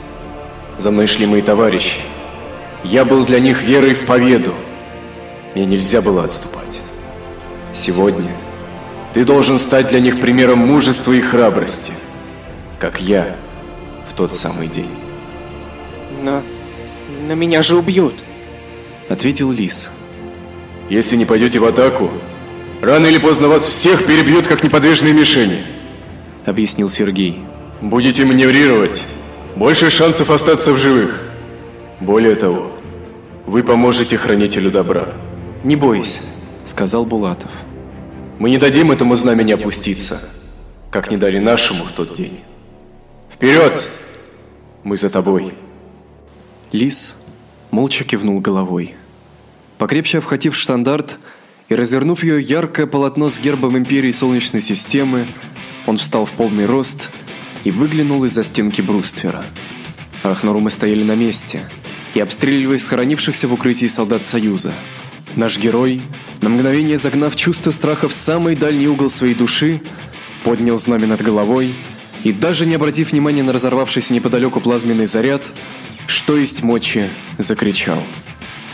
За мной шли мои товарищи. Я был для них верой в победу. Мне нельзя было отступать. Сегодня ты должен стать для них примером мужества и храбрости, как я в тот самый день. Но... но меня же убьют. Ответил Лис. Если не пойдете в атаку, Рано или поздно вас всех перебьют, как неподвижные мишени. Объяснил Сергей. Будете маневрировать, больше шансов остаться в живых. Более того, вы поможете хранителю добра. Не бойся, сказал Булатов. Мы не дадим этому знамени опуститься, как не дали нашему в тот день. Вперед! Мы за тобой. Лис молча кивнул головой. Покрепче обхватив штандарт, и, развернув ее яркое полотно с гербом империи Солнечной системы, он встал в полный рост и выглянул из-за стенки бруствера. Арахнорумы стояли на месте и обстреливали схоронившихся в укрытии солдат Союза. Наш герой, на мгновение загнав чувство страха в самый дальний угол своей души, поднял знамя над головой и, даже не обратив внимания на разорвавшийся неподалеку плазменный заряд, что есть мочи, закричал.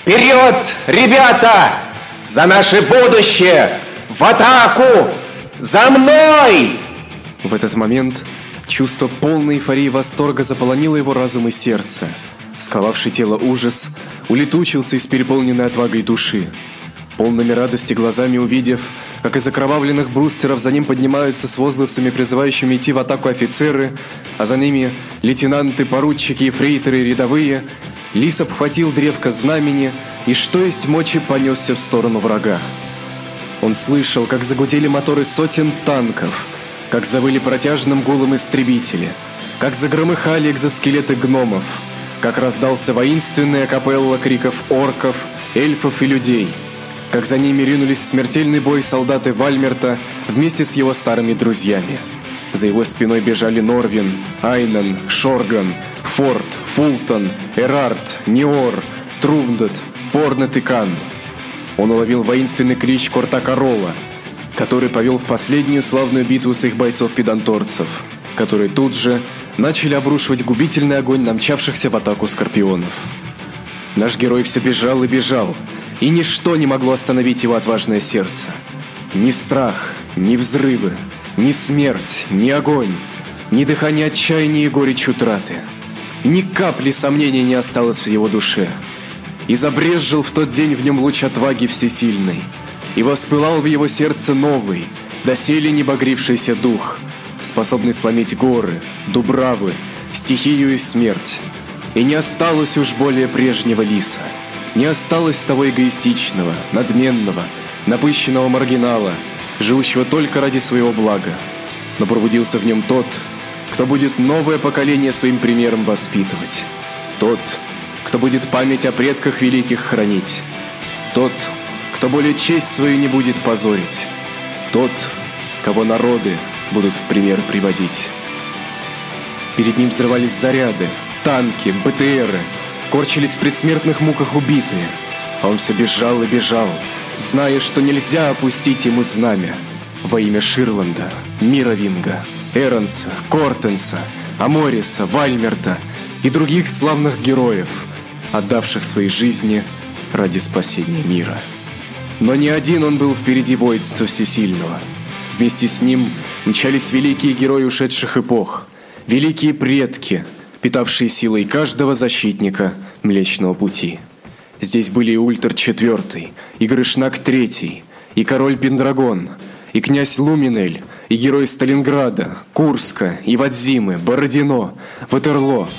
«Вперед, ребята! За наше будущее! В атаку! За мной!» В этот момент чувство полной эйфории восторга заполонило его разум и сердце. Сковавший тело ужас улетучился из переполненной отвагой души. Полными радости глазами увидев, как из окровавленных брустеров за ним поднимаются с возгласами, призывающими идти в атаку офицеры, а за ними лейтенанты, поручики, фрейтеры и рядовые, Лис обхватил древко знамени и что есть мочи понесся в сторону врага. Он слышал, как загудели моторы сотен танков, как завыли протяжным гулом истребители, как загромыхали экзоскелеты гномов, как раздался воинственная капелла криков орков, эльфов и людей – как за ними ринулись в смертельный бой солдаты Вальмерта вместе с его старыми друзьями. За его спиной бежали Норвин, Айнан, Шорган, Форд, Фултон, Эрард, Ниор, Трундет, Порнет и Кан. Он уловил воинственный клич Кортака Ролла, который повел в последнюю славную битву с их бойцов-педанторцев, которые тут же начали обрушивать губительный огонь на мчавшихся в атаку скорпионов. Наш герой все бежал и бежал, и ничто не могло остановить его отважное сердце. Ни страх, ни взрывы, ни смерть, ни огонь, ни дыхание отчаяния и горечь утраты. Ни капли сомнений не осталось в его душе. И забрезжил в тот день в нем луч отваги всесильной, и воспылал в его сердце новый, доселе не багрившийся дух, способный сломить горы, дубравы, стихию и смерть. И не осталось уж более прежнего лиса — не осталось того эгоистичного, надменного, напыщенного маргинала, живущего только ради своего блага. Но пробудился в нем тот, кто будет новое поколение своим примером воспитывать. Тот, кто будет память о предках великих хранить. Тот, кто более честь свою не будет позорить. Тот, кого народы будут в пример приводить. Перед ним взрывались заряды, танки, БТРы – корчились в предсмертных муках убитые. А он все бежал и бежал, зная, что нельзя опустить ему знамя. Во имя Ширланда, Мировинга, Эронса, Кортенса, Амориса, Вальмерта и других славных героев, отдавших свои жизни ради спасения мира. Но не один он был впереди воинства всесильного. Вместе с ним мчались великие герои ушедших эпох, великие предки – питавшие силой каждого защитника Млечного Пути. Здесь были и Ультр IV, и Грышнак III, и король Пендрагон, и князь Луминель, и герой Сталинграда, Курска, и Вадзимы, Бородино, Ватерло,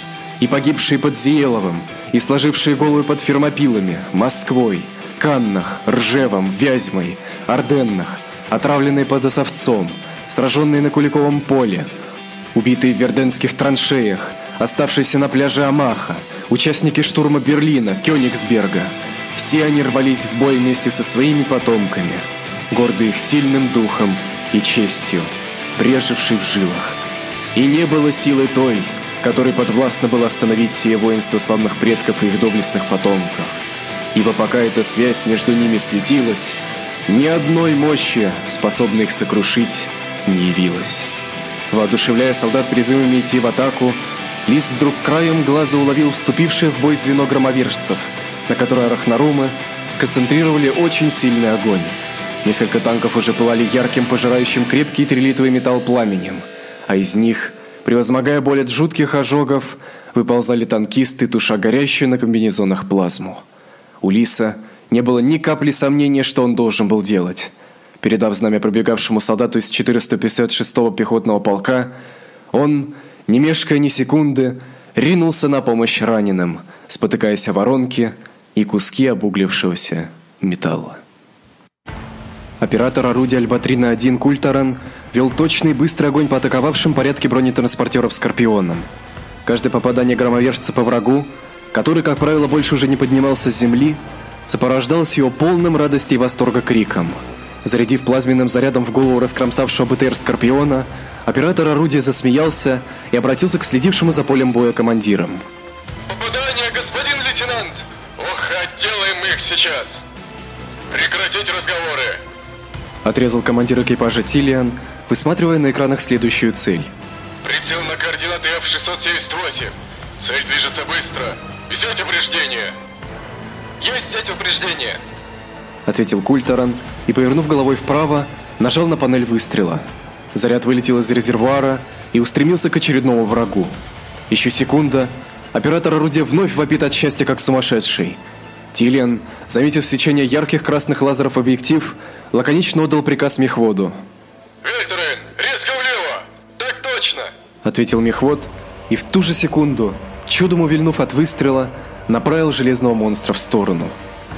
и погибшие под Зиеловым, и сложившие головы под Фермопилами, Москвой, Каннах, Ржевом, Вязьмой, Орденнах, отравленные под Осовцом, сраженные на Куликовом поле, убитые в верденских траншеях – оставшиеся на пляже Амаха, участники штурма Берлина, Кёнигсберга. Все они рвались в бой вместе со своими потомками, гордые их сильным духом и честью, брежевшей в жилах. И не было силы той, которой подвластно было остановить сие воинство славных предков и их доблестных потомков. Ибо пока эта связь между ними светилась, ни одной мощи, способной их сокрушить, не явилось. Воодушевляя солдат призывами идти в атаку, Лис вдруг краем глаза уловил вступившее в бой звено громовержцев, на которое арахнарумы сконцентрировали очень сильный огонь. Несколько танков уже пылали ярким, пожирающим крепкий трилитровый металл пламенем, а из них, превозмогая боль от жутких ожогов, выползали танкисты, туша горящую на комбинезонах плазму. У Лиса не было ни капли сомнения, что он должен был делать. Передав знамя пробегавшему солдату из 456-го пехотного полка, он не мешкая ни секунды, ринулся на помощь раненым, спотыкаясь о воронки и куски обуглившегося металла. Оператор орудия Альбатрина-1 Культаран вел точный быстрый огонь по атаковавшим порядке бронетранспортеров «Скорпионом». Каждое попадание громовержца по врагу, который, как правило, больше уже не поднимался с земли, сопровождалось его полным радости и восторга криком – Зарядив плазменным зарядом в голову раскромсавшего БТР Скорпиона, оператор орудия засмеялся и обратился к следившему за полем боя командирам. Попадание, господин лейтенант! Ох, отделаем их сейчас! Прекратить разговоры! Отрезал командир экипажа Тилиан, высматривая на экранах следующую цель. Прицел на координаты F-678. Цель движется быстро. Взять упреждение. Есть взять упреждение. Ответил Культаран и, повернув головой вправо, нажал на панель выстрела. Заряд вылетел из резервуара и устремился к очередному врагу. Еще секунда, оператор орудия вновь вопит от счастья, как сумасшедший. Тилиан, заметив сечение ярких красных лазеров объектив, лаконично отдал приказ мехводу. Вельтерен, резко влево! Так точно! Ответил мехвод, и в ту же секунду, чудом увильнув от выстрела, направил железного монстра в сторону.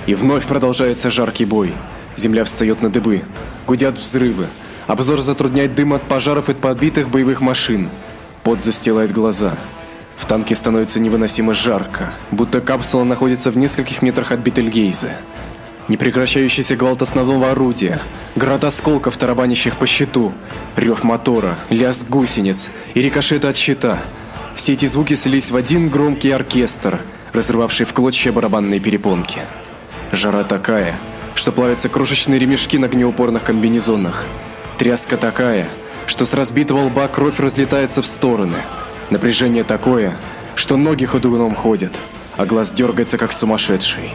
И вновь продолжается жаркий бой. Земля встает на дыбы, гудят взрывы. Обзор затрудняет дым от пожаров и подбитых боевых машин. Пот застилает глаза. В танке становится невыносимо жарко, будто капсула находится в нескольких метрах от Бетельгейза. Непрекращающийся гвалт основного орудия, град осколков, тарабанящих по щиту, рев мотора, лязг гусениц и рикошеты от щита. Все эти звуки слились в один громкий оркестр, разрывавший в клочья барабанные перепонки. Жара такая, что плавятся крошечные ремешки на огнеупорных комбинезонах. Тряска такая, что с разбитого лба кровь разлетается в стороны. Напряжение такое, что ноги ходуном ходят, а глаз дергается как сумасшедший.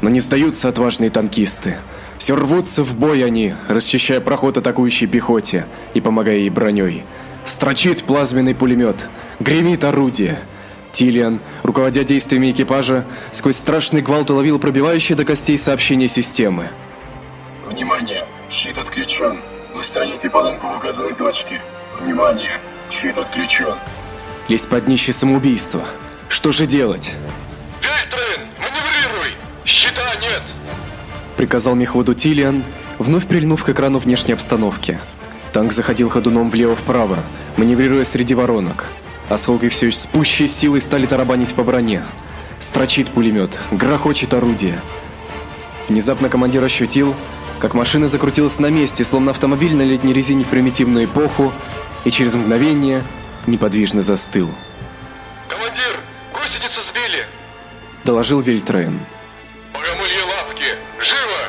Но не сдаются отважные танкисты. Все рвутся в бой они, расчищая проход атакующей пехоте и помогая ей броней. Строчит плазменный пулемет, гремит орудие. Тилиан, руководя действиями экипажа, сквозь страшный гвалт уловил пробивающие до костей сообщения системы. Внимание! Щит отключен. Устраните поломку в указанной точке. Внимание! Щит отключен. Лезть под днище самоубийства. Что же делать? Вельтерен, маневрируй! Щита нет! Приказал мехводу Тилиан, вновь прильнув к экрану внешней обстановки. Танк заходил ходуном влево-вправо, маневрируя среди воронок. Осколки все еще с пущей силой стали тарабанить по броне. Строчит пулемет, грохочет орудие. Внезапно командир ощутил, как машина закрутилась на месте, словно автомобиль на летней резине в примитивную эпоху, и через мгновение неподвижно застыл. Командир, гусеницу сбили! Доложил Вильтрейн. Богомолье лапки! Живо!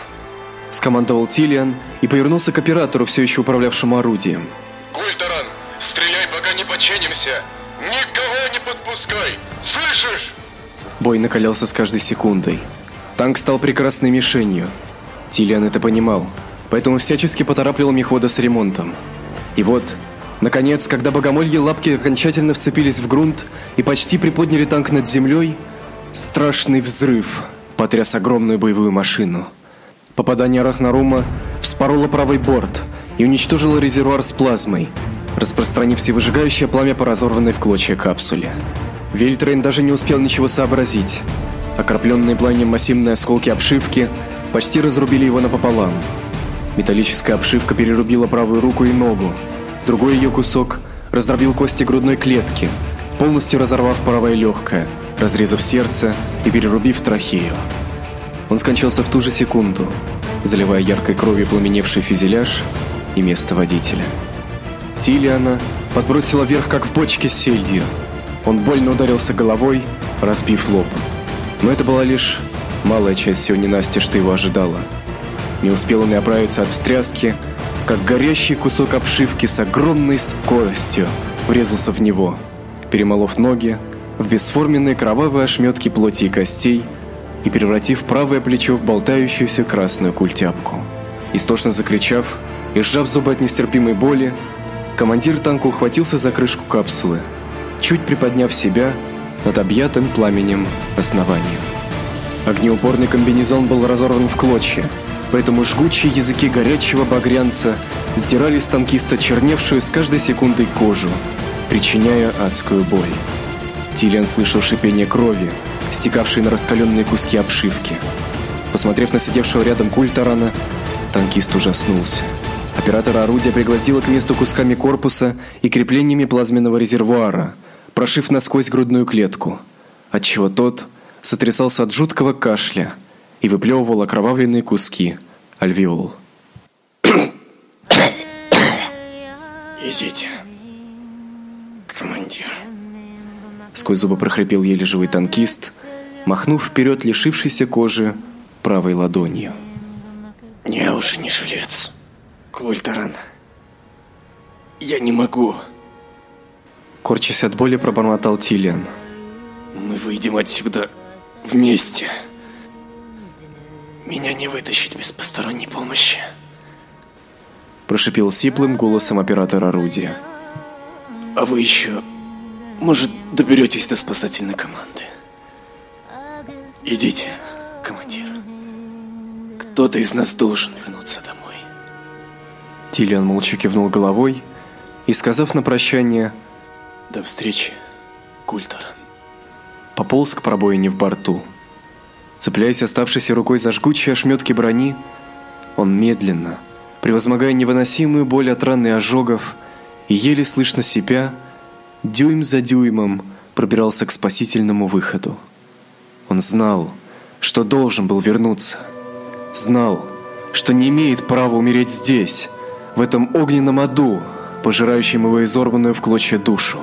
Скомандовал Тилиан и повернулся к оператору, все еще управлявшему орудием. Культаран, стреляй, пока не подчинимся! Подпускай! Слышишь? Бой накалялся с каждой секундой. Танк стал прекрасной мишенью. Тилиан это понимал, поэтому всячески поторапливал мехвода с ремонтом. И вот, наконец, когда богомольи лапки окончательно вцепились в грунт и почти приподняли танк над землей, страшный взрыв потряс огромную боевую машину. Попадание Рахнарума вспороло правый борт и уничтожило резервуар с плазмой, распространив всевыжигающее пламя по разорванной в клочья капсуле. Вельтрейн даже не успел ничего сообразить. Окропленные пламенем массивные осколки обшивки почти разрубили его напополам. Металлическая обшивка перерубила правую руку и ногу. Другой ее кусок раздробил кости грудной клетки, полностью разорвав правое легкое, разрезав сердце и перерубив трахею. Он скончался в ту же секунду, заливая яркой кровью пламеневший фюзеляж и место водителя. Тилиана подбросила вверх, как в бочке с сельдью. Он больно ударился головой, разбив лоб. Но это была лишь малая часть всего ненастья, что его ожидало. Не успел он и оправиться от встряски, как горящий кусок обшивки с огромной скоростью врезался в него, перемолов ноги в бесформенные кровавые ошметки плоти и костей и превратив правое плечо в болтающуюся красную культяпку. Истошно закричав и сжав зубы от нестерпимой боли, командир танка ухватился за крышку капсулы, чуть приподняв себя над объятым пламенем основанием. Огнеупорный комбинезон был разорван в клочья, поэтому жгучие языки горячего багрянца сдирали с танкиста черневшую с каждой секундой кожу, причиняя адскую боль. Тилиан слышал шипение крови, стекавшей на раскаленные куски обшивки. Посмотрев на сидевшего рядом Культарана, танкист ужаснулся. Оператор орудия пригвоздила к месту кусками корпуса и креплениями плазменного резервуара, прошив насквозь грудную клетку, отчего тот сотрясался от жуткого кашля и выплевывал окровавленные куски альвеол. [coughs] Идите, командир. Сквозь зубы прохрипел еле живой танкист, махнув вперед лишившейся кожи правой ладонью. Я уже не жилец. Культеран. Я не могу. Корчась от боли, пробормотал Тилиан. Мы выйдем отсюда вместе. Меня не вытащить без посторонней помощи. Прошипел сиплым голосом оператор орудия. А вы еще, может, доберетесь до спасательной команды. Идите, командир. Кто-то из нас должен вернуться домой. Тилиан молча кивнул головой и, сказав на прощание До встречи, Культоран. пополз к пробоине в борту. Цепляясь оставшейся рукой за жгучие ошметки брони, он медленно, превозмогая невыносимую боль от ран и ожогов, и еле слышно сипя, дюйм за дюймом пробирался к спасительному выходу. Он знал, что должен был вернуться. Знал, что не имеет права умереть здесь, в этом огненном аду, пожирающем его изорванную в клочья душу.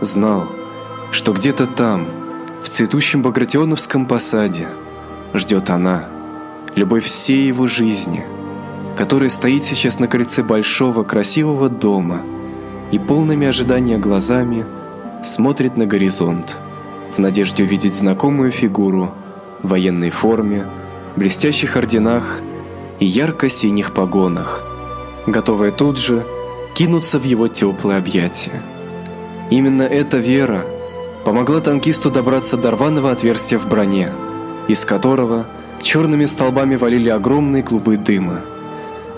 Знал, что где-то там, в цветущем Багратионовском посаде, ждет она, любовь всей его жизни, которая стоит сейчас на крыльце большого красивого дома и полными ожидания глазами смотрит на горизонт, в надежде увидеть знакомую фигуру в военной форме, блестящих орденах и ярко-синих погонах, готовая тут же кинуться в его теплые объятия. Именно эта вера помогла танкисту добраться до рваного отверстия в броне, из которого черными столбами валили огромные клубы дыма.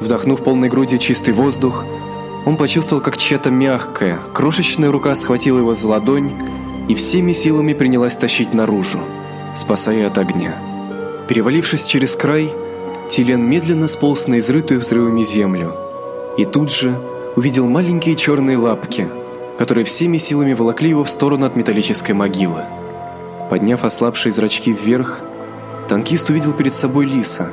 Вдохнув полной грудью чистый воздух, он почувствовал, как чья-то мягкая, крошечная рука схватила его за ладонь и всеми силами принялась тащить наружу, спасая от огня. Перевалившись через край, Тилен медленно сполз на изрытую взрывами землю и тут же увидел маленькие черные лапки, которые всеми силами волокли его в сторону от металлической могилы. Подняв ослабшие зрачки вверх, танкист увидел перед собой лиса,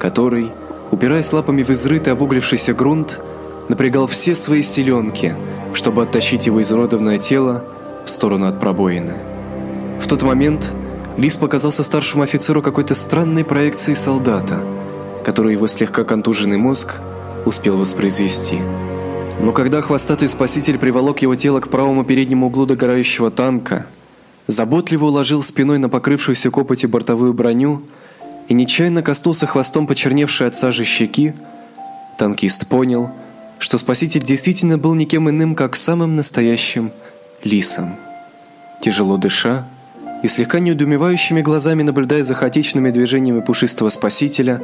который, упираясь лапами в изрытый обуглившийся грунт, напрягал все свои силенки, чтобы оттащить его изуродованное тело в сторону от пробоины. В тот момент Лис показался старшему офицеру какой-то странной проекцией солдата, которую его слегка контуженный мозг успел воспроизвести. Но когда хвостатый спаситель приволок его тело к правому переднему углу догорающего танка, заботливо уложил спиной на покрывшуюся копотью бортовую броню и нечаянно коснулся хвостом почерневшей от сажи щеки, танкист понял, что спаситель действительно был никем иным, как самым настоящим лисом. Тяжело дыша и слегка неудумевающими глазами наблюдая за хаотичными движениями пушистого спасителя,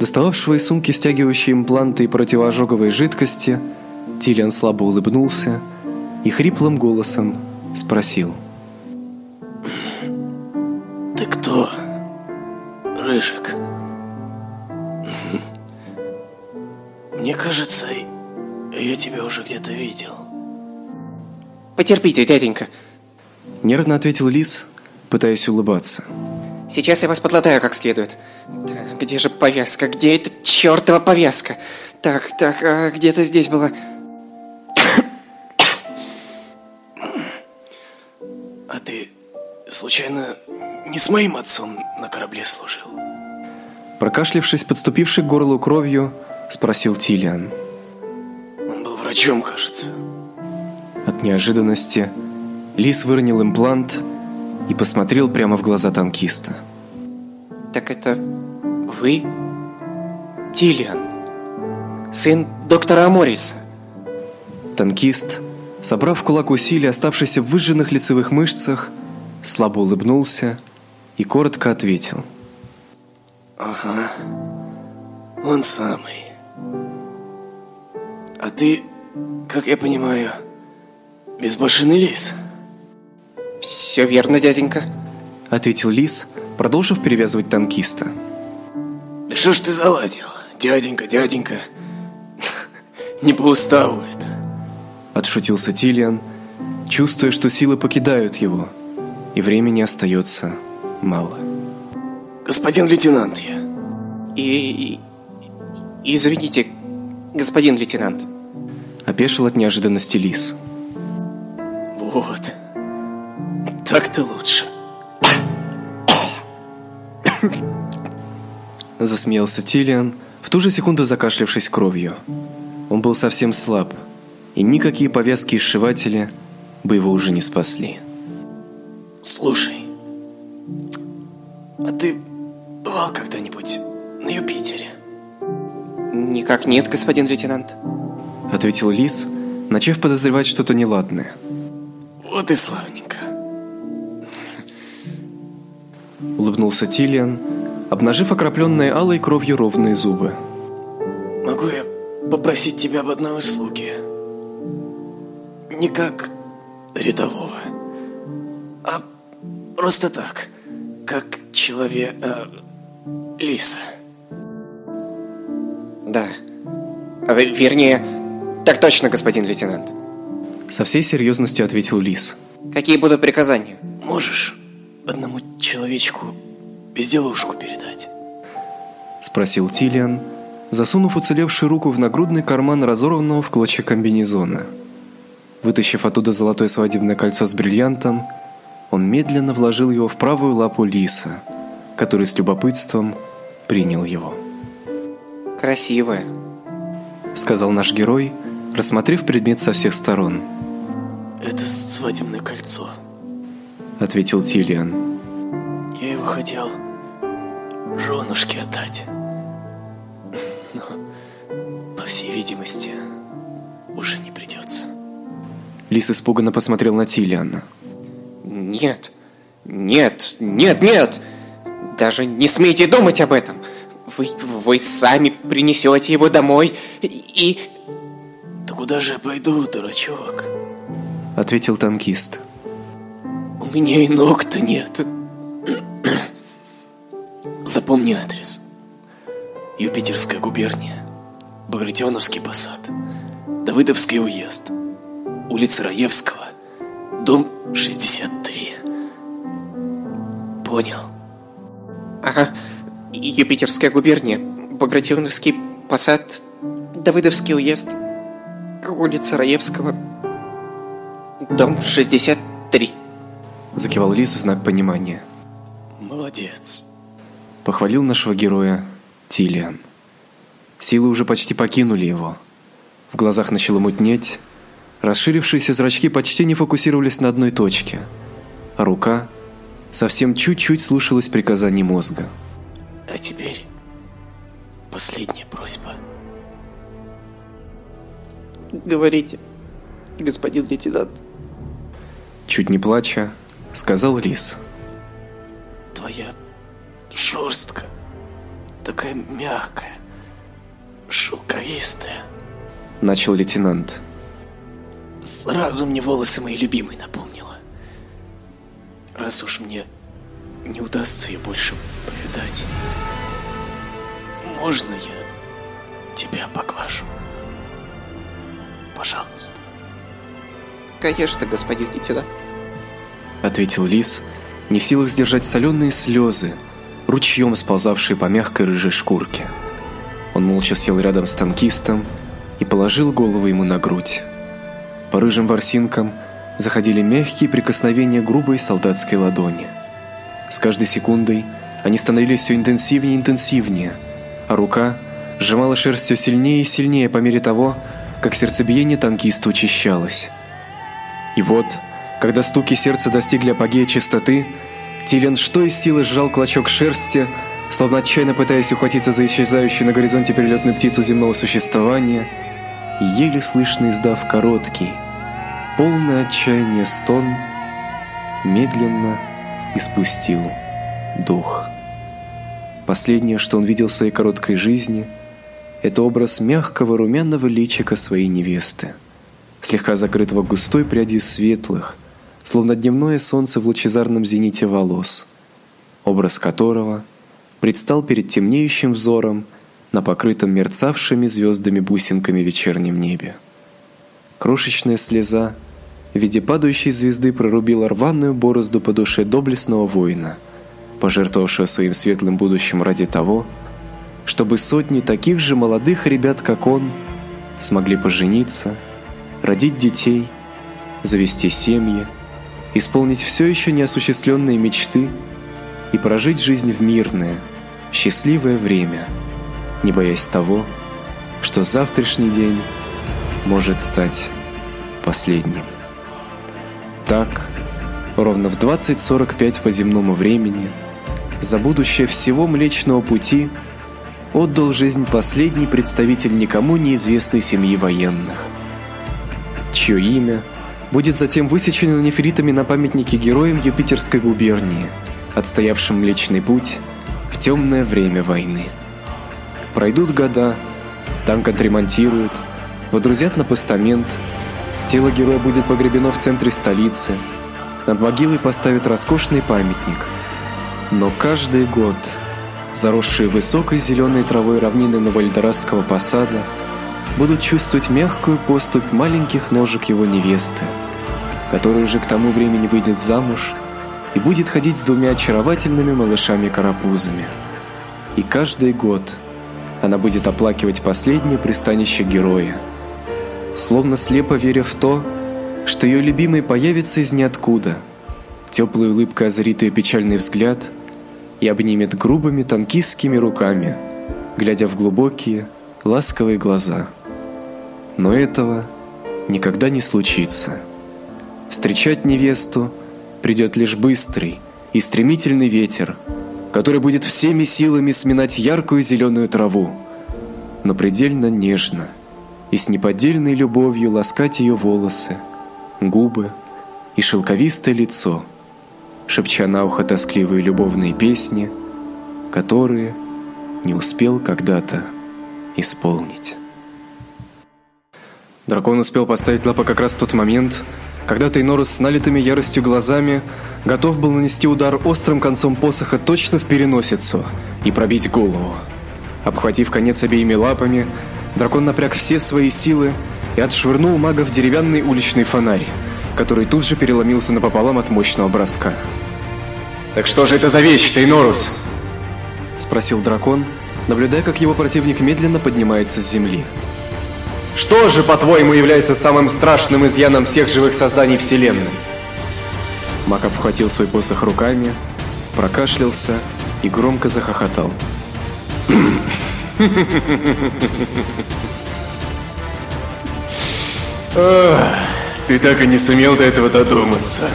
достававшего из сумки стягивающие импланты и противоожоговые жидкости, Тилиан слабо улыбнулся и хриплым голосом спросил: Ты кто? Рыжик. Мне кажется, я тебя уже где-то видел. Потерпите, дяденька. Нервно ответил Лис, пытаясь улыбаться. Сейчас я вас подлатаю как следует. Так, где же повязка? Где эта чертова повязка? Так, так, а где-то здесь была... А ты, случайно, не с моим отцом на корабле служил? Прокашлившись, подступивший к горлу кровью, спросил Тилиан. Он был врачом, кажется. От неожиданности Лис выронил имплант и посмотрел прямо в глаза танкиста. Так это вы? Тилиан, сын доктора Амориса. Танкист, собрав в кулак усилия, оставшиеся в выжженных лицевых мышцах, слабо улыбнулся и коротко ответил. Ага, он самый. А ты, как я понимаю, безбашенный лис? Все верно, дяденька. Ответил Лис, продолжив перевязывать танкиста. Да что ж ты заладил, дяденька, дяденька? Не по уставу это. Отшутился Тилиан, чувствуя, что силы покидают его, и времени остается мало. Господин лейтенант я. И... и- Извините, господин лейтенант. Опешил от неожиданности Лис. Вот. Так-то лучше. Засмеялся Тилиан, ту же секунду закашлявшись кровью. Он был совсем слаб, и никакие повязки и сшиватели бы его уже не спасли. Слушай, а ты бывал когда-нибудь на Юпитере? Никак нет, господин лейтенант. Ответил Лис, начав подозревать что-то неладное. Вот и славненько. Улыбнулся Тилиан, обнажив окропленные алой кровью ровные зубы. Могу я попросить тебя об одной услуге? Не как рядового, а просто так, как человек... Э, лиса. Да. А Вернее, так точно, господин лейтенант. Со всей серьезностью ответил Лис. Какие будут приказания? Можешь одному человечку безделушку передать? Спросил Тилиан, засунув уцелевшую руку в нагрудный карман разорванного в клочья комбинезона. Вытащив оттуда золотое свадебное кольцо с бриллиантом, он медленно вложил его в правую лапу Лиса, который с любопытством принял его. Красивая. Сказал наш герой, рассмотрев предмет со всех сторон. Это свадебное кольцо. Ответил Тилиан. Я его хотел женушке отдать. Но, по всей видимости, уже не придется. Лис испуганно посмотрел на Тилиана. Нет. Нет, нет, нет. Даже не смейте думать об этом. Вы, вы сами принесете его домой и... Да куда же я пойду, дурачок? Ответил танкист. У меня и ног-то нет. [coughs] Запомни адрес. Юпитерская губерния. Багратионовский посад. Давыдовский уезд. Улица Раевского. Дом 63. Понял? Ага. Юпитерская губерния, Багратионовский посад, Давыдовский уезд, улица Раевского, дом 63. Закивал Лис в знак понимания. Молодец. Похвалил нашего героя Тилиан. Силы уже почти покинули его. В глазах начало мутнеть, расширившиеся зрачки почти не фокусировались на одной точке, а рука совсем чуть-чуть слушалась приказаний мозга. А теперь последняя просьба. Говорите, господин лейтенант. Чуть не плача, сказал Лис. Твоя шерстка такая мягкая, шелковистая. Начал лейтенант. Сразу мне волосы мои любимые напомнила. Раз уж мне не удастся ее больше повидать, можно я тебя поглажу? Пожалуйста. Конечно, господин лейтенант. Ответил Лис, не в силах сдержать соленые слезы, ручьем сползавшие по мягкой рыжей шкурке. Он молча сел рядом с танкистом и положил голову ему на грудь. По рыжим ворсинкам заходили мягкие прикосновения грубой солдатской ладони. С каждой секундой они становились все интенсивнее и интенсивнее, а рука сжимала шерсть все сильнее и сильнее по мере того, как сердцебиение танкиста учащалось. И вот, когда стуки сердца достигли апогея частоты, Тилен что из силы сжал клочок шерсти, словно отчаянно пытаясь ухватиться за исчезающую на горизонте перелетную птицу земного существования, еле слышно издав короткий, полный отчаяния стон, медленно испустил дух. Последнее, что он видел в своей короткой жизни, это образ мягкого румяного личика своей невесты, слегка закрытого густой прядью светлых, словно дневное солнце в лучезарном зените волос, образ которого предстал перед темнеющим взором на покрытом мерцавшими звездами бусинками вечернем небе. Крошечная слеза в виде падающей звезды прорубила рваную борозду по душе доблестного воина, пожертвовавшего своим светлым будущим ради того, чтобы сотни таких же молодых ребят, как он, смогли пожениться, родить детей, завести семьи, исполнить все еще неосуществленные мечты и прожить жизнь в мирное, счастливое время, не боясь того, что завтрашний день может стать последним. Так, ровно в 20.45 по земному времени, за будущее всего Млечного Пути отдал жизнь последний представитель никому неизвестной семьи военных, чье имя будет затем высечено нефритами на памятнике героям Юпитерской губернии, отстоявшим Млечный Путь в темное время войны. Пройдут года, танк отремонтируют, водрузят на постамент, тело героя будет погребено в центре столицы, над могилой поставят роскошный памятник. Но каждый год заросшие высокой зеленой травой равнины Новоэльдорадского посада будут чувствовать мягкую поступь маленьких ножек его невесты, которая уже к тому времени выйдет замуж и будет ходить с двумя очаровательными малышами-карапузами. И каждый год – она будет оплакивать последнее пристанище героя, словно слепо веря в то, что ее любимый появится из ниоткуда. Теплой улыбкой озарит ее печальный взгляд и обнимет грубыми танкистскими руками, глядя в глубокие, ласковые глаза. Но этого никогда не случится. Встречать невесту придет лишь быстрый и стремительный ветер – который будет всеми силами сминать яркую зеленую траву, но предельно нежно и с неподдельной любовью ласкать ее волосы, губы и шелковистое лицо, шепча на ухо тоскливые любовные песни, которые не успел когда-то исполнить. Дракон успел поставить лапы как раз в тот момент, когда Тейнорус с налитыми яростью глазами готов был нанести удар острым концом посоха точно в переносицу и пробить голову. Обхватив конец обеими лапами, дракон напряг все свои силы и отшвырнул мага в деревянный уличный фонарь, который тут же переломился напополам от мощного броска. «Так что же это за вещь, Тейнорус?» – спросил дракон, наблюдая, как его противник медленно поднимается с земли. «Что же, по-твоему, является самым страшным изъяном всех живых созданий Вселенной?» Мак обхватил свой посох руками, прокашлялся и громко захохотал. ты так и не сумел до этого додуматься.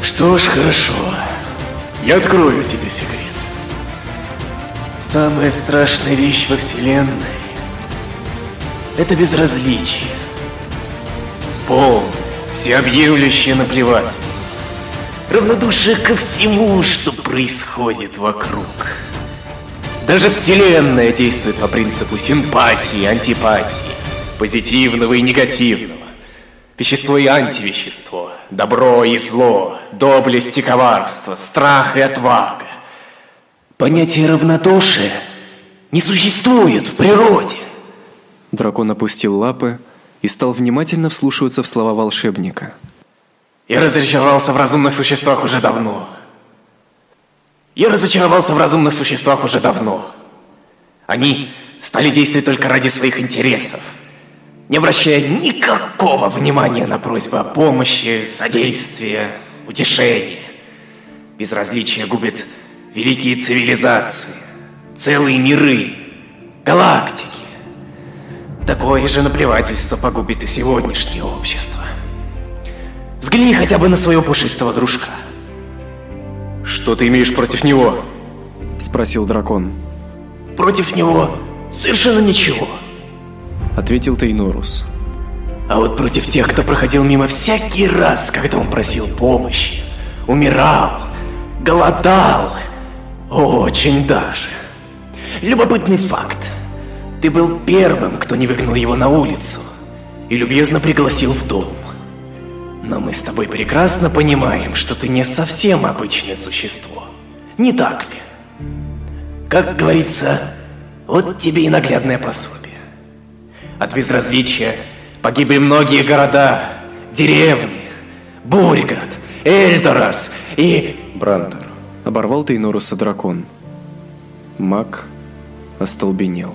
Что ж, хорошо. Я открою тебе секрет. Самая страшная вещь во Вселенной – это безразличие. Полное, всеобъемлющее наплевательство. Равнодушие ко всему, что происходит вокруг. Даже Вселенная действует по принципу симпатии антипатии, позитивного и негативного. Вещество и антивещество, добро и зло, доблесть и коварство, страх и отвага. Понятие равнодушия не существует в природе. Дракон опустил лапы и стал внимательно вслушиваться в слова волшебника. Я разочаровался в разумных существах уже давно. Я разочаровался в разумных существах уже давно. Они стали действовать только ради своих интересов, не обращая никакого внимания на просьбы о помощи, содействия, утешения. Безразличие губит великие цивилизации, целые миры, галактики. Такое же наплевательство погубит и сегодняшнее общество. Взгляни хотя бы на своего пушистого дружка. «Что ты имеешь против него?» – спросил дракон. «Против него совершенно ничего», – ответил Тейнорус. «А вот против тех, кто проходил мимо всякий раз, когда он просил помощи, умирал, голодал, очень даже. Любопытный факт. Ты был первым, кто не выгнал его на улицу и любезно пригласил в дом. Но мы с тобой прекрасно понимаем, что ты не совсем обычное существо. Не так ли? Как говорится, вот тебе и наглядное пособие. От безразличия погибли многие города, деревни, Бурград, Эльдорас и... Брандер. Оборвал Тейноруса дракон. Маг остолбенел.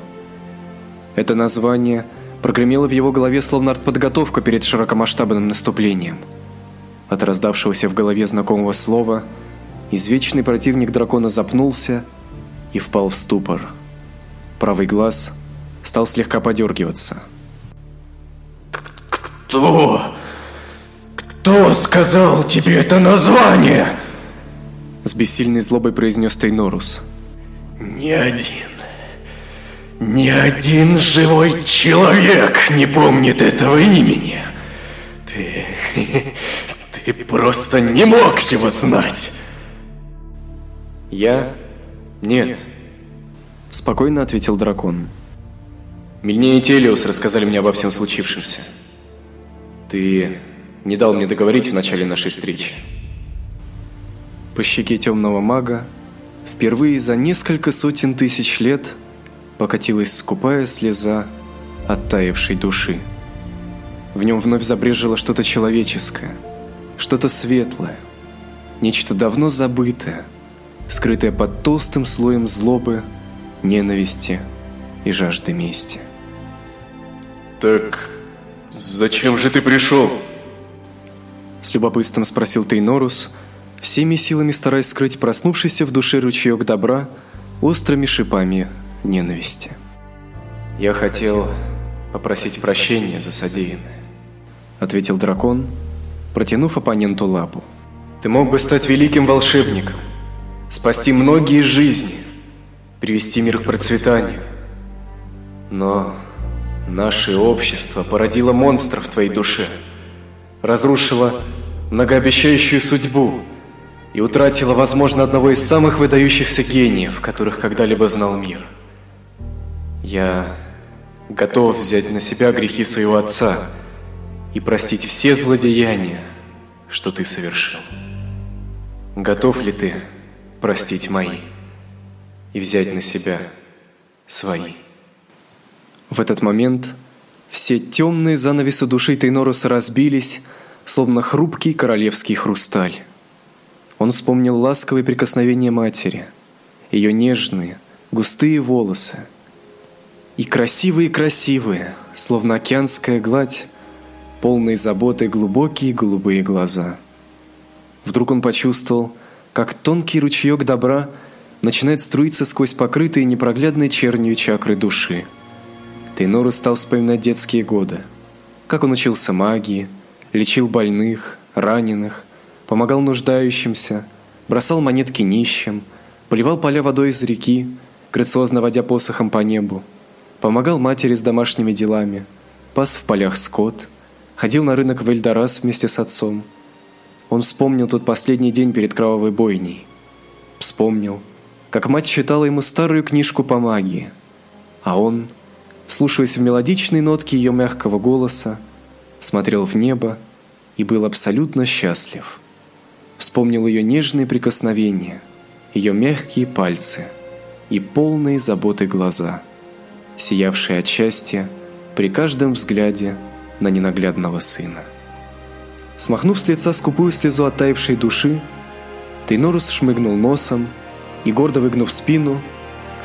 Это название прогремело в его голове словно артподготовка перед широкомасштабным наступлением. От раздавшегося в голове знакомого слова извечный противник дракона запнулся и впал в ступор. Правый глаз стал слегка подергиваться. Кто? Кто сказал тебе это название? С бессильной злобой произнес Тейнорус. Ни один, ни один живой человек не помнит этого имени. Ты, [laughs] ты просто не мог его знать. Я? Нет. Спокойно ответил дракон. Мильнее Телиус рассказали мне обо всем случившемся. Ты не дал мне договорить в начале нашей встречи. По щеке темного мага впервые за несколько сотен тысяч лет покатилась скупая слеза оттаившей души. В нем вновь забрежило что-то человеческое, что-то светлое, нечто давно забытое, скрытое под толстым слоем злобы, ненависти и жажды мести. Так зачем же ты пришел? С любопытством спросил Тейнорус, всеми силами стараясь скрыть проснувшийся в душе ручеек добра острыми шипами ненависти. «Я хотел попросить прощения за содеянное», — ответил дракон, протянув оппоненту лапу. «Ты мог бы стать великим волшебником, спасти многие жизни, привести мир к процветанию. Но наше общество породило монстров в твоей душе, разрушило многообещающую судьбу и утратило, возможно, одного из самых выдающихся гениев, которых когда-либо знал мир. Я готов взять на себя грехи своего отца и простить все злодеяния, что ты совершил. Готов ли ты простить мои и взять на себя свои? В этот момент все темные занавесы души Тейноруса разбились, словно хрупкий королевский хрусталь. Он вспомнил ласковые прикосновения матери, ее нежные, густые волосы, и красивые-красивые, словно океанская гладь, полные заботы глубокие голубые глаза. Вдруг он почувствовал, как тонкий ручеек добра начинает струиться сквозь покрытые непроглядной чернью чакры души. Тейнору стал вспоминать детские годы. Как он учился магии, лечил больных, раненых, помогал нуждающимся, бросал монетки нищим, поливал поля водой из реки, грациозно водя посохом по небу, помогал матери с домашними делами, пас в полях скот, ходил на рынок в Эльдорас вместе с отцом. Он вспомнил тот последний день перед кровавой бойней. Вспомнил, как мать читала ему старую книжку по магии, а он – слушаясь в мелодичные нотки ее мягкого голоса, смотрел в небо и был абсолютно счастлив. Вспомнил ее нежные прикосновения, ее мягкие пальцы и полные заботы глаза, сиявшие от счастья при каждом взгляде на ненаглядного сына. Смахнув с лица скупую слезу оттаившей души, Тейнорус шмыгнул носом и, гордо выгнув спину,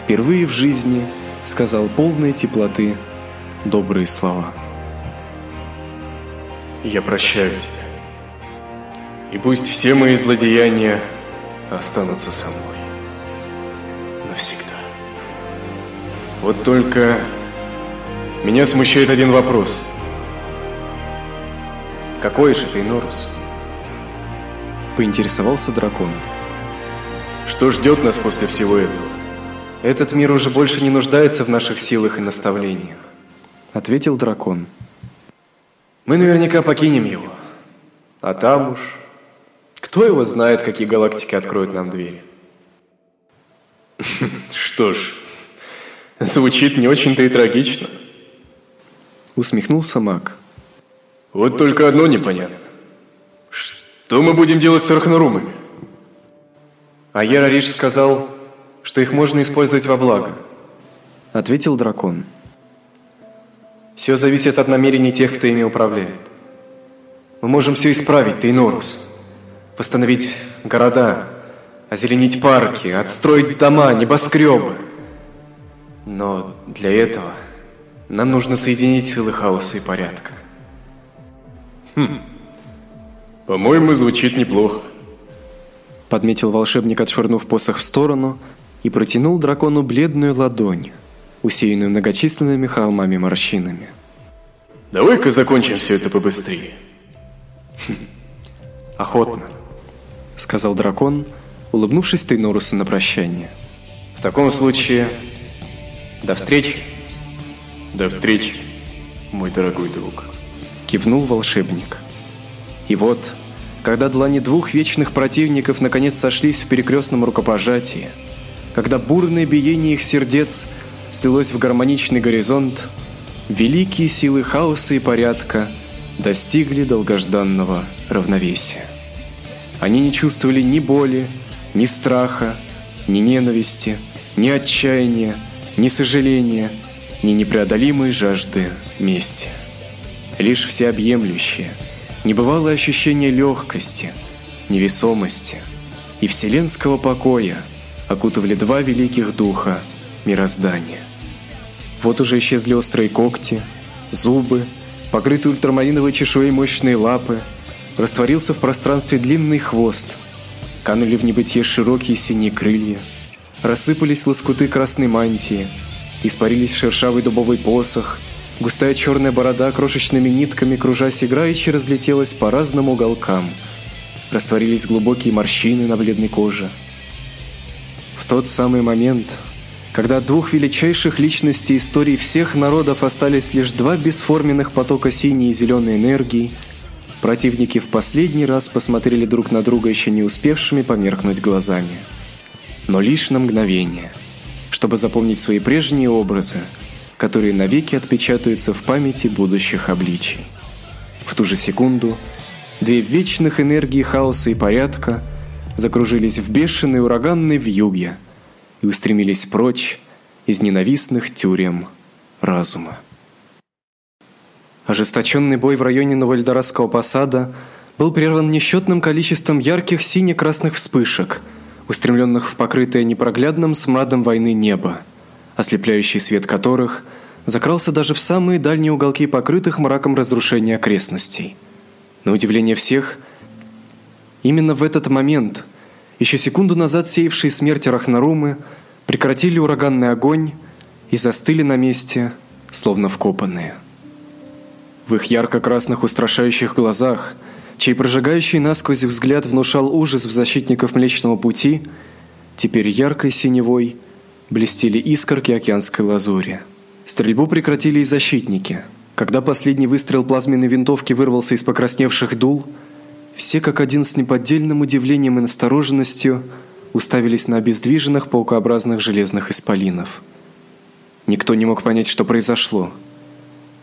впервые в жизни – сказал полные теплоты добрые слова. Я прощаю тебя. И пусть все мои злодеяния останутся со мной. Навсегда. Вот только меня смущает один вопрос. Какой же ты, Норус? Поинтересовался дракон. Что ждет нас после всего этого? Этот мир уже больше не нуждается в наших силах и наставлениях, ответил дракон. Мы наверняка покинем его. А там уж кто его знает, какие галактики откроют нам двери. [laughs] Что ж, звучит не очень-то и трагично. Усмехнулся маг. Вот только одно непонятно. Что мы будем делать с архнарумами? А Ярариш сказал, что их можно использовать во благо», — ответил дракон. «Все зависит от намерений тех, кто ими управляет. Мы можем все исправить, Тейнорус. Восстановить города, озеленить парки, отстроить дома, небоскребы. Но для этого нам нужно соединить силы хаоса и порядка. Хм. По-моему, звучит неплохо. Подметил волшебник, отшвырнув посох в сторону и протянул дракону бледную ладонь, усеянную многочисленными холмами морщинами. Давай-ка закончим все это побыстрее. Охотно, сказал дракон, улыбнувшись Тейнорусу на прощание. В таком случае, до встречи. До встречи, мой дорогой друг. Кивнул волшебник. И вот, когда длани двух вечных противников наконец сошлись в перекрестном рукопожатии, когда бурное биение их сердец слилось в гармоничный горизонт, великие силы хаоса и порядка достигли долгожданного равновесия. Они не чувствовали ни боли, ни страха, ни ненависти, ни отчаяния, ни сожаления, ни непреодолимой жажды мести. Лишь всеобъемлющее, небывалое ощущение легкости, невесомости и вселенского покоя окутывали два великих духа мироздания. Вот уже исчезли острые когти, зубы, покрытые ультрамариновой чешуей мощные лапы, растворился в пространстве длинный хвост, канули в небытие широкие синие крылья, рассыпались лоскуты красной мантии, испарились шершавый дубовый посох, густая черная борода крошечными нитками, кружась играючи, разлетелась по разным уголкам, растворились глубокие морщины на бледной коже. В тот самый момент, когда от двух величайших личностей истории всех народов остались лишь два бесформенных потока синей и зеленой энергии, противники в последний раз посмотрели друг на друга еще не успевшими померкнуть глазами. Но лишь на мгновение, чтобы запомнить свои прежние образы, которые навеки отпечатаются в памяти будущих обличий. В ту же секунду две вечных энергии хаоса и порядка закружились в бешеной ураганной вьюге – и устремились прочь из ненавистных тюрем разума. Ожесточенный бой в районе Новоэльдорадского посада был прерван несчетным количеством ярких сине-красных вспышек, устремленных в покрытое непроглядным смрадом войны небо, ослепляющий свет которых закрался даже в самые дальние уголки покрытых мраком разрушения окрестностей. На удивление всех, именно в этот момент – еще секунду назад сеявшие смерть Рахнарумы прекратили ураганный огонь и застыли на месте, словно вкопанные. В их ярко-красных устрашающих глазах, чей прожигающий насквозь взгляд внушал ужас в защитников Млечного Пути, теперь яркой синевой блестели искорки океанской лазури. Стрельбу прекратили и защитники. Когда последний выстрел плазменной винтовки вырвался из покрасневших дул – все как один с неподдельным удивлением и настороженностью уставились на обездвиженных паукообразных железных исполинов. Никто не мог понять, что произошло.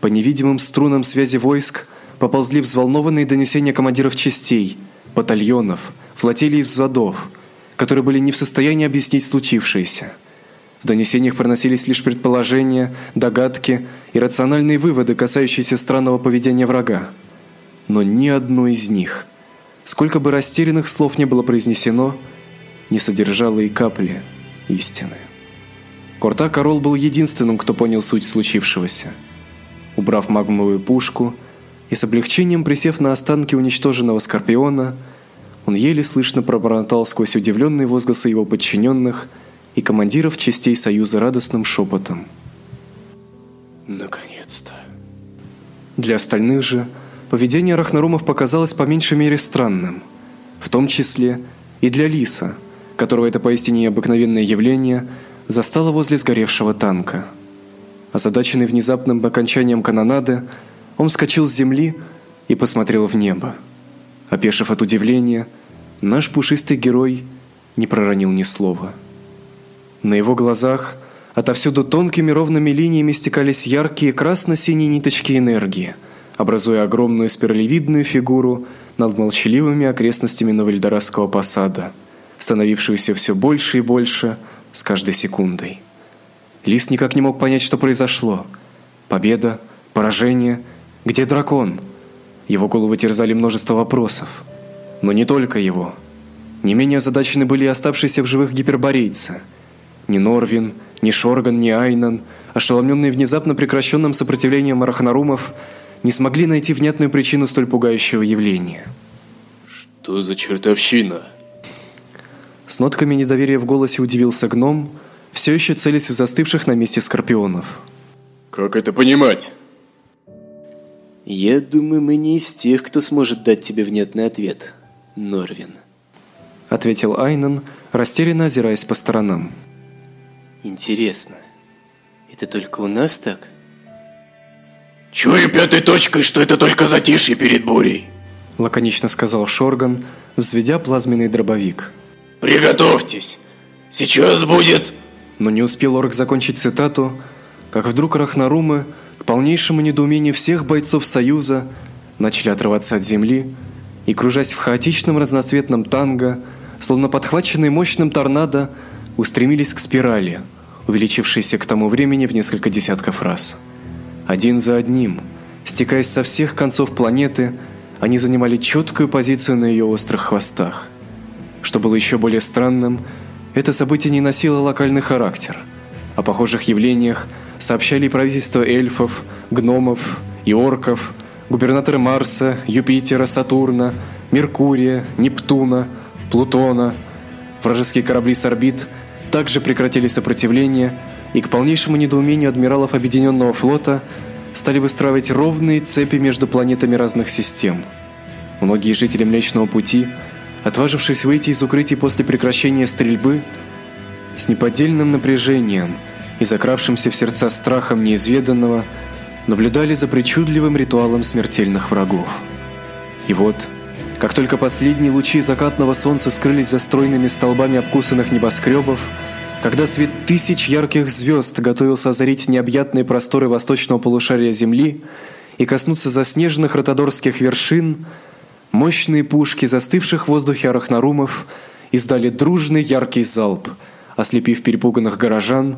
По невидимым струнам связи войск поползли взволнованные донесения командиров частей, батальонов, флотилий взводов, которые были не в состоянии объяснить случившееся. В донесениях проносились лишь предположения, догадки и рациональные выводы, касающиеся странного поведения врага. Но ни одно из них – сколько бы растерянных слов не было произнесено, не содержало и капли истины. Корта Корол был единственным, кто понял суть случившегося. Убрав магмовую пушку и с облегчением присев на останки уничтоженного Скорпиона, он еле слышно пробормотал сквозь удивленные возгласы его подчиненных и командиров частей Союза радостным шепотом. «Наконец-то!» Для остальных же – поведение Рахнарумов показалось по меньшей мере странным, в том числе и для Лиса, которого это поистине необыкновенное явление застало возле сгоревшего танка. Озадаченный внезапным окончанием канонады, он вскочил с земли и посмотрел в небо. Опешив от удивления, наш пушистый герой не проронил ни слова. На его глазах отовсюду тонкими ровными линиями стекались яркие красно-синие ниточки энергии – образуя огромную спиралевидную фигуру над молчаливыми окрестностями Новоэльдорадского посада, становившуюся все больше и больше с каждой секундой. Лис никак не мог понять, что произошло. Победа, поражение, где дракон? Его голову терзали множество вопросов. Но не только его. Не менее озадачены были и оставшиеся в живых гиперборейцы. Ни Норвин, ни Шорган, ни Айнан, ошеломленные внезапно прекращенным сопротивлением арахнарумов, не смогли найти внятную причину столь пугающего явления. Что за чертовщина? С нотками недоверия в голосе удивился гном, все еще целясь в застывших на месте скорпионов. Как это понимать? Я думаю, мы не из тех, кто сможет дать тебе внятный ответ, Норвин. Ответил Айнан, растерянно озираясь по сторонам. Интересно, это только у нас так? Чую пятой точкой, что это только затишье перед бурей. Лаконично сказал Шорган, взведя плазменный дробовик. Приготовьтесь. Сейчас будет... Но не успел Орк закончить цитату, как вдруг Рахнарумы, полнейшему недоумению всех бойцов Союза, начали отрываться от земли и, кружась в хаотичном разноцветном танго, словно подхваченные мощным торнадо, устремились к спирали, увеличившейся к тому времени в несколько десятков раз. Один за одним, стекаясь со всех концов планеты, они занимали четкую позицию на ее острых хвостах. Что было еще более странным, это событие не носило локальный характер. О похожих явлениях сообщали правительства эльфов, гномов и орков, губернаторы Марса, Юпитера, Сатурна, Меркурия, Нептуна, Плутона. Вражеские корабли с орбит также прекратили сопротивление и к полнейшему недоумению адмиралов Объединенного флота стали выстраивать ровные цепи между планетами разных систем. Многие жители Млечного пути, отважившись выйти из укрытий после прекращения стрельбы, с неподдельным напряжением и закравшимся в сердца страхом неизведанного, наблюдали за причудливым ритуалом смертельных врагов. И вот, как только последние лучи закатного солнца скрылись за стройными столбами обкусанных небоскребов, когда свет тысяч ярких звезд готовился озарить необъятные просторы восточного полушария Земли и коснуться заснеженных ротодорских вершин, мощные пушки застывших в воздухе арахнарумов издали дружный яркий залп, ослепив перепуганных горожан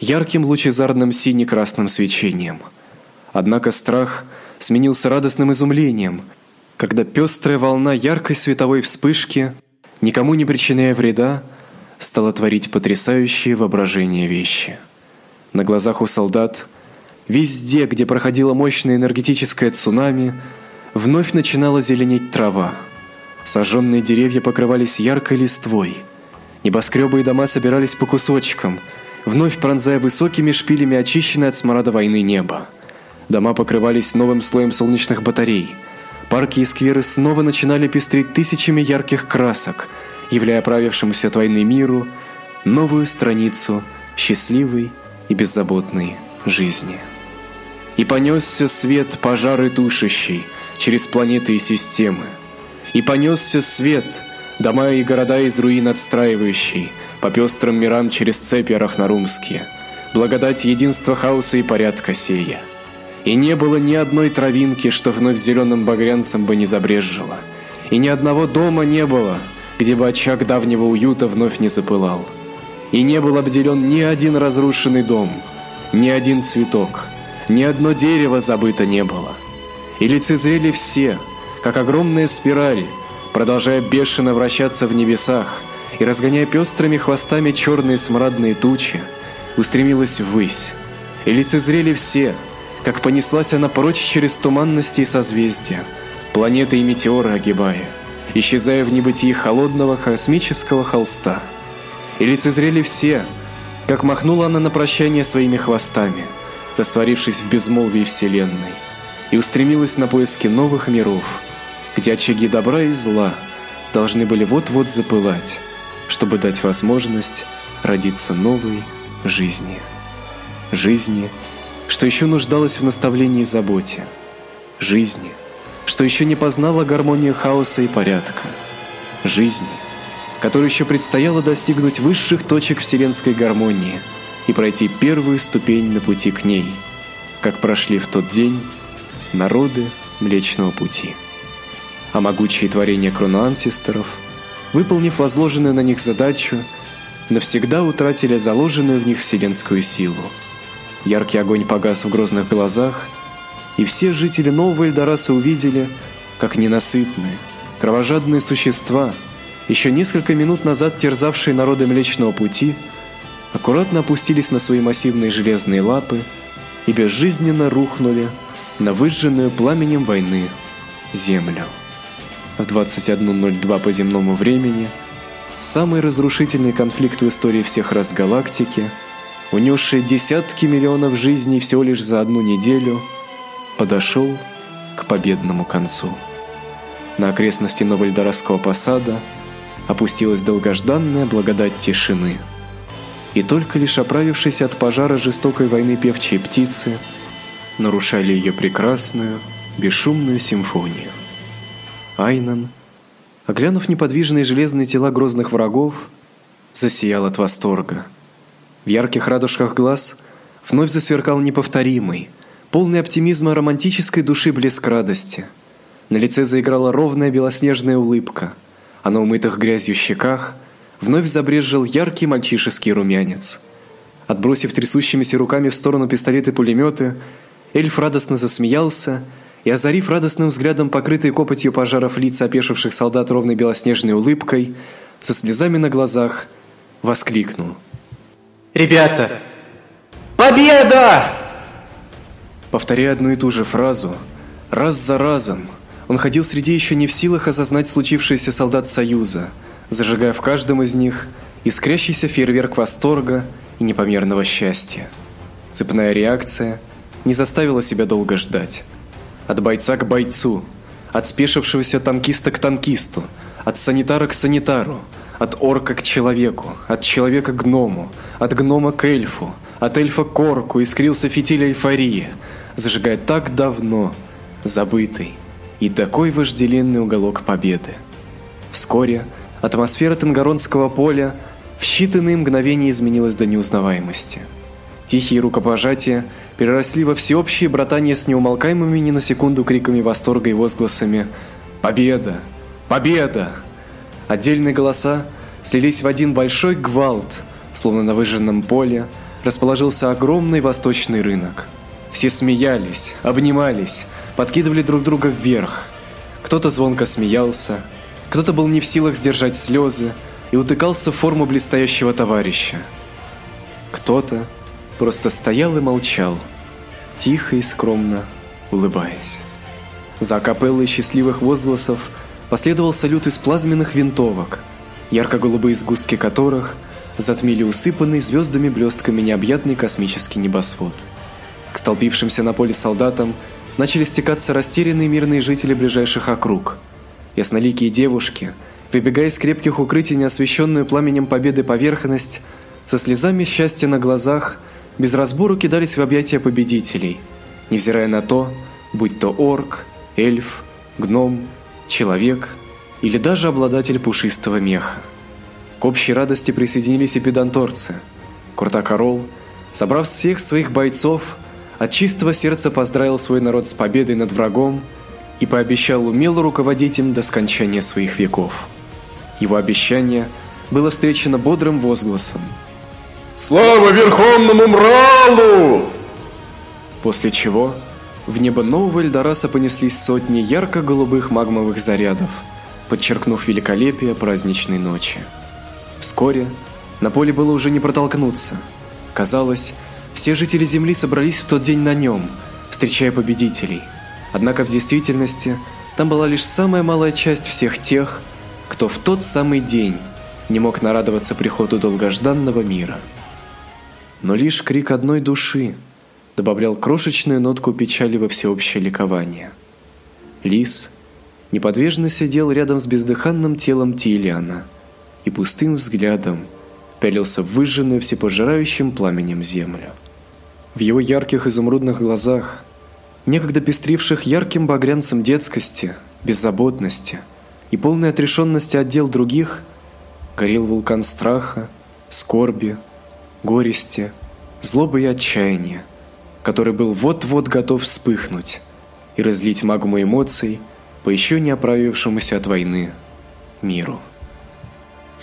ярким лучезарным сине-красным свечением. Однако страх сменился радостным изумлением, когда пестрая волна яркой световой вспышки, никому не причиняя вреда, стала творить потрясающие воображение вещи. На глазах у солдат, везде, где проходило мощное энергетическое цунами, вновь начинала зеленеть трава. Сожженные деревья покрывались яркой листвой. Небоскребы и дома собирались по кусочкам, вновь пронзая высокими шпилями очищенное от смрада войны небо. Дома покрывались новым слоем солнечных батарей. Парки и скверы снова начинали пестреть тысячами ярких красок – являя правившемуся от войны миру новую страницу счастливой и беззаботной жизни. И понесся свет пожары тушащий через планеты и системы. И понесся свет, дома и города из руин отстраивающий, по пестрым мирам через цепи арахнарумские, благодать единства хаоса и порядка сея. И не было ни одной травинки, что вновь зеленым багрянцем бы не забрезжила. И ни одного дома не было — где бы очаг давнего уюта вновь не запылал. И не был обделен ни один разрушенный дом, ни один цветок, ни одно дерево забыто не было. И лицезрели все, как огромная спираль, продолжая бешено вращаться в небесах и разгоняя пестрыми хвостами черные смрадные тучи, устремилась ввысь. И лицезрели все, как понеслась она прочь через туманности и созвездия, планеты и метеоры огибая – исчезая в небытии холодного космического холста. И лицезрели все, как махнула она на прощание своими хвостами, растворившись в безмолвии Вселенной, и устремилась на поиски новых миров, где очаги добра и зла должны были вот-вот запылать, чтобы дать возможность родиться новой жизни. Жизни, что еще нуждалась в наставлении и заботе. Жизни – что еще не познала гармонию хаоса и порядка, жизни, которой еще предстояло достигнуть высших точек вселенской гармонии и пройти первую ступень на пути к ней, как прошли в тот день народы Млечного Пути. А могучие творения кроноансесторов, выполнив возложенную на них задачу, навсегда утратили заложенную в них вселенскую силу. Яркий огонь погас в грозных глазах – и все жители Нового Эльдораса увидели, как ненасытные, кровожадные существа, еще несколько минут назад терзавшие народы Млечного Пути, аккуратно опустились на свои массивные железные лапы и безжизненно рухнули на выжженную пламенем войны землю. В 21.02 по земному времени самый разрушительный конфликт в истории всех раз галактики, унесший десятки миллионов жизней всего лишь за одну неделю, подошел к победному концу. На окрестности Новоэльдорадского посада опустилась долгожданная благодать тишины. И только лишь оправившись от пожара жестокой войны певчие птицы нарушали ее прекрасную, бесшумную симфонию. Айнан, оглянув неподвижные железные тела грозных врагов, засиял от восторга. В ярких радужках глаз вновь засверкал неповторимый, полный оптимизма романтической души блеск радости. На лице заиграла ровная белоснежная улыбка, а на умытых грязью щеках вновь забрезжил яркий мальчишеский румянец. Отбросив трясущимися руками в сторону пистолеты и пулеметы, эльф радостно засмеялся и, озарив радостным взглядом покрытые копотью пожаров лица опешивших солдат ровной белоснежной улыбкой, со слезами на глазах, воскликнул. «Ребята! Победа!» Повторяя одну и ту же фразу, раз за разом, он ходил среди еще не в силах осознать случившееся солдат Союза, зажигая в каждом из них искрящийся фейерверк восторга и непомерного счастья. Цепная реакция не заставила себя долго ждать. От бойца к бойцу, от спешившегося танкиста к танкисту, от санитара к санитару, от орка к человеку, от человека к гному, от гнома к эльфу, от эльфа к орку искрился фитиль эйфории, зажигая так давно забытый и такой вожделенный уголок победы. Вскоре атмосфера Тангаронского поля в считанные мгновения изменилась до неузнаваемости. Тихие рукопожатия – переросли во всеобщее братание с неумолкаемыми ни на секунду криками восторга и возгласами «Победа! Победа!». Отдельные голоса слились в один большой гвалт, словно на выжженном поле расположился огромный восточный рынок. Все смеялись, обнимались, подкидывали друг друга вверх. Кто-то звонко смеялся, кто-то был не в силах сдержать слезы и утыкался в форму блестящего товарища. Кто-то просто стоял и молчал, тихо и скромно улыбаясь. За капеллой счастливых возгласов последовал салют из плазменных винтовок, ярко-голубые сгустки которых затмили усыпанный звездами блестками необъятный космический небосвод. К столпившимся на поле солдатам начали стекаться растерянные мирные жители ближайших округ. Ясноликие девушки, выбегая из крепких укрытий неосвещенную пламенем победы поверхность, со слезами счастья на глазах – без разбору кидались в объятия победителей, невзирая на то, будь то орк, эльф, гном, человек или даже обладатель пушистого меха. К общей радости присоединились и педанторцы. Куртакарол, собрав всех своих бойцов, от чистого сердца поздравил свой народ с победой над врагом и пообещал умело руководить им до скончания своих веков. Его обещание было встречено бодрым возгласом – Слава Верховному Мралу! После чего в небо нового Эльдораса понеслись сотни ярко-голубых магмовых зарядов, подчеркнув великолепие праздничной ночи. Вскоре на поле было уже не протолкнуться. Казалось, все жители Земли собрались в тот день на нем, встречая победителей. Однако в действительности там была лишь самая малая часть всех тех, кто в тот самый день не мог нарадоваться приходу долгожданного мира но лишь крик одной души добавлял крошечную нотку печали во всеобщее ликование. Лис неподвижно сидел рядом с бездыханным телом Тилиана и пустым взглядом пялился в выжженную всепожирающим пламенем землю. В его ярких изумрудных глазах, некогда пестривших ярким багрянцем детскости, беззаботности и полной отрешенности от дел других, горел вулкан страха, скорби, горести, злобы и отчаяния, который был вот-вот готов вспыхнуть и разлить магму эмоций по еще не оправившемуся от войны миру.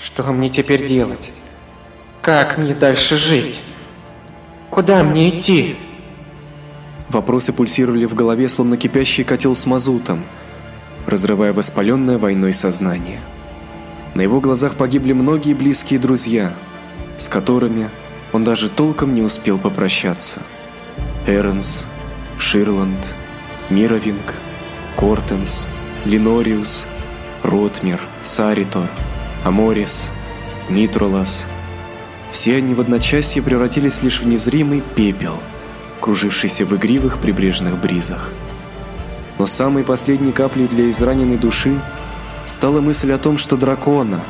Что мне теперь делать? Как мне дальше жить? Куда мне идти? Вопросы пульсировали в голове, словно кипящий котел с мазутом, разрывая воспаленное войной сознание. На его глазах погибли многие близкие друзья, с которыми он даже толком не успел попрощаться. Эрнс, Ширланд, Мировинг, Кортенс, Линориус, Ротмир, Саритор, Аморис, Митролас. Все они в одночасье превратились лишь в незримый пепел, кружившийся в игривых прибрежных бризах. Но самой последней каплей для израненной души стала мысль о том, что дракона,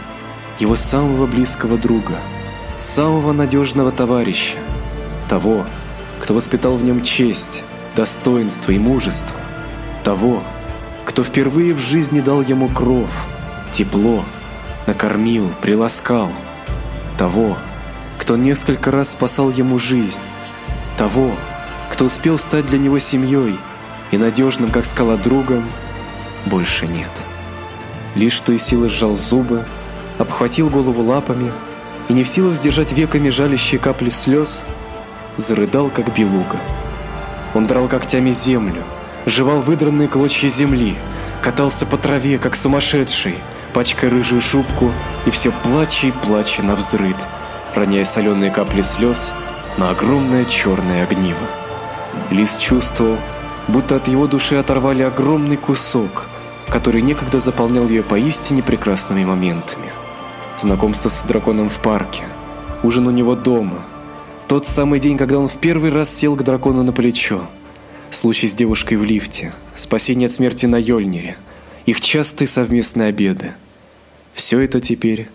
его самого близкого друга, самого надежного товарища, того, кто воспитал в нем честь, достоинство и мужество, того, кто впервые в жизни дал ему кров, тепло, накормил, приласкал, того, кто несколько раз спасал ему жизнь, того, кто успел стать для него семьей и надежным, как скала, другом, больше нет. Лишь что и силы сжал зубы, обхватил голову лапами и не в силах сдержать веками жалящие капли слез, зарыдал, как белуга. Он драл когтями землю, жевал выдранные клочья земли, катался по траве, как сумасшедший, пачкая рыжую шубку и все плача и плача на роняя соленые капли слез на огромное черное огниво. Лис чувствовал, будто от его души оторвали огромный кусок, который некогда заполнял ее поистине прекрасными моментами. Знакомство с драконом в парке, ужин у него дома, тот самый день, когда он в первый раз сел к дракону на плечо, случай с девушкой в лифте, спасение от смерти на Йольнере, их частые совместные обеды. Все это теперь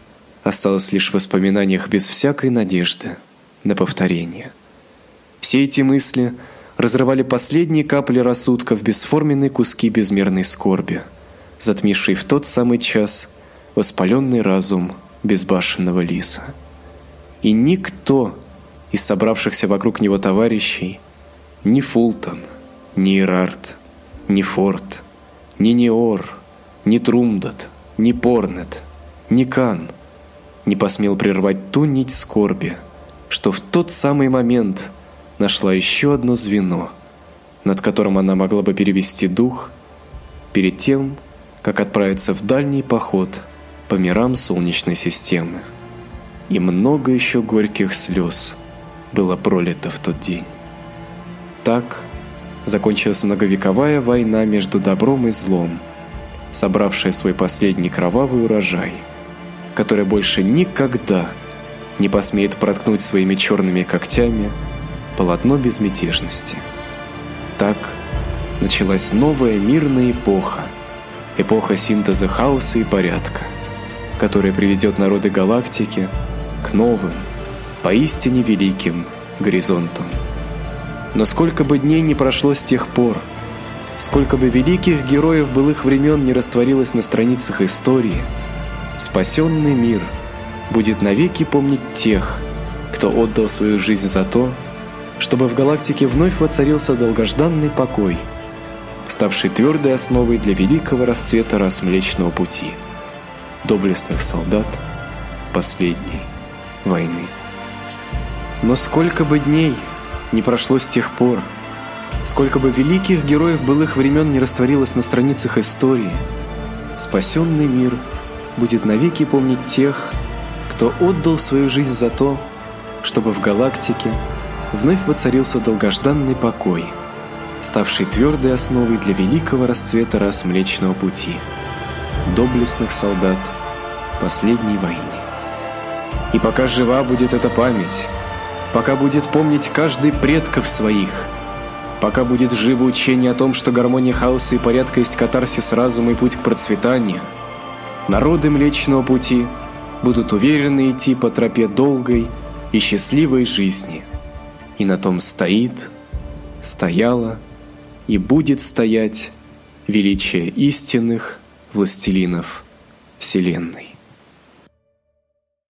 осталось лишь в воспоминаниях без всякой надежды на повторение. Все эти мысли разрывали последние капли рассудка в бесформенные куски безмерной скорби, затмившей в тот самый час воспаленный разум безбашенного лиса. И никто из собравшихся вокруг него товарищей ни Фултон, ни Ирард, ни Форд, ни Неор, ни Трумдат, ни Порнет, ни Кан не посмел прервать ту нить скорби, что в тот самый момент нашла еще одно звено, над которым она могла бы перевести дух перед тем, как отправиться в дальний поход по мирам Солнечной системы. И много еще горьких слез было пролито в тот день. Так закончилась многовековая война между добром и злом, собравшая свой последний кровавый урожай, которая больше никогда не посмеет проткнуть своими черными когтями полотно безмятежности. Так началась новая мирная эпоха, эпоха синтеза хаоса и порядка, которая приведет народы галактики к новым, поистине великим горизонтом. Но сколько бы дней не прошло с тех пор, сколько бы великих героев былых времен не растворилось на страницах истории, спасенный мир будет навеки помнить тех, кто отдал свою жизнь за то, чтобы в галактике вновь воцарился долгожданный покой, ставший твердой основой для великого расцвета рас Млечного Пути, доблестных солдат последней войны. Но сколько бы дней не прошло с тех пор, сколько бы великих героев былых времен не растворилось на страницах истории, спасенный мир будет навеки помнить тех, кто отдал свою жизнь за то, чтобы в галактике вновь воцарился долгожданный покой, ставший твердой основой для великого расцвета рас Млечного Пути, доблестных солдат последней войны. И пока жива будет эта память, пока будет помнить каждый предков своих, пока будет живо учение о том, что гармония хаоса и порядка есть катарсис разума и путь к процветанию, народы Млечного Пути будут уверенно идти по тропе долгой и счастливой жизни. И на том стоит, стояла и будет стоять величие истинных властелинов Вселенной.